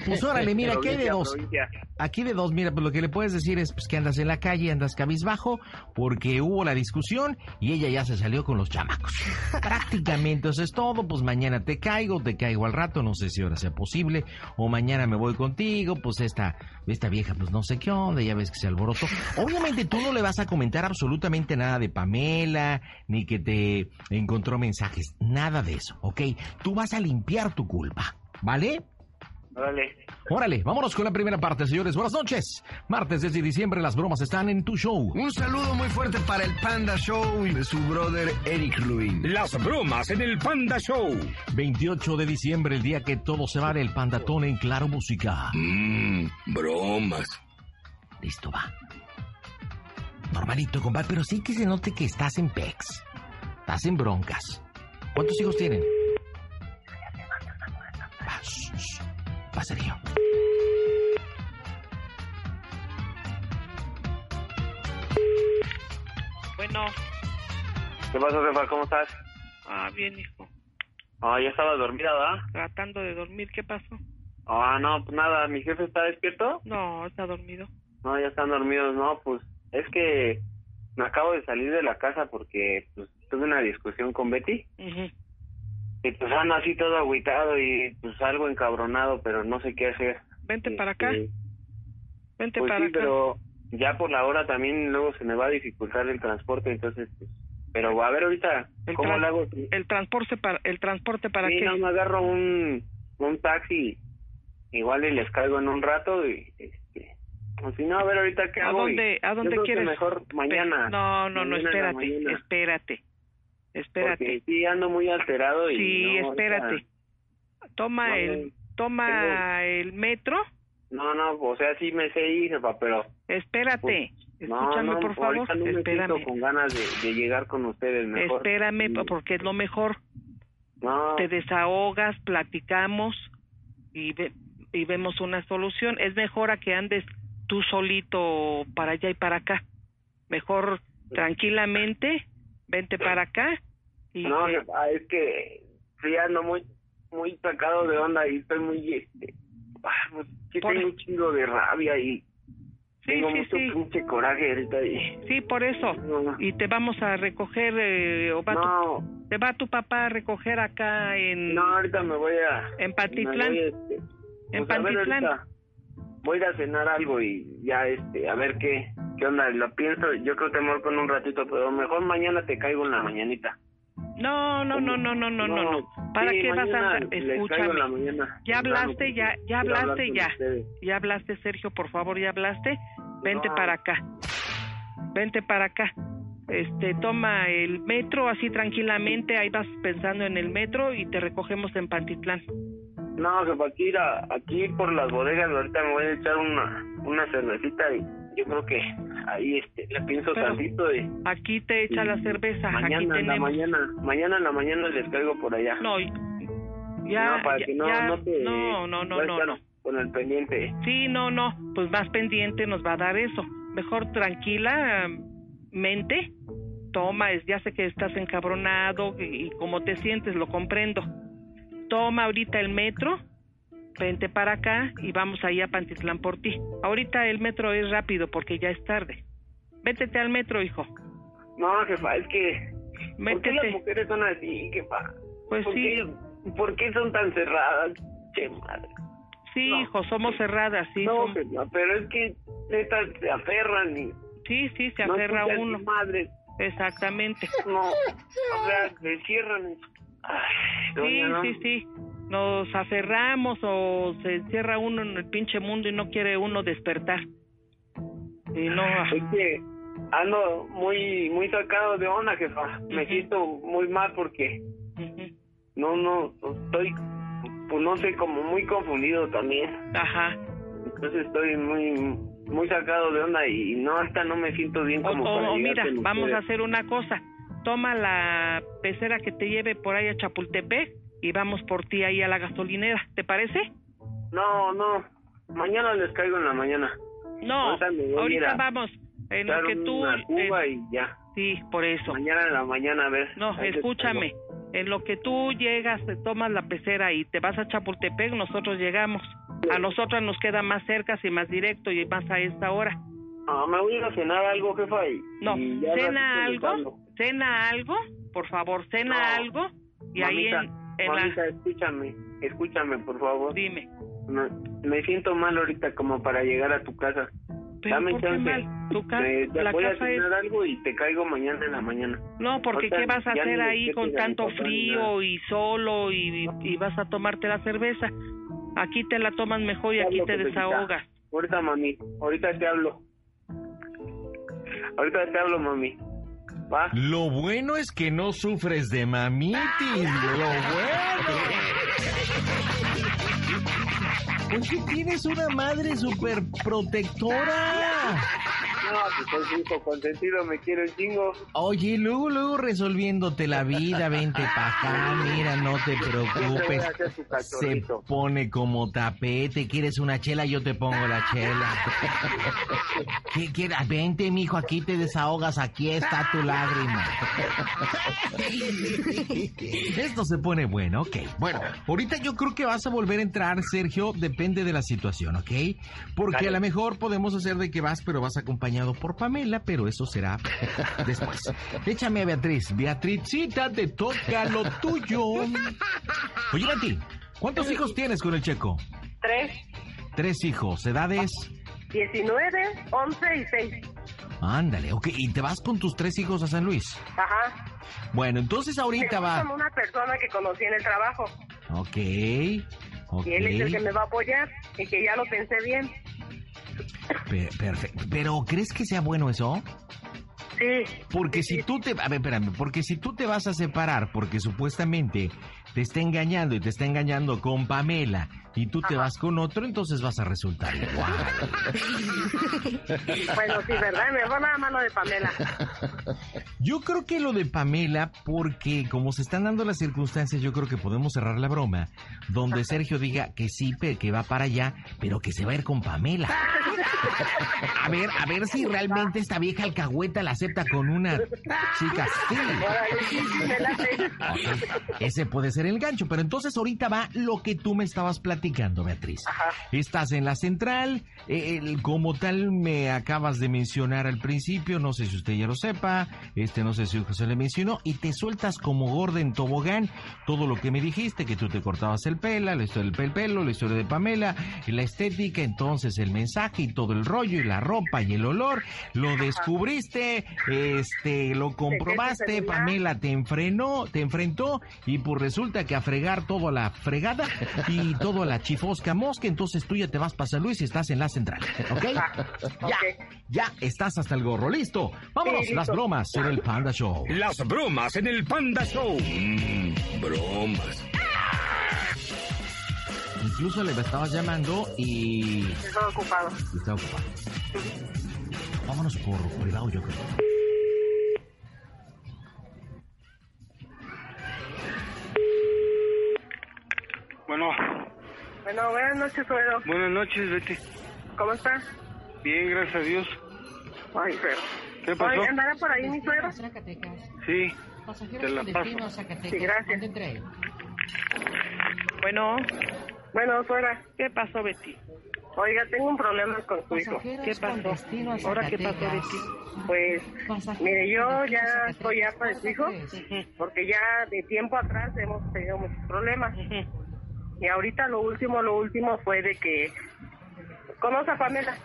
Speaker 1: Pues órale, mira, aquí hay de dos.
Speaker 31: provincia.
Speaker 1: Aquí de dos, mira, pues lo que le puedes decir es pues, que andas en la calle, andas cabizbajo, porque hubo la discusión y ella ya se salió con los chamacos. Prácticamente eso es todo, pues mañana te caigo, te caigo al rato, no sé si ahora sea posible, o mañana me voy contigo, pues esta, esta vieja, pues no sé qué onda, ya ves que se alborotó. Obviamente tú no le vas a comentar absolutamente nada de Pamela, ni que te encontró mensajes, nada de eso, ¿ok? Tú vas a limpiar tu culpa, ¿vale?
Speaker 31: Órale.
Speaker 1: Órale, vámonos con la primera parte, señores. Buenas noches. Martes 10 de diciembre, las bromas están en tu show.
Speaker 20: Un saludo muy fuerte para el Panda Show y de su brother Eric Ruin.
Speaker 4: Las bromas en el Panda Show.
Speaker 1: 28 de diciembre, el día que todo se vale, el pandatón en Claro Música.
Speaker 4: Mmm, bromas.
Speaker 1: Listo, va. Normalito, compadre, pero sí que se note que estás en pex. Estás en broncas. ¿Cuántos hijos tienen? Va, Sergio.
Speaker 31: Bueno. ¿Qué pasó, jefa? ¿Cómo estás?
Speaker 32: Ah, bien, hijo.
Speaker 31: Ah, ya estaba dormida, ¿verdad?
Speaker 32: Tratando de dormir, ¿qué pasó?
Speaker 31: Ah, no, pues nada, ¿mi jefe está despierto?
Speaker 32: No, está dormido.
Speaker 31: No, ya están dormidos, no, pues es que me acabo de salir de la casa porque pues, tuve una discusión con Betty
Speaker 32: Ujú.
Speaker 31: Y pues ando así todo agüitado y pues algo encabronado, pero no sé qué hacer.
Speaker 32: Vente para acá.
Speaker 31: Este,
Speaker 32: Vente
Speaker 31: Pues
Speaker 32: para
Speaker 31: sí,
Speaker 32: acá.
Speaker 31: pero ya por la hora también luego se me va a dificultar el transporte, entonces pues, pero a ver ahorita, ¿cómo lo hago?
Speaker 32: El transporte para el transporte para
Speaker 31: sí,
Speaker 32: qué?
Speaker 31: no me agarro un, un taxi, igual y les caigo en un rato y este, Pues si no, a ver ahorita qué
Speaker 32: ¿A
Speaker 31: hago. y
Speaker 32: dónde, a dónde quieres?
Speaker 31: mejor mañana.
Speaker 32: No, no, no,
Speaker 31: Mañana
Speaker 32: espérate, espérate. Espérate.
Speaker 31: Porque sí ando muy alterado y
Speaker 32: Sí,
Speaker 31: no,
Speaker 32: espérate. Toma
Speaker 31: No,
Speaker 32: el toma
Speaker 31: tengo-
Speaker 32: el metro.
Speaker 31: No, no, o sea, sí me sé ir, jefa, pero...
Speaker 32: Espérate.
Speaker 31: Pues, no,
Speaker 32: Escúchame,
Speaker 31: no,
Speaker 32: por favor.
Speaker 31: no me
Speaker 32: Espérame.
Speaker 31: con ganas de, de llegar con ustedes mejor.
Speaker 32: Espérame, porque es lo mejor.
Speaker 31: No,
Speaker 32: Te desahogas, platicamos y, ve- y vemos una solución. Es mejor a que andes tú solito para allá y para acá. Mejor tranquilamente, vente para acá. Y
Speaker 31: no,
Speaker 32: que-
Speaker 31: jefa, es que sí ando muy, muy sacado de onda y estoy muy, este... ah, pues, sí
Speaker 32: Por-
Speaker 31: tengo un chingo de rabia y tengo
Speaker 32: sí,
Speaker 31: mucho
Speaker 32: sí.
Speaker 31: pinche coraje ahorita y...
Speaker 32: Sí, por eso. Y te vamos a recoger, eh, o va tu, te va tu papá a recoger acá en...
Speaker 31: No, ahorita me voy a...
Speaker 32: En
Speaker 31: me
Speaker 32: Pantitlán.
Speaker 31: voy, este,
Speaker 32: En
Speaker 31: pues, a ver,
Speaker 32: Pantitlán.
Speaker 31: ahorita Voy a ir a cenar algo y ya, este, a ver qué, qué onda. Lo pienso, yo creo que me con un ratito, pero mejor mañana te caigo en la mañanita.
Speaker 32: No, no, no, no, no, no, no, no. ¿Para
Speaker 31: sí,
Speaker 32: qué vas a Escúchame. Ya hablaste, ya, ya hablaste, ya. Ya hablaste, Sergio, por favor, ya hablaste. Vente
Speaker 31: No.
Speaker 32: para acá. Vente para acá. Este, toma el metro así tranquilamente, ahí vas pensando en el metro y te recogemos en Pantitlán.
Speaker 31: No, aquí, ir a- aquí por las bodegas, ahorita me voy a echar una, una cervecita y yo creo que ahí este, le pienso
Speaker 32: Pero
Speaker 31: tantito de
Speaker 32: Aquí te echa la cerveza, aquí
Speaker 31: mañana en la
Speaker 32: tenemos.
Speaker 31: mañana, mañana en la mañana les caigo por allá.
Speaker 32: No, ya,
Speaker 31: no, para
Speaker 32: ya-
Speaker 31: que no,
Speaker 32: ya-
Speaker 31: no te
Speaker 32: no, no, no,
Speaker 31: con el pendiente.
Speaker 32: Sí, no, no, pues más pendiente nos va a dar eso. Mejor tranquila mente, toma, es- ya sé que estás encabronado y, y como te sientes, lo comprendo. Toma ahorita el metro, vente para acá y vamos ahí a Pantitlán por ti. Ahorita el metro es rápido porque ya es tarde. Vétete al metro, hijo.
Speaker 31: No, jefa, es que ¿por qué
Speaker 32: Métete.
Speaker 31: las mujeres son así, jefa?
Speaker 32: Pues
Speaker 31: ¿Por
Speaker 32: sí.
Speaker 31: qué, ¿Por qué son tan cerradas? Che, madre.
Speaker 32: Sí, hijo, somos cerradas, sí.
Speaker 31: No, jefa, pero es que neta se aferran y
Speaker 32: Sí, sí, se
Speaker 31: no
Speaker 32: aferra
Speaker 31: escuchan
Speaker 32: uno.
Speaker 31: madre.
Speaker 32: Exactamente.
Speaker 31: No, o sea, se cierran. Ay,
Speaker 32: Sí,
Speaker 31: ¿no?
Speaker 32: sí, sí. Nos aferramos o se encierra uno en el pinche mundo y no quiere uno despertar. Y no.
Speaker 31: Es que ando muy muy sacado de onda, jefa. Me siento muy mal porque no, no, estoy, pues no sé, como muy confundido también.
Speaker 32: Ajá.
Speaker 31: Entonces estoy muy muy sacado de onda y no, hasta no me siento bien
Speaker 32: O,
Speaker 31: como para
Speaker 32: o- o
Speaker 31: llegar
Speaker 32: mira, vamos a hacer una cosa. Toma la pecera que te lleve por ahí a Chapultepec y vamos por ti ahí a la gasolinera. ¿Te parece?
Speaker 31: No, no, mañana les caigo en la mañana.
Speaker 32: No,
Speaker 31: Ahorita
Speaker 32: vamos. En lo que tú.
Speaker 31: una cuba
Speaker 32: eh,
Speaker 31: y ya.
Speaker 32: Sí, por eso.
Speaker 31: Mañana en la mañana, a ver.
Speaker 32: No, escúchame. En lo que tú llegas, te tomas la pecera y te vas a Chapultepec, nosotros llegamos. A nosotros nos queda más cerca y más directo y más a esta hora.
Speaker 31: Ah, me voy a ir a cenar algo, jefa. Y,
Speaker 32: No,
Speaker 31: y
Speaker 32: cena algo, cena algo, por favor, cena
Speaker 31: No.
Speaker 32: algo y ahí en, la...
Speaker 31: escúchame, escúchame, por favor.
Speaker 32: Dime.
Speaker 31: Me, me siento mal ahorita como para llegar a tu casa.
Speaker 32: Pero
Speaker 31: Dame
Speaker 32: ¿por qué
Speaker 31: chance.
Speaker 32: Tu ca-
Speaker 31: Me-
Speaker 32: la
Speaker 31: voy a
Speaker 32: casa es-
Speaker 31: cenar algo y te caigo mañana en la mañana.
Speaker 32: No, porque ¿qué vas a hacer ahí con
Speaker 31: a
Speaker 32: tanto frío y solo y, y vas a tomarte la cerveza? Aquí te la tomas mejor y aquí te desahogas.
Speaker 31: Ahorita, mami. Ahorita te hablo. Ahorita te hablo, mami. Va.
Speaker 1: Lo bueno es que no sufres de mamitis. Lo bueno. Porque tienes una madre súper protectora.
Speaker 31: No, soy su hijo consentido, me quiero un chingo.
Speaker 1: Oye, luego, luego resolviéndote la vida, vente para acá, mira, no te preocupes.
Speaker 31: A
Speaker 1: Se pone como tapete, ¿quieres una chela? Yo te pongo la chela. ¿Qué quieres? Vente, mijo, aquí te desahogas, aquí está tu lágrima. Esto se pone bueno, ok. Bueno, ahorita yo creo que vas a volver a entrar, Sergio, depende de la situación, ¿ok? Porque a lo mejor podemos hacer de que vas, pero vas acompañado por Pamela, pero eso será después. Échame a Beatriz. Beatricita, te toca lo tuyo. Oye, Betty, ¿cuántos hijos tienes con el checo?
Speaker 17: Tres,
Speaker 1: Tres hijos, edades.
Speaker 17: 19, 11 y 6.
Speaker 1: Ándale, ok. ¿Y te vas con tus tres hijos a San Luis?
Speaker 17: Ajá.
Speaker 1: Bueno, entonces ahorita va.
Speaker 17: una persona que conocí en el trabajo.
Speaker 1: Ok. Ok.
Speaker 17: Y él es el que me va a apoyar y que ya lo pensé bien.
Speaker 1: perfecto. Pero ¿crees que sea bueno eso?
Speaker 17: Sí.
Speaker 1: Porque si tú te, a ver, espérame, porque si tú te vas a separar, porque supuestamente te está engañando y te está engañando con Pamela y tú te vas con otro, entonces vas a resultar igual.
Speaker 17: bueno, sí, ¿verdad? Me va la mano de Pamela.
Speaker 1: Yo creo que lo de Pamela, porque como se están dando las circunstancias, yo creo que podemos cerrar la broma, donde Sergio diga que sí, que va para allá, pero que se va a ir con Pamela. A ver, a ver si realmente esta vieja alcahueta la acepta con una chica así. Ese puede ser el gancho, pero entonces ahorita va lo que tú me estabas platicando, Beatriz. Estás en la central, eh, como tal me acabas de mencionar al principio, no sé si usted ya lo sepa, este no sé si José le mencionó, y te sueltas como gorda en tobogán. Todo lo que me dijiste, que tú te cortabas el pelo, la historia del pelo, la historia de Pamela, la estética, entonces el mensaje y todo el rollo y la ropa y el olor, lo descubriste, este, lo comprobaste, Pamela te enfrenó, te enfrentó y pues resulta que a fregar todo a la fregada y todo a la chifosca mosca, entonces tú ya te vas para San Luis y estás en la central, ¿ok? Ya, ya estás hasta el gorro, listo. Vámonos, las bromas en el Panda Show.
Speaker 4: Las bromas en el Panda Show. Mmm, bromas.
Speaker 1: Incluso le estabas llamando y...
Speaker 17: Estaba ocupado.
Speaker 1: Estaba ocupado. Vámonos por privado, yo creo.
Speaker 28: Bueno.
Speaker 17: Bueno, buenas noches, suegro.
Speaker 28: Buenas noches, Betty.
Speaker 17: ¿Cómo estás?
Speaker 28: Bien, gracias a Dios.
Speaker 17: Ay, pero...
Speaker 28: ¿Qué pasó?
Speaker 17: Oye, ¿andará por ahí mi suegro?
Speaker 28: Sí. Te la paso.
Speaker 17: Sí, gracias.
Speaker 32: Bueno.
Speaker 17: Bueno, suegra.
Speaker 32: ¿Qué pasó, Betty?
Speaker 17: Oiga, tengo un problema con su hijo.
Speaker 32: ¿Qué pasó? ¿Ahora qué pasó, Betty?
Speaker 17: Pues, mire, yo ya estoy harta de su hijo, porque ya de tiempo atrás hemos tenido muchos problemas. Y ahorita lo último, lo último fue de que... ¿Conoce a Pamela?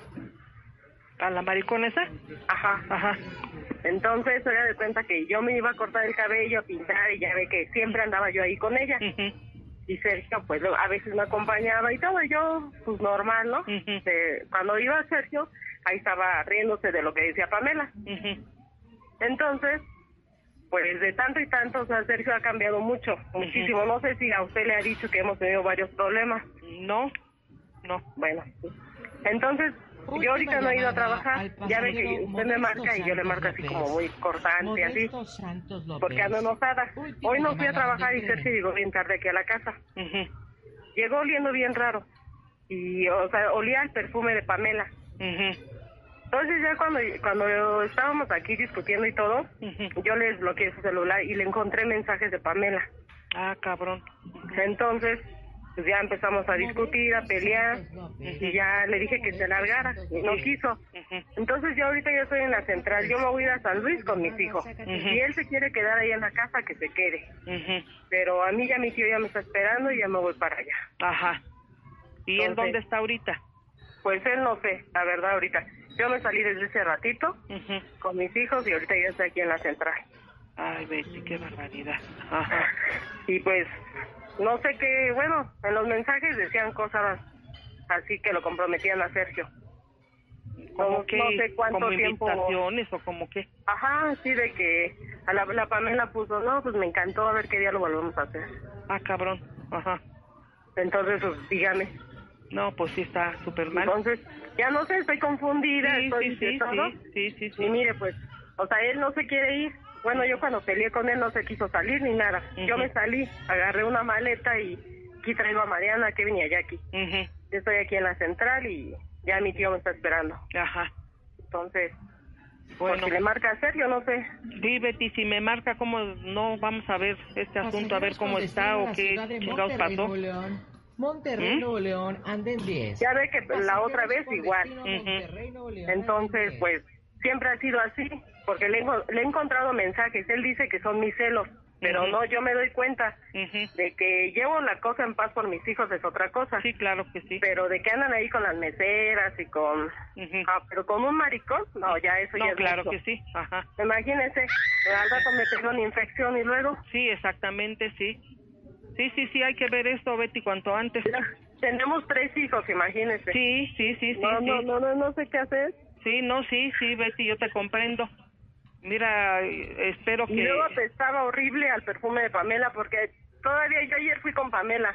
Speaker 32: ¿A la mariconesa?
Speaker 17: Ajá.
Speaker 32: Ajá.
Speaker 17: Entonces, se de cuenta que yo me iba a cortar el cabello, a pintar, y ya ve que siempre andaba yo ahí con ella. Y Sergio, pues a veces me acompañaba y todo, y yo, pues normal, ¿no? De- cuando iba Sergio, ahí estaba riéndose de lo que decía Pamela. Entonces, pues de tanto y tanto, o sea, Sergio ha cambiado mucho, muchísimo. No sé si a usted le ha dicho que hemos tenido varios problemas.
Speaker 32: No, no.
Speaker 17: Bueno, entonces, yo ahorita no he ido a trabajar. Ya ve que usted me marca y yo le marco así como muy cortante, así. Porque ando enojada. Hoy no fui a trabajar y Sergio llegó bien tarde aquí a la casa. Llegó oliendo bien raro. Y, o sea, olía el perfume de Pamela. Entonces ya cuando, cuando estábamos aquí discutiendo y todo, yo le desbloqueé su celular y le encontré mensajes de Pamela.
Speaker 32: Ah, cabrón.
Speaker 17: Entonces, pues ya empezamos a discutir, a pelear, y ya le dije que se largara, y no quiso. Entonces yo ahorita ya estoy en la central, yo me voy a ir a San Luis con mis hijos. Si él se quiere quedar ahí en la casa, que se quede. Pero a mí ya mi tío ya me está esperando y ya me voy para allá.
Speaker 32: Ajá. ¿Y él dónde está ahorita?
Speaker 17: Pues él no sé, la verdad ahorita. Yo me salí desde ese ratito con mis hijos y ahorita ya estoy aquí en la central.
Speaker 32: Ay, Betty, qué barbaridad. Ajá.
Speaker 17: Y pues, no sé qué, bueno, en los mensajes decían cosas así que lo comprometían a Sergio.
Speaker 32: ¿Cómo
Speaker 17: No-
Speaker 32: que?
Speaker 17: no sé cuánto
Speaker 32: ¿Como
Speaker 17: tiempo-
Speaker 32: invitaciones o como qué?
Speaker 17: Ajá, sí, de que a la, la Pamela puso, no, pues me encantó, a ver qué día lo volvemos a hacer.
Speaker 32: Ah, cabrón. Ajá.
Speaker 17: Entonces, pues dígame.
Speaker 32: No, pues sí está súper mal.
Speaker 17: Entonces, ya no sé, estoy confundida,
Speaker 32: Sí,
Speaker 17: estoy
Speaker 32: sí, sí,
Speaker 17: todo.
Speaker 32: sí, sí, sí.
Speaker 17: Y mire, pues, o sea, él no se quiere ir. Bueno, yo cuando peleé con él no se quiso salir ni nada. Yo me salí, agarré una maleta y aquí traigo a Mariana, a Kevin y a Jackie. Yo estoy aquí en la central y ya mi tío me está esperando.
Speaker 32: Ajá.
Speaker 17: Entonces,
Speaker 32: Bueno.
Speaker 17: si le marca a Sergio, no sé.
Speaker 32: Sí, Betty, si me marca cómo no vamos a ver este asunto, a ver cómo está o qué chingados pasó.
Speaker 1: Monterrey,
Speaker 32: ¿Mm?
Speaker 1: Nuevo León, anden 10.
Speaker 17: Ya ve que la otra vez igual. Entonces, pues, siempre ha sido así, porque le, le he encontrado mensajes. Él dice que son mis celos, pero
Speaker 32: Ujú.
Speaker 17: no, yo me doy cuenta de que llevo la cosa en paz por mis hijos es otra cosa.
Speaker 32: Sí, claro que sí.
Speaker 17: Pero de que andan ahí con las meseras y con... Ah, pero con un maricón, no, ya eso
Speaker 32: No,
Speaker 17: ya es
Speaker 32: claro
Speaker 17: mucho.
Speaker 32: que sí. Ajá.
Speaker 17: Imagínese, al rato me pegó una infección y luego...
Speaker 32: Sí, exactamente, sí. Sí, sí, sí, hay que ver esto, Betty, cuanto antes.
Speaker 17: Tenemos tres hijos, imagínese.
Speaker 32: Sí, sí, sí, sí.
Speaker 17: No,
Speaker 32: sí.
Speaker 17: no, no, no, no sé qué hacer.
Speaker 32: Sí, no, sí, sí, Betty, yo te comprendo. Mira, espero que...
Speaker 17: Y luego apestaba horrible al perfume de Pamela porque todavía yo ayer fui con Pamela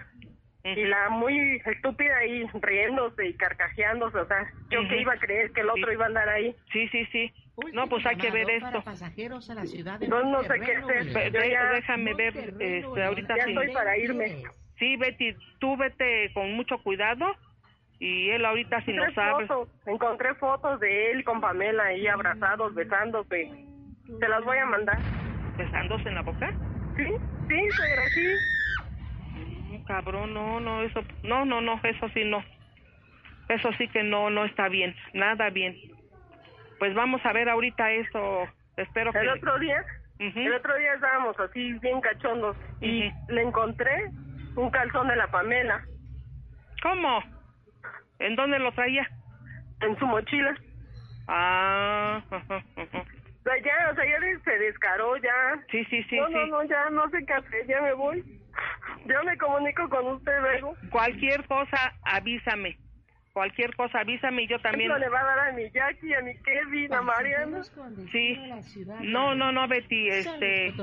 Speaker 17: y la muy estúpida ahí riéndose y carcajeándose, o sea, yo que
Speaker 32: Ujú.
Speaker 17: iba a creer que el otro
Speaker 32: Sí.
Speaker 17: iba a andar ahí.
Speaker 32: Sí, sí, sí. No, pues hay que ver esto.
Speaker 33: pasajeros a la ciudad de
Speaker 17: No, no sé qué ya-
Speaker 32: déjame ver, este, ahorita
Speaker 17: Ya
Speaker 32: sí.
Speaker 17: estoy para irme.
Speaker 32: Sí, Betty, tú vete con mucho cuidado y él ahorita si no sabe.
Speaker 17: fotos, encontré fotos de él con Pamela ahí abrazados, besándose. Se las voy a mandar.
Speaker 32: ¿Besándose en la boca?
Speaker 17: Sí, sí, suegra, sí.
Speaker 32: Mm, Cabrón, no, no, eso, no, no, no, eso sí no. Eso sí que no, no está bien, nada bien. Pues vamos a ver ahorita eso, espero que...
Speaker 17: El otro día, el otro día estábamos así bien cachondos y le encontré un calzón de la Pamela.
Speaker 32: ¿Cómo? ¿En dónde lo traía?
Speaker 17: En su mochila.
Speaker 32: Ah, ajá, ajá.
Speaker 17: O sea, ya, o sea, ya se descaró, ya.
Speaker 32: Sí, sí, sí,
Speaker 17: No,
Speaker 32: sí.
Speaker 17: no, no, ya no sé qué hacer, ya me voy. Yo me comunico con usted luego.
Speaker 32: Cualquier cosa, avísame. Cualquier cosa, avísame y yo también...
Speaker 17: Eso le va a dar a mi Jackie, a mi Kevin, a Mariana.
Speaker 32: Sí. No, no, no, Betty, este...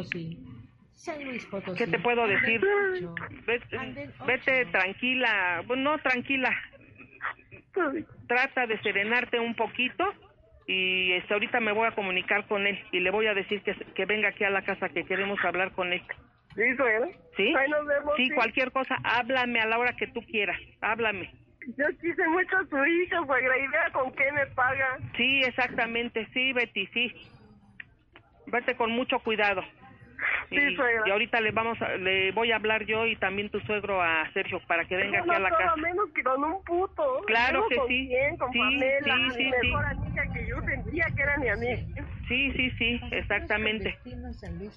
Speaker 32: ¿Qué te puedo decir? Vete, vete tranquila, bueno, no tranquila. Trata de serenarte un poquito y este, ahorita me voy a comunicar con él y le voy a decir que, que venga aquí a la casa que queremos hablar con él.
Speaker 17: Sí.
Speaker 32: ¿Sí?
Speaker 17: Ahí nos vemos,
Speaker 32: Sí,
Speaker 17: sí.
Speaker 32: cualquier cosa, háblame a la hora que tú quieras, háblame.
Speaker 17: Yo quise mucho a su hija, suegra, y vea con qué me paga.
Speaker 32: Sí, exactamente, sí, Betty, sí. Vete con mucho cuidado.
Speaker 17: Sí,
Speaker 32: y,
Speaker 17: suegra.
Speaker 32: y ahorita le vamos a, le voy a hablar yo y también tu suegro a Sergio para que venga aquí a la
Speaker 17: todo
Speaker 32: casa.
Speaker 17: menos que con un puto.
Speaker 32: Claro que
Speaker 17: con
Speaker 32: sí.
Speaker 17: quién, con
Speaker 32: Sí,
Speaker 17: Pamela,
Speaker 32: sí,
Speaker 17: mi
Speaker 32: sí,
Speaker 17: mejor amiga que yo sentía que era mi amiga.
Speaker 32: Sí, sí, sí, exactamente.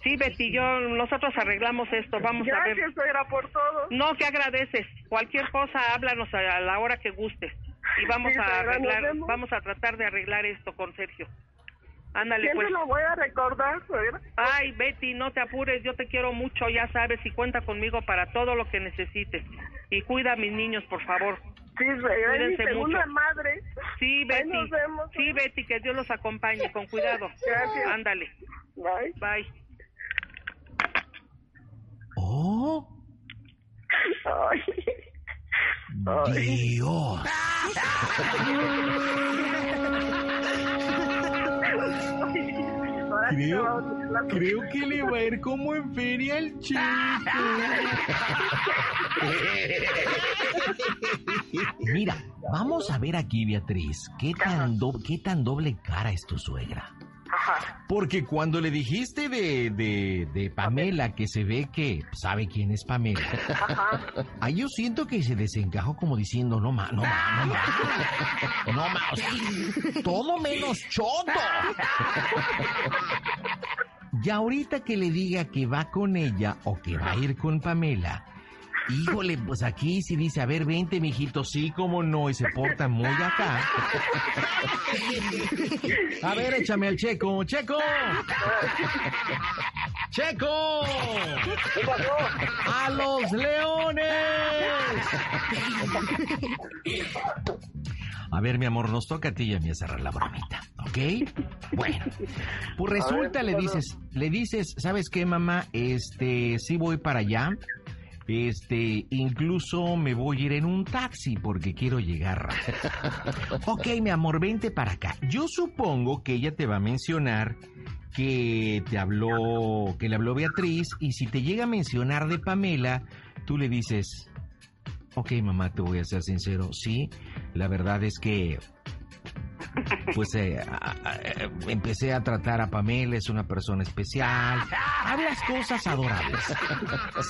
Speaker 32: Sí, Betty, yo nosotros arreglamos esto, vamos a ver.
Speaker 17: Gracias, suegra, por todo.
Speaker 32: No, que agradeces. Cualquier cosa, háblanos a, la hora que gustes. Y vamos
Speaker 17: Sí,
Speaker 32: a arreglar, vamos a tratar de arreglar esto con Sergio. Ándale, pues.
Speaker 17: lo voy a recordar, suegra.
Speaker 32: Ay, Betty, no te apures, yo te quiero mucho, ya sabes, y cuenta conmigo para todo lo que necesites. Y cuida a mis niños, por favor.
Speaker 17: Sí, es mi
Speaker 32: Cuídense
Speaker 17: segunda
Speaker 32: mucho.
Speaker 17: madre.
Speaker 32: Sí,
Speaker 17: Ahí
Speaker 32: Betty.
Speaker 17: nos vemos.
Speaker 32: Sí, Betty, que Dios los acompañe, con cuidado.
Speaker 17: Gracias.
Speaker 32: Ándale.
Speaker 17: Bye.
Speaker 32: Bye.
Speaker 1: Oh,
Speaker 17: Ay.
Speaker 1: Dios.
Speaker 17: Ahora sí a la
Speaker 1: Creo que le va a ir como en feria el chico. Mira, vamos a ver aquí, Beatriz, qué tan, do- qué tan doble cara es tu suegra. Porque cuando le dijiste de, de, de Pamela que se ve que sabe quién es Pamela, ahí yo siento que se desencajó como diciendo, no ma, no ma, no ma, no ma, o sea, todo menos choto. Y ahorita que le diga que va con ella o que va a ir con Pamela, híjole, pues aquí sí dice, a ver, vente, mijito, sí, cómo no, y se porta muy acá. A ver, échame al checo, checo. ¡Checo! ¡A los leones! A ver, mi amor, nos toca a ti y a mí a cerrar la bromita, ¿ok? Bueno, pues resulta, le dices, le dices, ¿sabes qué, mamá? Este, sí voy para allá. Este, incluso me voy a ir en un taxi porque quiero llegar rápido. Ok, mi amor, vente para acá. Yo supongo que ella te va a mencionar que te habló, que le habló Beatriz y si te llega a mencionar de Pamela, tú le dices, ok, mamá, te voy a ser sincero, sí, la verdad es que pues eh, eh, empecé a tratar a Pamela, es una persona especial. Hablas cosas adorables.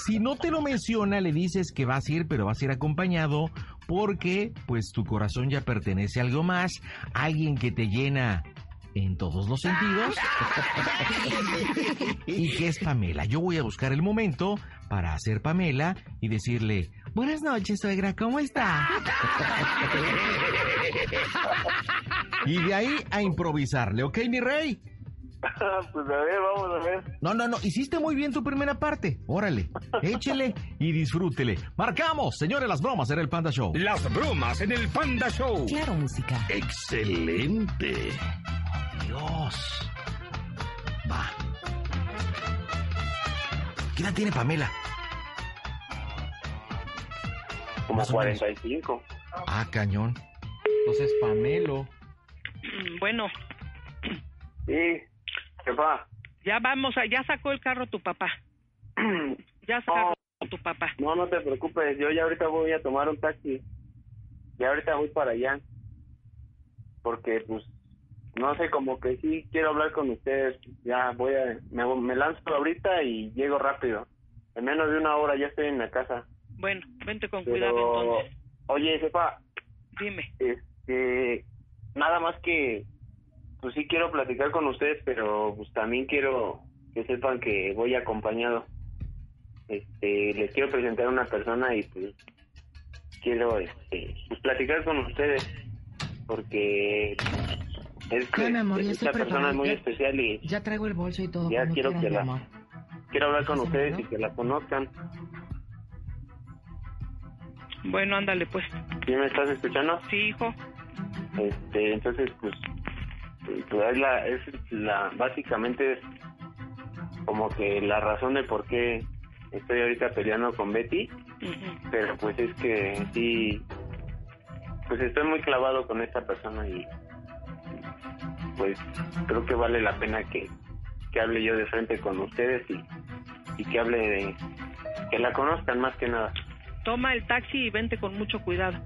Speaker 1: Si no te lo menciona, le dices que vas a ir, pero vas a ir acompañado porque pues tu corazón ya pertenece a algo más, alguien que te llena en todos los sentidos. y que es Pamela. Yo voy a buscar el momento para hacer Pamela y decirle, buenas noches, suegra, ¿cómo está? y de ahí a improvisarle, ¿ok, mi rey?
Speaker 31: pues a ver, vamos a ver.
Speaker 1: No, no, no, hiciste muy bien tu primera parte. Órale, échele y disfrútele. Marcamos, señores, las bromas en el Panda Show.
Speaker 4: Las bromas en el Panda Show.
Speaker 2: Claro, música.
Speaker 4: Excelente.
Speaker 1: Dios. Va. ¿Qué edad tiene Pamela?
Speaker 31: Como
Speaker 1: Más o menos.
Speaker 31: 45.
Speaker 1: Ah, cañón. Entonces, Pamelo.
Speaker 32: Bueno,
Speaker 31: Sí, jefa.
Speaker 32: ya vamos, a, ya sacó el carro tu papá. Ya sacó tu papá.
Speaker 31: No, no te preocupes, yo ya ahorita voy a tomar un taxi. Ya ahorita voy para allá. Porque, pues, no sé, como que sí quiero hablar con ustedes. Ya voy a, me, me lanzo ahorita y llego rápido. En menos de una hora ya estoy en la casa.
Speaker 32: Bueno, vente con cuidado entonces.
Speaker 31: oye, jefa,
Speaker 32: Dime.
Speaker 31: este, nada más que, pues sí quiero platicar con ustedes, pero pues también quiero que sepan que voy acompañado. Este, les quiero presentar a una persona y pues quiero, este, pues platicar con ustedes, porque es que
Speaker 33: amor,
Speaker 31: esta persona es muy especial y
Speaker 33: Ya traigo el bolso y todo.
Speaker 31: ya quiero que la,
Speaker 33: amor.
Speaker 31: quiero hablar con ustedes y que la conozcan.
Speaker 32: Bueno, ándale pues.
Speaker 31: ¿Sí me estás escuchando?
Speaker 32: Sí, hijo.
Speaker 31: Este, entonces, pues, pues es la, es la, básicamente es como que la razón de por qué estoy ahorita peleando con Betty, pero pues es que sí, pues estoy muy clavado con esta persona y pues creo que vale la pena que, que hable yo de frente con ustedes y, y que hable de, que la conozcan más que nada.
Speaker 32: Toma el taxi y vente con mucho cuidado.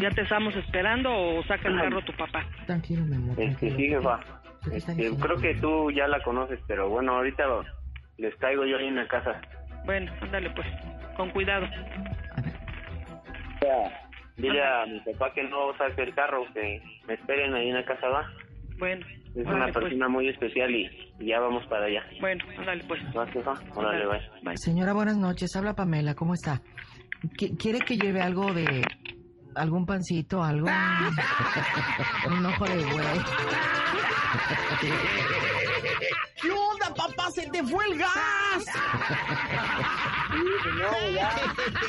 Speaker 32: ¿Ya te estamos esperando o saca el carro tu papá?
Speaker 33: Tranquilo, mi amor.
Speaker 31: Este, sí, jefa.
Speaker 33: ¿Qué te están
Speaker 31: Este, creo que tú ya la conoces, pero bueno, ahorita les caigo yo ahí en la casa.
Speaker 32: Bueno, ándale pues. Con cuidado.
Speaker 31: Dile a mi papá que no saque el carro, que me esperen ahí en la casa, va.
Speaker 32: Bueno.
Speaker 31: Es
Speaker 32: órale,
Speaker 31: una persona muy especial y, y ya vamos para allá.
Speaker 32: pues. Bueno, ándale pues.
Speaker 31: ¿Va, jefa? Órale, bye.
Speaker 33: Señora, buenas noches. Habla Pamela. ¿Cómo está? Qui- ¿Quiere que lleve algo de... algún pancito, algo? Un ojo de güey.
Speaker 1: ¿Qué onda, papá? ¡Se te fue el gas!
Speaker 31: no, ya.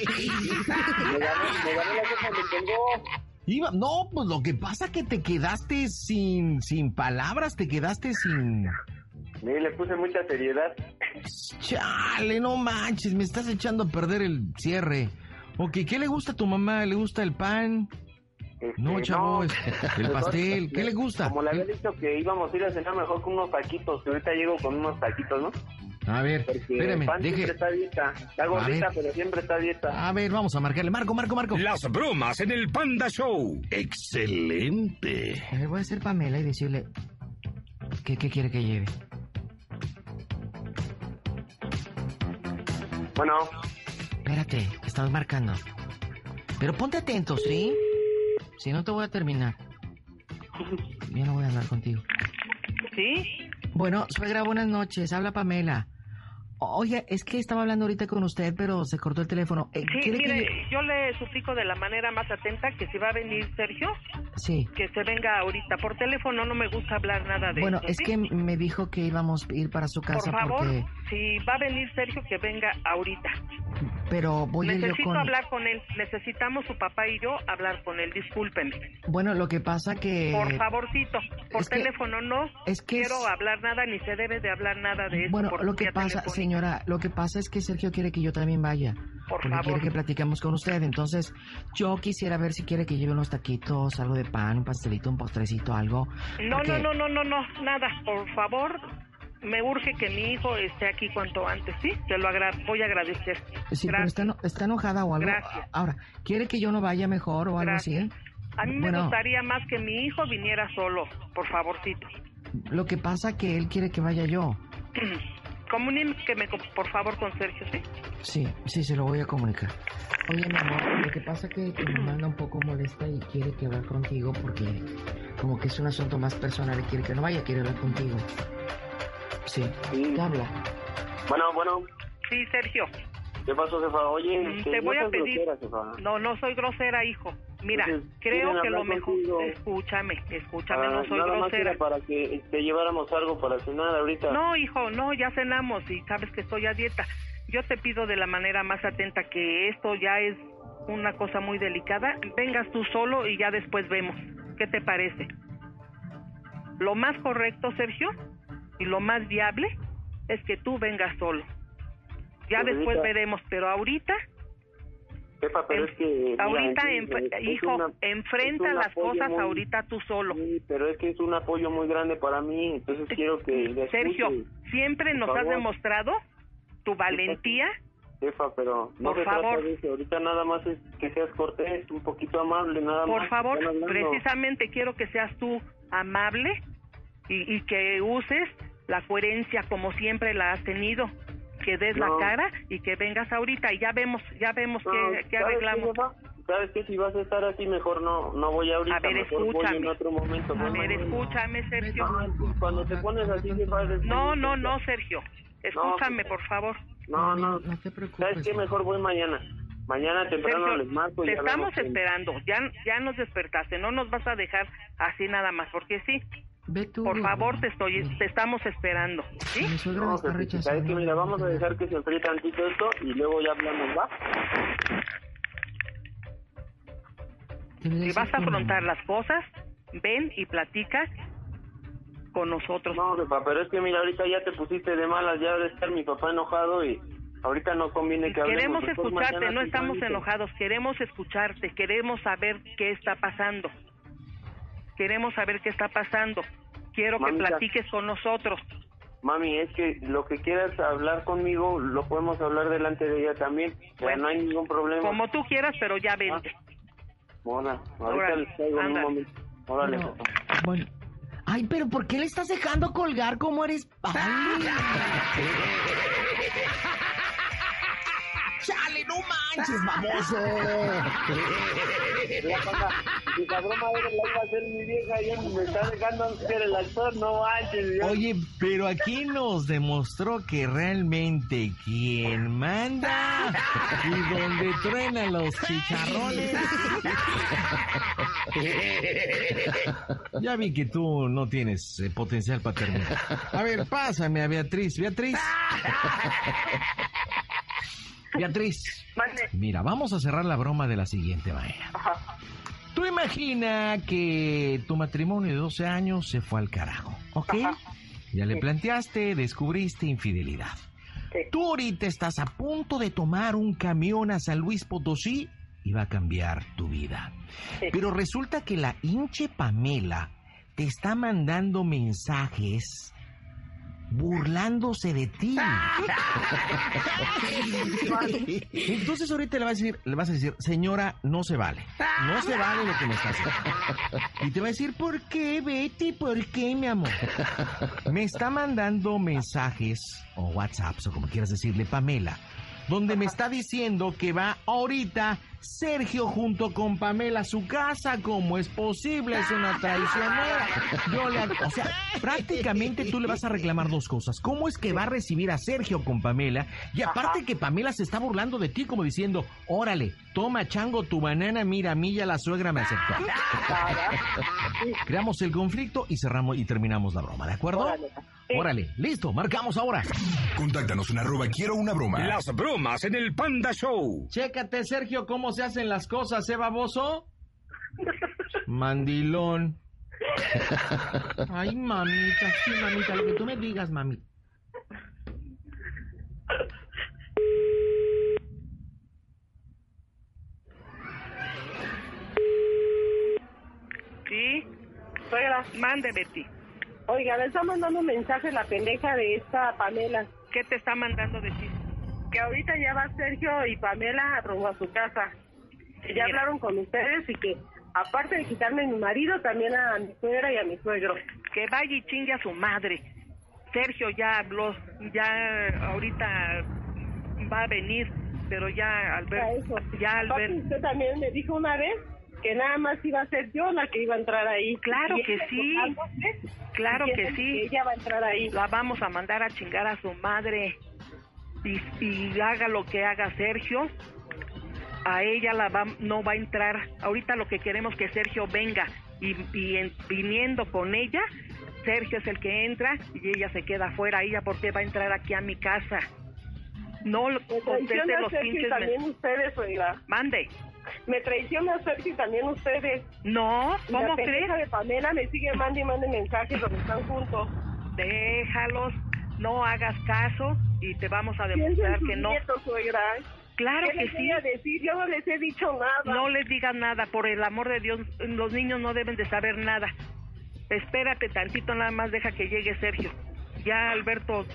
Speaker 31: Me gané, me gané la cosa que tengo.
Speaker 1: Iba, no, pues lo que pasa que te quedaste sin, sin palabras, te quedaste sin...
Speaker 31: Sí, le puse mucha seriedad.
Speaker 1: Chale, no manches, me estás echando a perder el cierre. Ok, ¿qué le gusta a tu mamá? ¿Le gusta el pan? No, chavo, el pastel. ¿Qué le gusta?
Speaker 31: Como le había dicho que íbamos a ir a cenar mejor con unos taquitos, que ahorita llego con unos taquitos, ¿no?
Speaker 1: A ver,
Speaker 31: Porque
Speaker 1: espérame,
Speaker 31: el pan
Speaker 1: deje...
Speaker 31: siempre está a dieta. Está gordita,
Speaker 1: ver.
Speaker 31: pero siempre está dieta.
Speaker 1: A ver, vamos a marcarle. Marco, Marco, Marco.
Speaker 4: Las bromas en el Panda Show. Excelente.
Speaker 33: A ver, voy a hacer Pamela y decirle... ¿Qué, qué quiere que lleve?
Speaker 31: Bueno.
Speaker 33: Espérate, que estás marcando. Pero ponte atento, ¿sí? Si no te voy a terminar. Yo no voy a hablar contigo.
Speaker 32: ¿Sí?
Speaker 33: Bueno, suegra, buenas noches. Habla Pamela. Oye, es que estaba hablando ahorita con usted, pero se cortó el teléfono. Eh,
Speaker 32: Sí,
Speaker 33: ¿quiere que
Speaker 32: mire,
Speaker 33: yo-
Speaker 32: le suplico de la manera más atenta que si va a venir Sergio,
Speaker 33: Sí.
Speaker 32: que se venga ahorita. Por teléfono no me gusta hablar nada de
Speaker 33: Bueno,
Speaker 32: esto,
Speaker 33: es
Speaker 32: ¿sí?
Speaker 33: que me dijo que íbamos a ir para su
Speaker 32: Por
Speaker 33: casa
Speaker 32: favor,
Speaker 33: porque...
Speaker 32: si va a venir Sergio, que venga ahorita.
Speaker 33: Pero voy a ir yo
Speaker 32: Necesito
Speaker 33: con...
Speaker 32: hablar con él. Necesitamos su papá y yo hablar con él. Discúlpeme.
Speaker 33: Bueno, lo que pasa que...
Speaker 32: Por favorcito, por
Speaker 33: es que-
Speaker 32: teléfono no
Speaker 33: es que
Speaker 32: quiero
Speaker 33: es-
Speaker 32: hablar nada ni se debe de hablar nada de eso.
Speaker 33: Bueno,
Speaker 32: por
Speaker 33: lo que pasa,
Speaker 32: telefónica.
Speaker 33: Señora, lo que pasa es que Sergio quiere que yo también vaya.
Speaker 32: Por
Speaker 33: porque
Speaker 32: favor.
Speaker 33: quiere que platiquemos con usted. Entonces, yo quisiera ver si quiere que lleve unos taquitos, algo de pan, un pastelito, un postrecito, algo.
Speaker 32: No,
Speaker 33: Porque-
Speaker 32: no, no, no, no, no, nada. Por favor, me urge que mi hijo esté aquí cuanto antes, ¿sí? Te lo agra voy a agradecer.
Speaker 33: Sí, pero está, está enojada o algo.
Speaker 32: Gracias.
Speaker 33: Ahora, ¿quiere que yo no vaya mejor o algo así?
Speaker 32: A mí me
Speaker 33: Bueno,
Speaker 32: gustaría más que mi hijo viniera solo, por favorcito.
Speaker 33: lo que pasa que él quiere que vaya yo.
Speaker 32: Comuníqueme, por favor, con Sergio, ¿sí?
Speaker 33: Sí, sí, se lo voy a comunicar. Oye, mi amor, lo que pasa que tu mamá anda un poco molesta y quiere que hablar contigo porque como que es un asunto más personal y quiere que no vaya, quiere hablar contigo. Sí, ¿qué habla?
Speaker 31: Bueno, bueno.
Speaker 32: Sí, Sergio.
Speaker 31: ¿Qué pasó, jefa? Oye,
Speaker 32: Mm,
Speaker 31: este,
Speaker 32: te
Speaker 31: no
Speaker 32: voy a
Speaker 31: seas
Speaker 32: pedir.
Speaker 31: grosera.
Speaker 32: No, no soy grosera, hijo. Mira,
Speaker 31: Entonces,
Speaker 32: creo
Speaker 31: ¿quieren
Speaker 32: que lo mejor,
Speaker 31: contigo?
Speaker 32: escúchame, escúchame,
Speaker 31: Ah,
Speaker 32: no soy
Speaker 31: nada
Speaker 32: grosera.
Speaker 31: era para que te lleváramos algo para cenar ahorita.
Speaker 32: No, hijo, no, ya cenamos y sabes que estoy a dieta. Yo te pido de la manera más atenta que esto ya es una cosa muy delicada. Vengas tú solo y ya después vemos. ¿Qué te parece? Lo más correcto, Sergio, y lo más viable es que tú vengas solo. Ya después veremos, pero ahorita,
Speaker 31: Jefa, pero
Speaker 32: en-
Speaker 31: es que...
Speaker 32: ahorita,
Speaker 31: es
Speaker 32: hijo,
Speaker 31: una-
Speaker 32: enfrenta las cosas
Speaker 31: muy-
Speaker 32: ahorita tú solo.
Speaker 31: Sí, pero es que es un apoyo muy grande para mí, entonces quiero que... le
Speaker 32: Sergio,
Speaker 31: escuche.
Speaker 32: siempre
Speaker 31: Por
Speaker 32: nos has
Speaker 31: favor.
Speaker 32: demostrado tu valentía
Speaker 31: Jefa, pero no
Speaker 32: Por
Speaker 31: se
Speaker 32: favor.
Speaker 31: trata de eso. Ahorita nada más es que seas cortés, un poquito amable, nada más.
Speaker 32: Por favor, precisamente quiero que seas tú amable y, y que uses la coherencia como siempre la has tenido, que des la
Speaker 31: No.
Speaker 32: cara y que vengas ahorita y ya vemos, ya vemos
Speaker 31: No,
Speaker 32: qué, qué
Speaker 31: ¿sabes
Speaker 32: arreglamos.
Speaker 31: ¿Sabes qué? Si vas a estar así, mejor no no voy ahorita,
Speaker 32: A ver,
Speaker 31: mejor voy
Speaker 32: escúchame.
Speaker 31: en otro momento.
Speaker 32: A
Speaker 31: voy
Speaker 32: ver, escúchame, Sergio.
Speaker 31: Cuando te pones así,
Speaker 32: No, no, no, Sergio. Escúchame, por favor.
Speaker 31: No, no.
Speaker 33: No te preocupes.
Speaker 31: ¿Sabes qué? Mejor voy mañana. Mañana temprano
Speaker 32: Sergio,
Speaker 31: les marco y
Speaker 32: te estamos esperando. Ya, ya nos despertaste. No nos vas a dejar así nada más, porque sí.
Speaker 33: Ve tú.
Speaker 32: Por favor, te estoy, te estamos esperando. ¿Sí?
Speaker 31: No,
Speaker 33: está
Speaker 31: Jefita,
Speaker 33: rechazando.
Speaker 31: es que mira, vamos a dejar que se enfríe tantito esto y luego ya hablamos, ¿va?
Speaker 32: Si vas a afrontar las cosas, ven y platica con nosotros.
Speaker 31: No, jefa, pero es que mira, ahorita ya te pusiste de malas, ya debe estar mi papá enojado y ahorita no conviene que hablemos.
Speaker 32: Queremos escucharte, no estamos enojados, queremos escucharte, queremos saber qué está pasando. Queremos saber qué está pasando. Quiero que platiques con nosotros.
Speaker 31: Mami, es que lo que quieras hablar conmigo, lo podemos hablar delante de ella también. O sea, no hay ningún problema.
Speaker 32: Como tú quieras, pero ya vente.
Speaker 31: Mona, ahorita
Speaker 32: Órale,
Speaker 31: les traigo en un momento. Órale,
Speaker 33: No. Bueno. Ay, pero ¿por qué le estás dejando colgar como eres? Ay. Chale, no manches, baboso.
Speaker 31: La si la broma era la iba a hacer mi vieja y me está dejando ser el actor, no manches.
Speaker 1: Oye, pero aquí nos demostró que realmente quien manda y donde truenan los chicharrones. Ya vi que tú no tienes eh, potencial para terminar. A ver, pásame a Beatriz. Beatriz. Beatriz. Mira, vamos a cerrar la broma de la siguiente manera. Tú imagina que tu matrimonio de 12 años se fue al carajo, ¿ok? Ya le planteaste, descubriste infidelidad. Tú ahorita estás a punto de tomar un camión a San Luis Potosí y va a cambiar tu vida. Pero resulta que la hinche Pamela te está mandando mensajes burlándose de ti. Entonces ahorita le vas a decir, le vas a decir, señora, no se vale. No se vale lo que me está haciendo. Y te va a decir, ¿por qué, Betty? ¿Por qué, mi amor? Me está mandando mensajes o WhatsApps o como quieras decirle, Pamela, donde me está diciendo que va ahorita Sergio junto con Pamela a su casa. ¿Cómo es posible? Es una traicionera. Yo le, o sea, prácticamente tú le vas a reclamar dos cosas. ¿Cómo es que va a recibir a Sergio con Pamela? Y aparte que Pamela se está burlando de ti como diciendo, órale, toma chango tu banana, mira, a mí ya la suegra me aceptó. Creamos el conflicto y cerramos y terminamos la broma, ¿de acuerdo? Órale, listo, marcamos ahora.
Speaker 3: Contáctanos en arroba quiero una broma.
Speaker 4: Las bromas en el Panda Show.
Speaker 1: Chécate, Sergio, cómo se hacen las cosas, ¿eh, baboso? Mandilón. Ay, mamita, sí, mamita, lo que tú me digas, mami.
Speaker 32: Sí. Oiga, mande, Betty.
Speaker 17: Oiga, le está mandando un mensaje la pendeja de esta Pamela.
Speaker 32: ¿Qué te está mandando decir?
Speaker 17: Que ahorita ya va Sergio y Pamela rumbo a su casa. Que ya hablaron con ustedes y que, aparte de quitarme a mi marido, también a mi suegra y a mi suegro.
Speaker 32: Que vaya y chingue a su madre. Sergio ya habló, ya ahorita va a venir, pero ya al ver, ya al ver,
Speaker 17: usted también me dijo una vez que nada más iba a ser yo la que iba a entrar ahí.
Speaker 32: Claro que sí.
Speaker 17: quejándose,
Speaker 32: claro que sí.
Speaker 17: ella va a entrar ahí.
Speaker 32: La vamos a mandar a chingar a su madre y, y haga lo que haga Sergio. a ella la va, no va a entrar. Ahorita lo que queremos que Sergio venga y, y en- viniendo con ella, Sergio es el que entra y ella se queda afuera. Ella, ¿por qué va a entrar aquí a mi casa? No lo- conteste los pinches.
Speaker 17: también
Speaker 32: men-
Speaker 17: ustedes, oiga.
Speaker 32: Mande.
Speaker 17: Me traiciona Sergio y también ustedes.
Speaker 32: No,
Speaker 17: la
Speaker 32: ¿cómo
Speaker 17: pendeja
Speaker 32: crees?
Speaker 17: de Pamela me sigue mande y mande mensajes donde están juntos.
Speaker 32: Déjalos, no hagas caso y te vamos a demostrar que no.
Speaker 17: nietos, suegra.
Speaker 32: Claro
Speaker 17: ¿Qué
Speaker 32: que
Speaker 17: les
Speaker 32: sí.
Speaker 17: voy a decir? Yo no les he dicho nada.
Speaker 32: No les digas nada, por el amor de Dios, los niños no deben de saber nada. Espérate tantito, nada más deja que llegue Sergio. Ya Alberto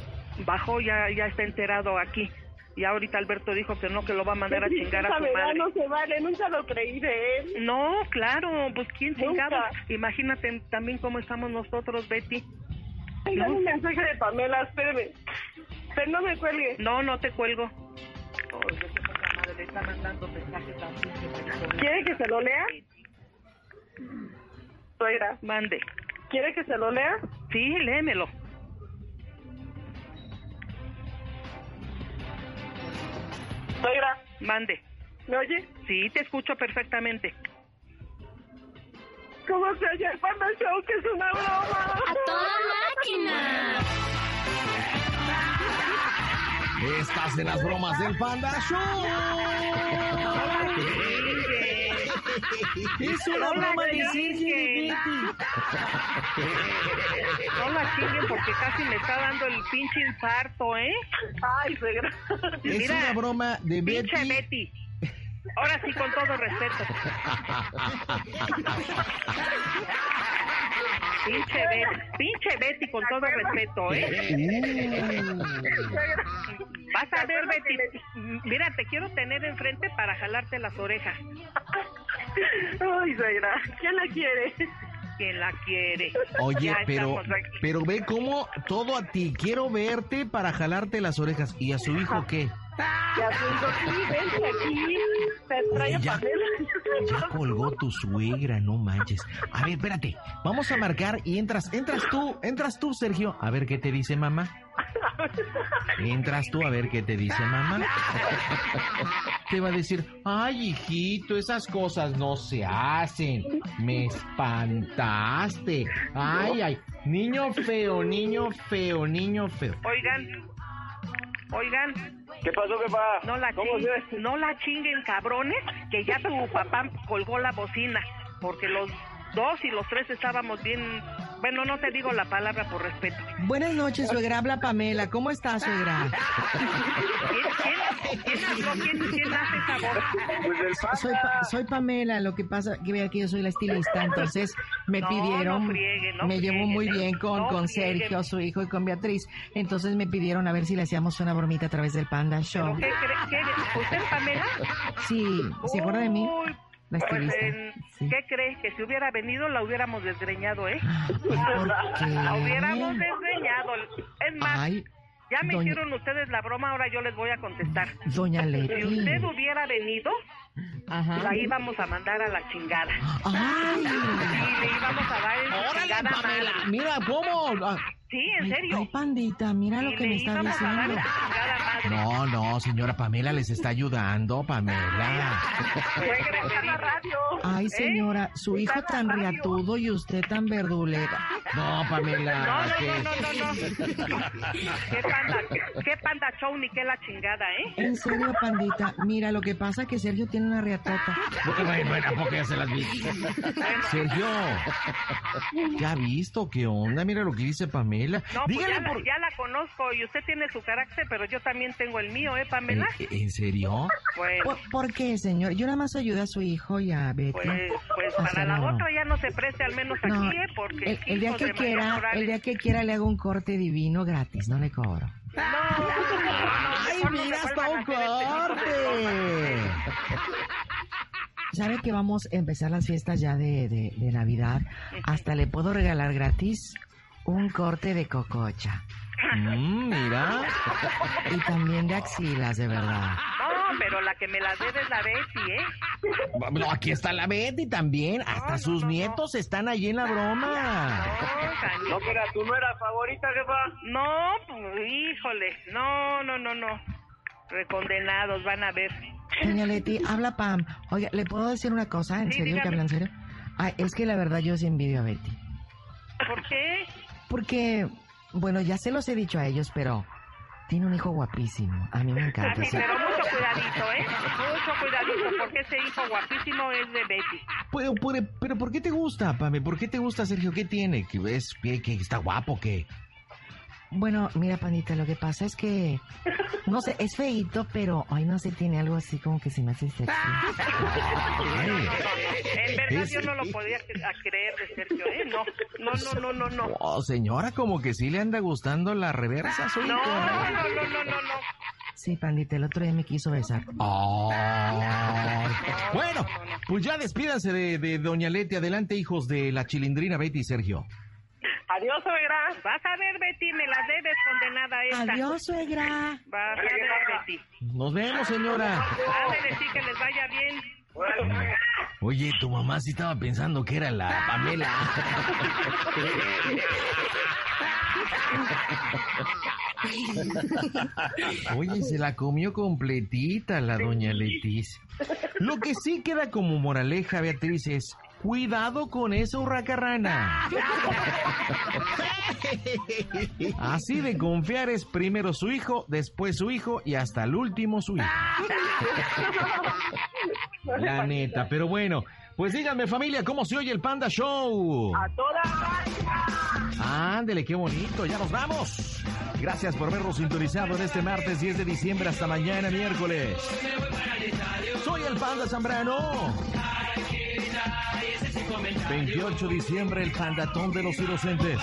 Speaker 32: bajó, ya, ya está enterado aquí. Y ahorita Alberto dijo que no, que lo va a mandar a chingar a su madre.
Speaker 17: No se vale, nunca lo creí de él.
Speaker 32: No, claro, pues quién chingado. Imagínate también cómo estamos nosotros, Betty.
Speaker 17: Tengo un mensaje de Pamela, espéreme. Pero no me cuelgue.
Speaker 32: No, no te cuelgo.
Speaker 17: ¿Quiere que se lo lea? Suegra.
Speaker 32: Mande.
Speaker 17: ¿Quiere que se lo lea?
Speaker 32: Sí, léemelo.
Speaker 17: Suegra.
Speaker 32: Mande.
Speaker 17: ¿Me oye?
Speaker 32: Sí, te escucho perfectamente.
Speaker 17: ¿Cómo se oye el Panda Show? Que es una broma.
Speaker 15: ¡A toda máquina!
Speaker 1: Estás en las bromas del Panda Show. Es una
Speaker 32: No la
Speaker 1: broma de. Sergio
Speaker 32: No la chinguen porque casi me está dando el pinche infarto, ¿eh?
Speaker 17: Ay, suegra.
Speaker 1: Es
Speaker 32: Mira,
Speaker 1: una broma de
Speaker 32: Pinche
Speaker 1: Betty.
Speaker 32: Betty. Ahora sí, con todo respeto. Pinche Betty, pinche Betty, con todo respeto, ¿eh? Vas a ver, Betty. Mira, te quiero tener enfrente para jalarte las orejas.
Speaker 17: Ay, suegra. ¿Quién la quiere?
Speaker 32: Quien la quiere.
Speaker 1: Oye,
Speaker 32: Ya
Speaker 1: pero, pero ve cómo todo a ti. Quiero verte para jalarte las orejas. ¿Y a su hijo qué?
Speaker 17: Ya tengo aquí, vente aquí. Te a
Speaker 1: Ya. Ya colgó tu suegra, no manches. A ver, espérate. Vamos a marcar y entras. Entras tú, entras tú, Sergio. A ver qué te dice mamá. Entras tú a ver qué te dice mamá. Te va a decir, ay, hijito, esas cosas no se hacen. Me espantaste. Ay, ay. Niño feo, niño feo, niño feo.
Speaker 32: Oigan, oigan.
Speaker 25: ¿Qué pasó, jefa?
Speaker 32: No la,
Speaker 25: ¿Cómo
Speaker 32: ching- no la chinguen, cabrones, que ya tu papá colgó la bocina, porque los dos y los tres estábamos bien... Bueno, no te digo la palabra por respeto.
Speaker 33: Buenas noches, suegra. Habla Pamela. ¿Cómo está, suegra?
Speaker 32: ¿Quién, quién habló? ¿Quién, quién hace esa voz?
Speaker 25: Pues
Speaker 33: Soy, Pa- soy Pamela, lo que pasa que vea que yo soy la estilista, entonces me
Speaker 32: No,
Speaker 33: pidieron,
Speaker 32: no friegue, no
Speaker 33: me llevo muy bien con,
Speaker 32: No
Speaker 33: con. Sergio, su hijo, y con Beatriz, entonces me pidieron a ver si le hacíamos una bromita a través del Panda Show.
Speaker 32: ¿Qué cree? ¿Qué- ¿Usted es Pamela?
Speaker 33: Sí, ¿se acuerda de mí? La
Speaker 32: pues,
Speaker 33: estilista.
Speaker 32: en- ¿Qué cree? Que si hubiera venido la hubiéramos desgreñado, ¿eh?
Speaker 33: qué?
Speaker 32: La hubiéramos desgreñado. Es más,
Speaker 33: Ay,
Speaker 32: ya me
Speaker 33: doña-
Speaker 32: hicieron ustedes la broma, ahora yo les voy a contestar.
Speaker 33: Doña
Speaker 32: Si
Speaker 33: Leti.
Speaker 32: usted hubiera venido,
Speaker 33: Ajá.
Speaker 32: la íbamos a mandar a la chingada.
Speaker 33: Ay.
Speaker 32: Sí, le íbamos a dar en
Speaker 1: Órale,
Speaker 32: chingada
Speaker 1: Pamela.
Speaker 32: madre.
Speaker 1: Mira, ¿cómo? Ah,
Speaker 32: Sí, en
Speaker 33: Ay,
Speaker 32: serio.
Speaker 33: ay, pandita, mira lo
Speaker 32: Y
Speaker 33: que
Speaker 32: le
Speaker 33: me está
Speaker 32: íbamos a dar
Speaker 33: diciendo.
Speaker 32: en chingada madre.
Speaker 1: No, no, señora Pamela les está ayudando, Pamela.
Speaker 33: Ay, señora, su hijo tan riatudo y usted tan verdulera.
Speaker 1: No, Pamela.
Speaker 32: No, no, no, no, no, no. ¿Qué panda, qué panda show ni qué la chingada, eh?
Speaker 33: En serio, pandita, mira, lo que pasa es que Sergio tiene una riatota.
Speaker 1: Bueno, bueno, ¿a poco ya se las vi? Sergio, ¿ya ha visto qué onda? Mira lo que dice Pamela.
Speaker 32: No, pues
Speaker 1: Dígale
Speaker 32: ya,
Speaker 1: por...
Speaker 32: la, ya la conozco y usted tiene su carácter, pero yo también tengo el mío, ¿eh, Pamela?
Speaker 1: ¿En, en serio?
Speaker 32: Pues,
Speaker 33: ¿Por, por qué, señor? Yo nada más ayudé a su hijo y a Betty.
Speaker 32: pues, pues para
Speaker 33: sea,
Speaker 32: la
Speaker 33: no.
Speaker 32: otra ya no se preste, al menos
Speaker 33: No,
Speaker 32: aquí, ¿eh? Porque
Speaker 33: el, el día que quiera, el día que quiera le hago un corte divino gratis, no le cobro.
Speaker 1: ¡Ay, mira, hasta un corte!
Speaker 33: ¿Sabe que vamos a empezar las fiestas ya de, de, de Navidad? Hasta le puedo regalar gratis un corte de cococha.
Speaker 1: Mm, mira.
Speaker 33: Y también de axilas, de verdad.
Speaker 32: Pero la que me la debe es la Betty, ¿eh?
Speaker 1: No, aquí está la Betty también. Hasta sus nietos están allí en la broma.
Speaker 25: No, pero tú no eras favorita, jefa.
Speaker 32: No, pues, híjole, no, no, no, no. Recondenados, van a ver.
Speaker 33: Doña Leti, habla Pam. Oiga, ¿le puedo decir una cosa? ¿En
Speaker 32: Sí,
Speaker 33: serio que
Speaker 32: dígame.
Speaker 33: hablan serio? Ay, es que la verdad yo sí envidio a Betty.
Speaker 32: ¿Por qué?
Speaker 33: Porque, bueno, ya se los he dicho a ellos, pero tiene un hijo guapísimo. A mí me encanta.
Speaker 32: Sí,
Speaker 33: sí.
Speaker 32: pero mucho cuidadito, ¿eh? Mucho cuidadito, porque ese hijo guapísimo es de Betty.
Speaker 1: Pero, pero, pero ¿por qué te gusta, Pame? ¿Por qué te gusta, Sergio? ¿Qué tiene? ¿Que ves que, que está guapo? ¿Qué?
Speaker 33: Bueno, mira, Pandita, lo que pasa es que, no sé, es feíto, pero hoy no sé, tiene algo así como que se me hace sexy.
Speaker 32: En verdad
Speaker 1: Es-
Speaker 32: yo no lo podía creer de Sergio, ¿eh? No, no, no, no, no, no.
Speaker 1: Oh, señora, como que sí le anda gustando la reversa su
Speaker 32: No,
Speaker 1: hijo.
Speaker 32: no, no, no, no, no, no.
Speaker 33: Sí, Pandita, el otro día me quiso besar.
Speaker 1: Ay. Bueno, pues ya despídanse de, de Doña Leti. Adelante, hijos de la chilindrina Betty y Sergio.
Speaker 32: Adiós, suegra. Vas a ver, Betty, me la debes condenada esta.
Speaker 33: Adiós, suegra.
Speaker 32: Vas a ver, Betty.
Speaker 1: Nos vemos, señora.
Speaker 32: Ándale, sí, que les vaya bien.
Speaker 1: Oye, tu mamá sí estaba pensando que era la Pamela. Oye, se la comió completita la doña Leticia. Lo que sí queda como moraleja, Beatriz, es cuidado con esa hurracarrana. Así de confiar es primero su hijo, después su hijo y hasta el último su hijo. La neta, pero bueno, pues díganme familia, ¿cómo se oye el Panda Show?
Speaker 15: A toda
Speaker 1: Ándele, qué bonito, ya nos vamos. Gracias por vernos sintonizado en este martes 10 de diciembre hasta mañana miércoles. Soy el Panda Zambrano. 28 de diciembre, el pandatón de los inocentes.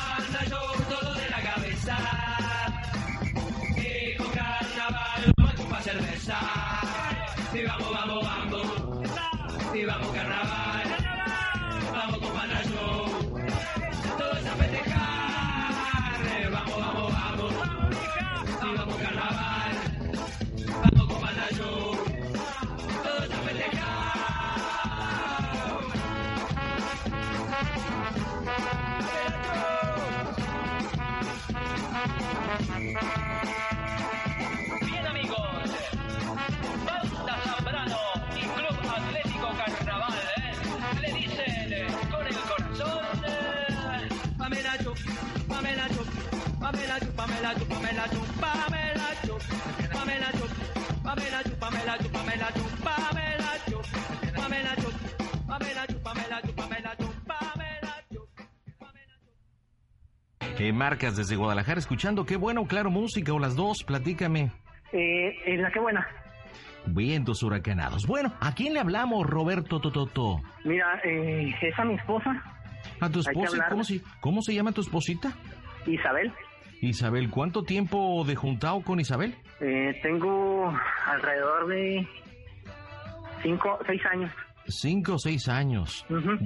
Speaker 1: Marcas desde Guadalajara escuchando, qué bueno, claro, música o las dos, platícame.
Speaker 34: Eh, en la que buena.
Speaker 1: Vientos huracanados. Bueno, ¿a quién le hablamos, Roberto Tototo?
Speaker 34: Mira, eh, es a mi esposa,
Speaker 1: ¿A tu esposa? ¿Cómo se, ¿Cómo se llama tu esposita?
Speaker 34: Isabel.
Speaker 1: Isabel, ¿cuánto tiempo de juntado con Isabel?
Speaker 34: Eh, tengo alrededor de cinco, seis años.
Speaker 1: Cinco o seis años.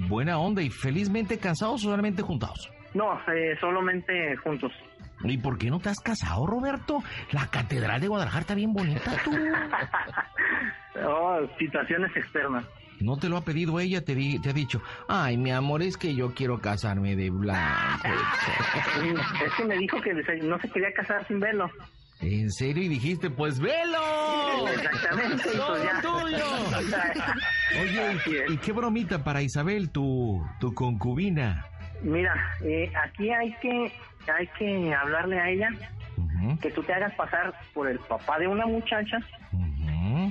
Speaker 1: Buena onda y felizmente casados o solamente juntados.
Speaker 34: No, eh, solamente juntos.
Speaker 1: ¿Y por qué no te has casado, Roberto? La Catedral de Guadalajara está bien bonita, tú.
Speaker 34: Oh, situaciones externas.
Speaker 1: No te lo ha pedido ella, te, di- te ha dicho, ay, mi amor, es que yo quiero casarme de blanco.
Speaker 34: Es que me dijo que no se quería casar sin velo.
Speaker 1: ¿En serio? Y dijiste, pues velo.
Speaker 34: Exactamente,
Speaker 1: Todo
Speaker 34: pues
Speaker 1: tuyo. Oye, ¿y, y qué bromita para Isabel, tu, tu concubina?
Speaker 34: Mira, eh, aquí hay que hay que hablarle a ella que tú te hagas pasar por el papá de una muchacha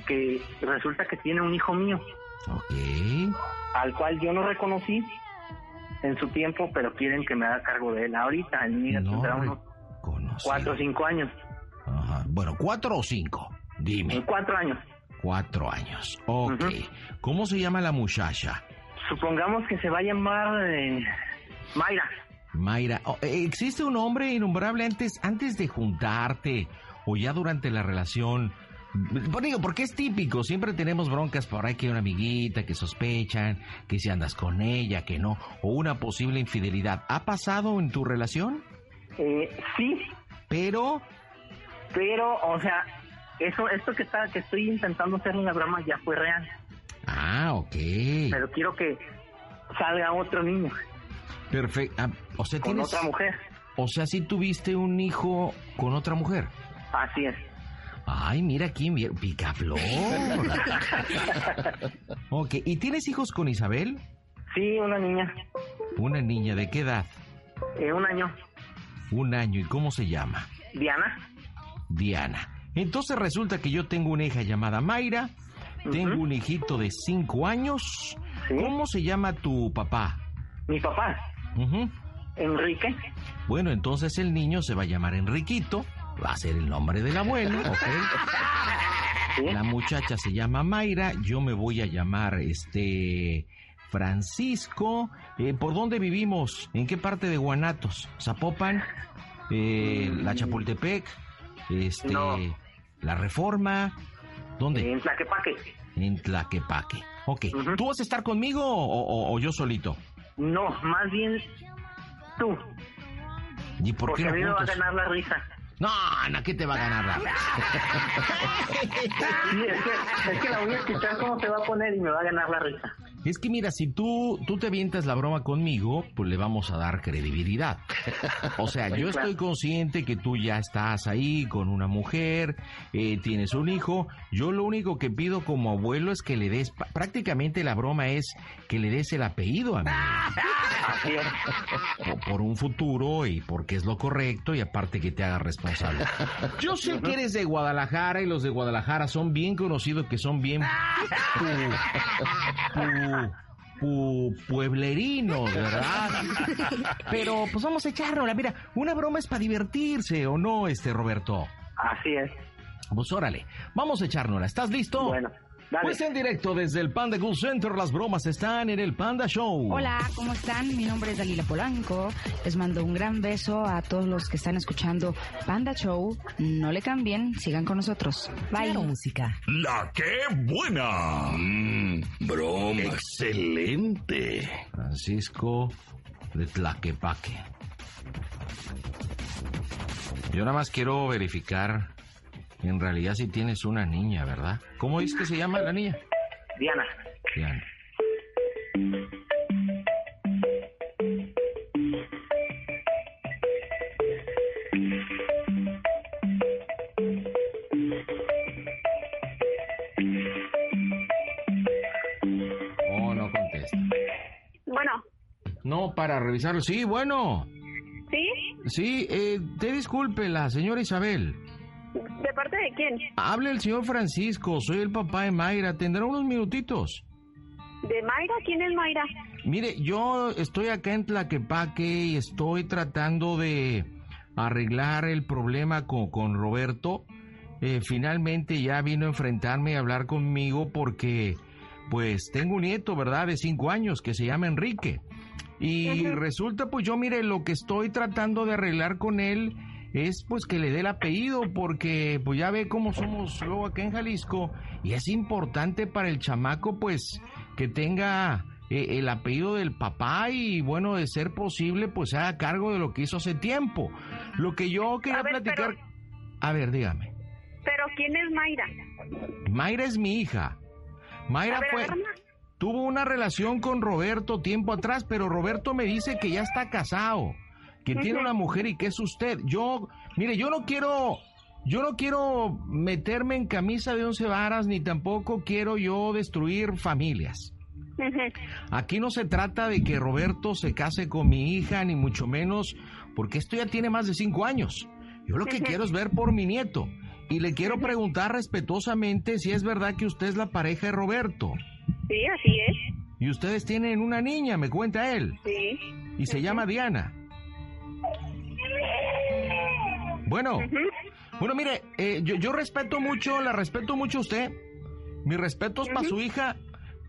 Speaker 34: que resulta que tiene un hijo mío. Al cual yo no reconocí en su tiempo, pero quieren que me haga cargo de él ahorita. El niño tendrá unos cuatro o cinco años.
Speaker 1: Ajá. Bueno, ¿cuatro o cinco? Dime.
Speaker 34: Cuatro años.
Speaker 1: Cuatro años. Ok. ¿Cómo se llama la muchacha?
Speaker 34: Supongamos que se va a llamar eh, Mayra.
Speaker 1: Mayra. Oh, eh, ¿Existe un hombre innombrable antes, antes de juntarte o ya durante la relación? Digo, porque es típico, siempre tenemos broncas por ahí que hay una amiguita, que sospechan, que si andas con ella, que no, o una posible infidelidad. ¿Ha pasado en tu relación?
Speaker 34: Eh, sí.
Speaker 1: Pero.
Speaker 34: Pero, o sea, eso, esto que está, que estoy intentando hacer una broma ya fue real.
Speaker 1: Ah, ok.
Speaker 34: Pero quiero que salga otro niño
Speaker 1: Perfecto. Ah, o sea,
Speaker 34: con
Speaker 1: tienes.
Speaker 34: otra mujer.
Speaker 1: O sea, si tuviste un hijo con otra mujer.
Speaker 34: Así es.
Speaker 1: Ay, mira quién viene. Picaflor. ok, ¿y tienes hijos con Isabel?
Speaker 34: Sí, una niña.
Speaker 1: Una niña, ¿de qué edad?
Speaker 34: Eh, un año.
Speaker 1: Un año, ¿y cómo se llama?
Speaker 34: Diana.
Speaker 1: Diana. Entonces resulta que yo tengo una hija llamada Mayra, tengo un hijito de cinco años. ¿Cómo se llama tu papá?
Speaker 34: Mi papá. Enrique.
Speaker 1: Bueno, entonces el niño se va a llamar Enriquito, va a ser el nombre del abuelo, ¿ok? La muchacha se llama Mayra, yo me voy a llamar este Francisco. Eh, ¿Por dónde vivimos? ¿En qué parte de Guanatos? ¿Zapopan? Eh, ¿La Chapultepec? Este, ¿La Reforma? ¿Dónde?
Speaker 34: En Tlaquepaque.
Speaker 1: En Tlaquepaque. Ok. ¿Tú vas a estar conmigo o, o yo solito?
Speaker 34: No, más bien tú.
Speaker 1: ¿Y por
Speaker 34: Porque
Speaker 1: qué
Speaker 34: a mí me va a ganar la risa.
Speaker 1: No, Ana, ¿qué te va a ganar la
Speaker 34: Sí, es que, es que la voy a escuchar cómo se va a poner y me va a ganar la risa.
Speaker 1: Es que mira, si tú, tú te avientas la broma conmigo, pues le vamos a dar credibilidad. O sea, yo estoy consciente que tú ya estás ahí con una mujer, eh, tienes un hijo. Yo lo único que pido como abuelo es que le des, prácticamente la broma es que le des el apellido a mí. Por, un futuro y porque es lo correcto y aparte que te haga responsable. Yo sé que eres de Guadalajara y los de Guadalajara son bien conocidos que son bien pu- pu- pueblerinos, ¿verdad? Pero pues vamos a echárnosla. Mira, una broma es para divertirse, ¿o no, este Roberto?
Speaker 34: Así es.
Speaker 1: Pues órale, vamos a echárnosla. ¿Estás listo?
Speaker 34: Bueno, dale.
Speaker 1: Pues en directo desde el Panda Cool Center, las bromas están en el Panda Show.
Speaker 35: Hola, ¿cómo están? Mi nombre es Dalila Polanco. Les mando un gran beso a todos los que están escuchando Panda Show. No le cambien, sigan con nosotros. Bye.
Speaker 2: música.
Speaker 4: ¡La qué buena!
Speaker 1: Mm,
Speaker 4: broma. Excelente.
Speaker 1: Francisco de Tlaquepaque. Yo nada más quiero verificar en realidad si tienes una niña, ¿verdad? ¿Cómo es que se llama la niña?
Speaker 34: Diana.
Speaker 1: Diana. Oh, no contesta.
Speaker 36: Bueno,
Speaker 1: No, para revisarlo. Sí, bueno.
Speaker 36: ¿sí?
Speaker 1: Sí, eh, te disculpe la señora Isabel.
Speaker 36: ¿De parte de quién?
Speaker 1: Hable el señor Francisco, soy el papá de Mayra. ¿Tendrá unos minutitos?
Speaker 36: ¿De Mayra? ¿Quién es Mayra?
Speaker 1: Mire, yo estoy acá en Tlaquepaque y estoy tratando de arreglar el problema con, con Roberto. Eh, finalmente ya vino a enfrentarme y a hablar conmigo porque, pues, tengo un nieto, ¿verdad? De cinco años que se llama Enrique. Y resulta, pues yo, mire, lo que estoy tratando de arreglar con él es, pues, que le dé el apellido porque, pues, ya ve cómo somos luego acá en Jalisco y es importante para el chamaco, pues, que tenga eh, el apellido del papá y bueno, de ser posible, pues se haga cargo de lo que hizo hace tiempo. Lo que yo quería
Speaker 36: A ver,
Speaker 1: platicar... A ver, dígame.
Speaker 36: ¿Pero quién es Mayra?
Speaker 1: Mayra es mi hija. Mayra
Speaker 36: ver.
Speaker 1: Tuvo una relación con Roberto tiempo atrás, pero Roberto me dice que ya está casado, que tiene una mujer y que es usted. Yo, mire, yo no quiero, yo no quiero meterme en camisa de once varas, ni tampoco quiero yo destruir familias. Aquí no se trata de que Roberto se case con mi hija, ni mucho menos, porque esto ya tiene más de cinco años. Yo lo que quiero es ver por mi nieto. Y le quiero preguntar respetuosamente si es verdad que usted es la pareja de Roberto.
Speaker 36: Sí, así es.
Speaker 1: Y ustedes tienen una niña, me cuenta él.
Speaker 36: Sí.
Speaker 1: Y se llama Diana. Bueno, bueno, mire, eh, yo, yo respeto mucho, la respeto mucho a usted. Mi respeto es para su hija,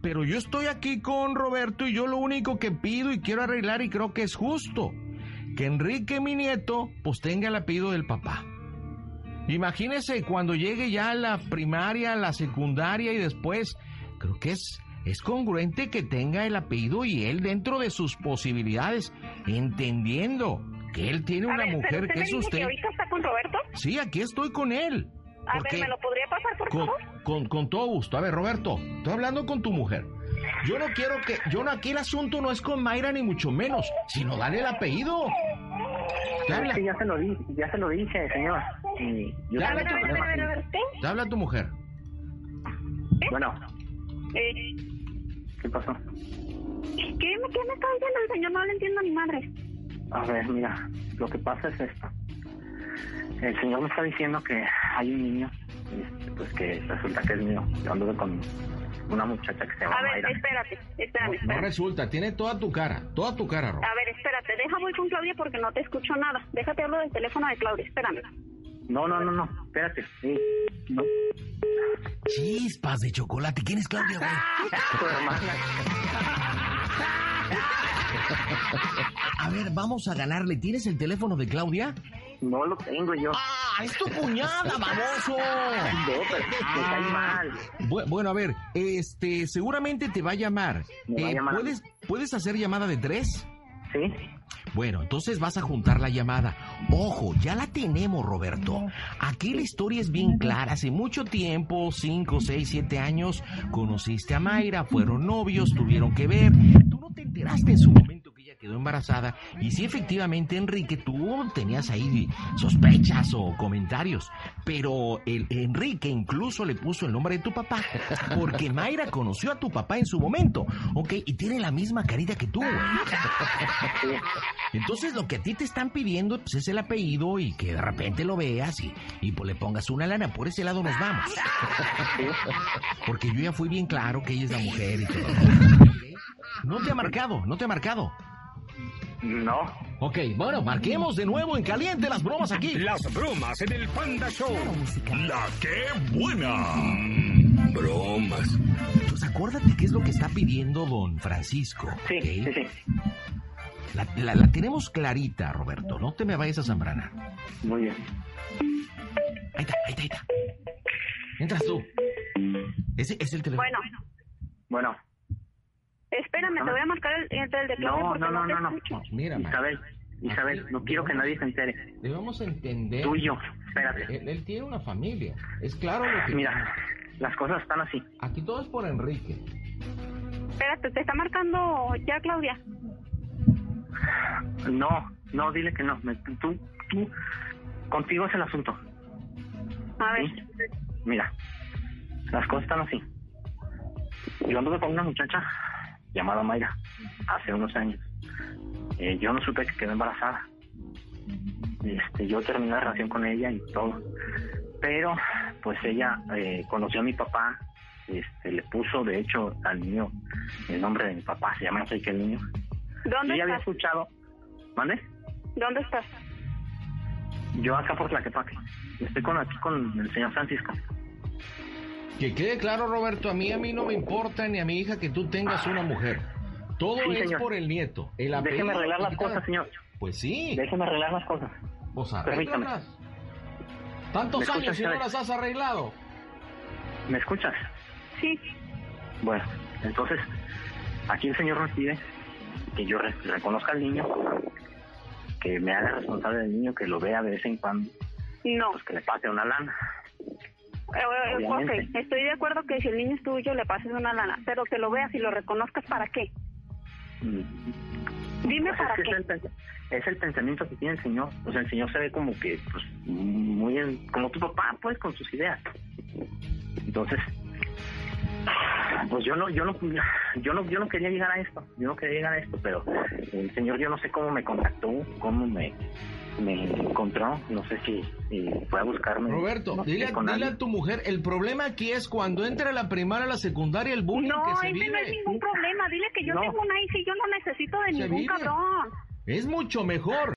Speaker 1: pero yo estoy aquí con Roberto y yo lo único que pido y quiero arreglar y creo que es justo, que Enrique, mi nieto, pues tenga el apellido del papá. Imagínese cuando llegue ya a la primaria, a la secundaria y después, creo que es, es congruente que tenga el apellido y él dentro de sus posibilidades, entendiendo que él tiene
Speaker 36: A
Speaker 1: una
Speaker 36: ver,
Speaker 1: mujer que es usted.
Speaker 36: que ahorita está con Roberto?
Speaker 1: Sí, aquí estoy con él.
Speaker 36: A
Speaker 1: ¿Por
Speaker 36: ver,
Speaker 1: qué?
Speaker 36: ¿me lo podría pasar, por
Speaker 1: Con,
Speaker 36: favor?
Speaker 1: con, con todo gusto. A ver, Roberto, estoy hablando con tu mujer. Yo no quiero que, yo no, aquí el asunto no es con Mayra ni mucho menos, sino dale el apellido. ¿Qué
Speaker 34: Es
Speaker 1: habla?
Speaker 34: ya se lo dije, ya se lo dije, señor. Y yo
Speaker 1: Ya,
Speaker 34: tengo
Speaker 1: a ver, a ver, a ver, a
Speaker 34: con-
Speaker 1: ver.
Speaker 36: Tengo
Speaker 1: Te habla tu mujer.
Speaker 34: Bueno,
Speaker 36: Eh,
Speaker 34: ¿qué pasó?
Speaker 36: ¿qué, me- ¿Qué me está diciendo el señor? No le entiendo ni madre.
Speaker 34: A ver, mira, lo que pasa es esto. El señor me está diciendo que hay un niño, este, pues que resulta que es mío. Yo anduve con una muchacha que se llama
Speaker 36: A ver,
Speaker 34: Mayra.
Speaker 36: espérate, espérame,
Speaker 1: No resulta, tiene toda tu cara, toda tu cara, Roberto.
Speaker 36: A ver, espérate, deja voy con Claudia porque no te escucho nada. Déjate hablo del teléfono de Claudia, espérame.
Speaker 34: No, no, no, no, espérate. Sí, no.
Speaker 1: Chispas de chocolate. ¿Quién es Claudia, güey?
Speaker 34: Tu hermana.
Speaker 1: A ver, vamos a ganarle. ¿Tienes el teléfono de Claudia?
Speaker 34: No lo tengo yo.
Speaker 1: ¡Ah, es tu cuñada, baboso!
Speaker 34: No, pero me cae mal.
Speaker 1: Bu- Bueno, a ver, este, seguramente te va a llamar.
Speaker 34: Me va a
Speaker 1: Eh,
Speaker 34: llamar.
Speaker 1: ¿puedes, ¿Puedes hacer llamada de tres? Bueno, entonces vas a juntar la llamada. Ojo, ya la tenemos, Roberto. Aquí la historia es bien clara. Hace mucho tiempo, cinco, seis, siete años, conociste a Mayra, fueron novios, tuvieron que ver. Tú no te enteraste en su momento quedó embarazada. Y sí, efectivamente, Enrique, tú tenías ahí sospechas o comentarios. Pero el Enrique incluso le puso el nombre de tu papá. Porque Mayra conoció a tu papá en su momento. Ok, y tiene la misma carita que tú. Entonces lo que a ti te están pidiendo pues, es el apellido y que de repente lo veas y, y pues le pongas una lana. Por ese lado nos vamos. Porque yo ya fui bien claro que ella es la mujer y todo. No te ha marcado, no te ha marcado.
Speaker 34: No.
Speaker 1: Ok, bueno, marquemos de nuevo en caliente las bromas aquí.
Speaker 4: Las bromas en el Panda Show. La que buena.
Speaker 1: Bromas. Pues acuérdate qué es lo que está pidiendo don Francisco.
Speaker 34: Sí, sí, sí.
Speaker 1: La, la- la tenemos clarita, Roberto. No te me vayas a zambranar.
Speaker 34: Muy bien.
Speaker 1: Ahí está, ahí está, ahí está. Entras tú. Ese es el teléfono.
Speaker 36: Bueno,
Speaker 34: Bueno,
Speaker 36: espérame, te voy a marcar el, el de Claudia
Speaker 34: no, no,
Speaker 36: no,
Speaker 34: no, no.
Speaker 1: Mira.
Speaker 34: Isabel, Isabel, no quiero que nadie se entere.
Speaker 1: Debemos entender.
Speaker 34: Tú y yo, espérate.
Speaker 1: Él, él tiene una familia. Es claro lo que.
Speaker 34: Mira, las cosas están así.
Speaker 1: Aquí todo es por Enrique.
Speaker 36: Espérate, te está marcando ya Claudia.
Speaker 34: No, no, dile que no. Me- tú, tú, contigo es el asunto.
Speaker 36: A ver,
Speaker 34: ¿sí? Mira, las cosas están así. Yo anduve con una muchacha llamada Mayra hace unos años. Eh, yo no supe que quedó embarazada. Este, yo terminé la relación con ella y todo. Pero, pues ella eh, conoció a mi papá, este, le puso, de hecho, al niño el nombre de mi papá, se llama Enrique el niño.
Speaker 36: ¿dónde
Speaker 34: Yo ya había escuchado. ¿Mande?
Speaker 36: ¿Dónde estás?
Speaker 34: Yo acá por Tlaquepaque. Estoy con aquí con el señor Francisco.
Speaker 1: Que quede claro, Roberto, a mí a mí no me importa ni a mi hija que tú tengas una mujer. Todo
Speaker 34: Sí,
Speaker 1: es
Speaker 34: señor.
Speaker 1: por el nieto. El apellido,
Speaker 34: Déjeme arreglar las cosas, señor.
Speaker 1: Pues sí.
Speaker 34: Déjeme arreglar las cosas.
Speaker 1: Pues
Speaker 34: Permítame.
Speaker 1: arréglalas. Tantos
Speaker 34: ¿Me escuchas,
Speaker 1: años y no las has arreglado.
Speaker 34: ¿Me escuchas?
Speaker 36: Sí.
Speaker 34: Bueno, entonces, aquí el señor me pide que yo re- reconozca al niño, que me haga responsable del niño, que lo vea de vez en cuando,
Speaker 36: No.
Speaker 34: pues que le pase una lana.
Speaker 36: Eh, eh, ok, estoy de acuerdo que si el niño es tuyo le pases una lana, pero que lo veas y lo reconozcas para qué.
Speaker 34: Mm,
Speaker 36: Dime
Speaker 34: Pues
Speaker 36: para
Speaker 34: es,
Speaker 36: qué.
Speaker 34: es, el, pens- es el pensamiento que tiene el señor. O sea, el señor se ve como que, pues, muy en- como tu papá, pues, con sus ideas. Entonces, pues yo no, yo no, yo no, yo no quería llegar a esto. Yo no quería llegar a esto, pero el señor yo no sé cómo me contactó, cómo me, me encontró. No sé si, si fue a buscarme.
Speaker 1: Roberto,
Speaker 34: no sé,
Speaker 1: dile,
Speaker 34: con
Speaker 1: dile a tu mujer, el problema aquí es cuando entra a la primaria, a la secundaria, el bullying
Speaker 36: No,
Speaker 1: que se
Speaker 36: ese
Speaker 1: vive.
Speaker 36: no es ningún problema. Dile que yo
Speaker 1: No.
Speaker 36: tengo una hija y yo no necesito de
Speaker 1: Se
Speaker 36: ningún
Speaker 1: vive.
Speaker 36: cabrón.
Speaker 1: Es mucho mejor.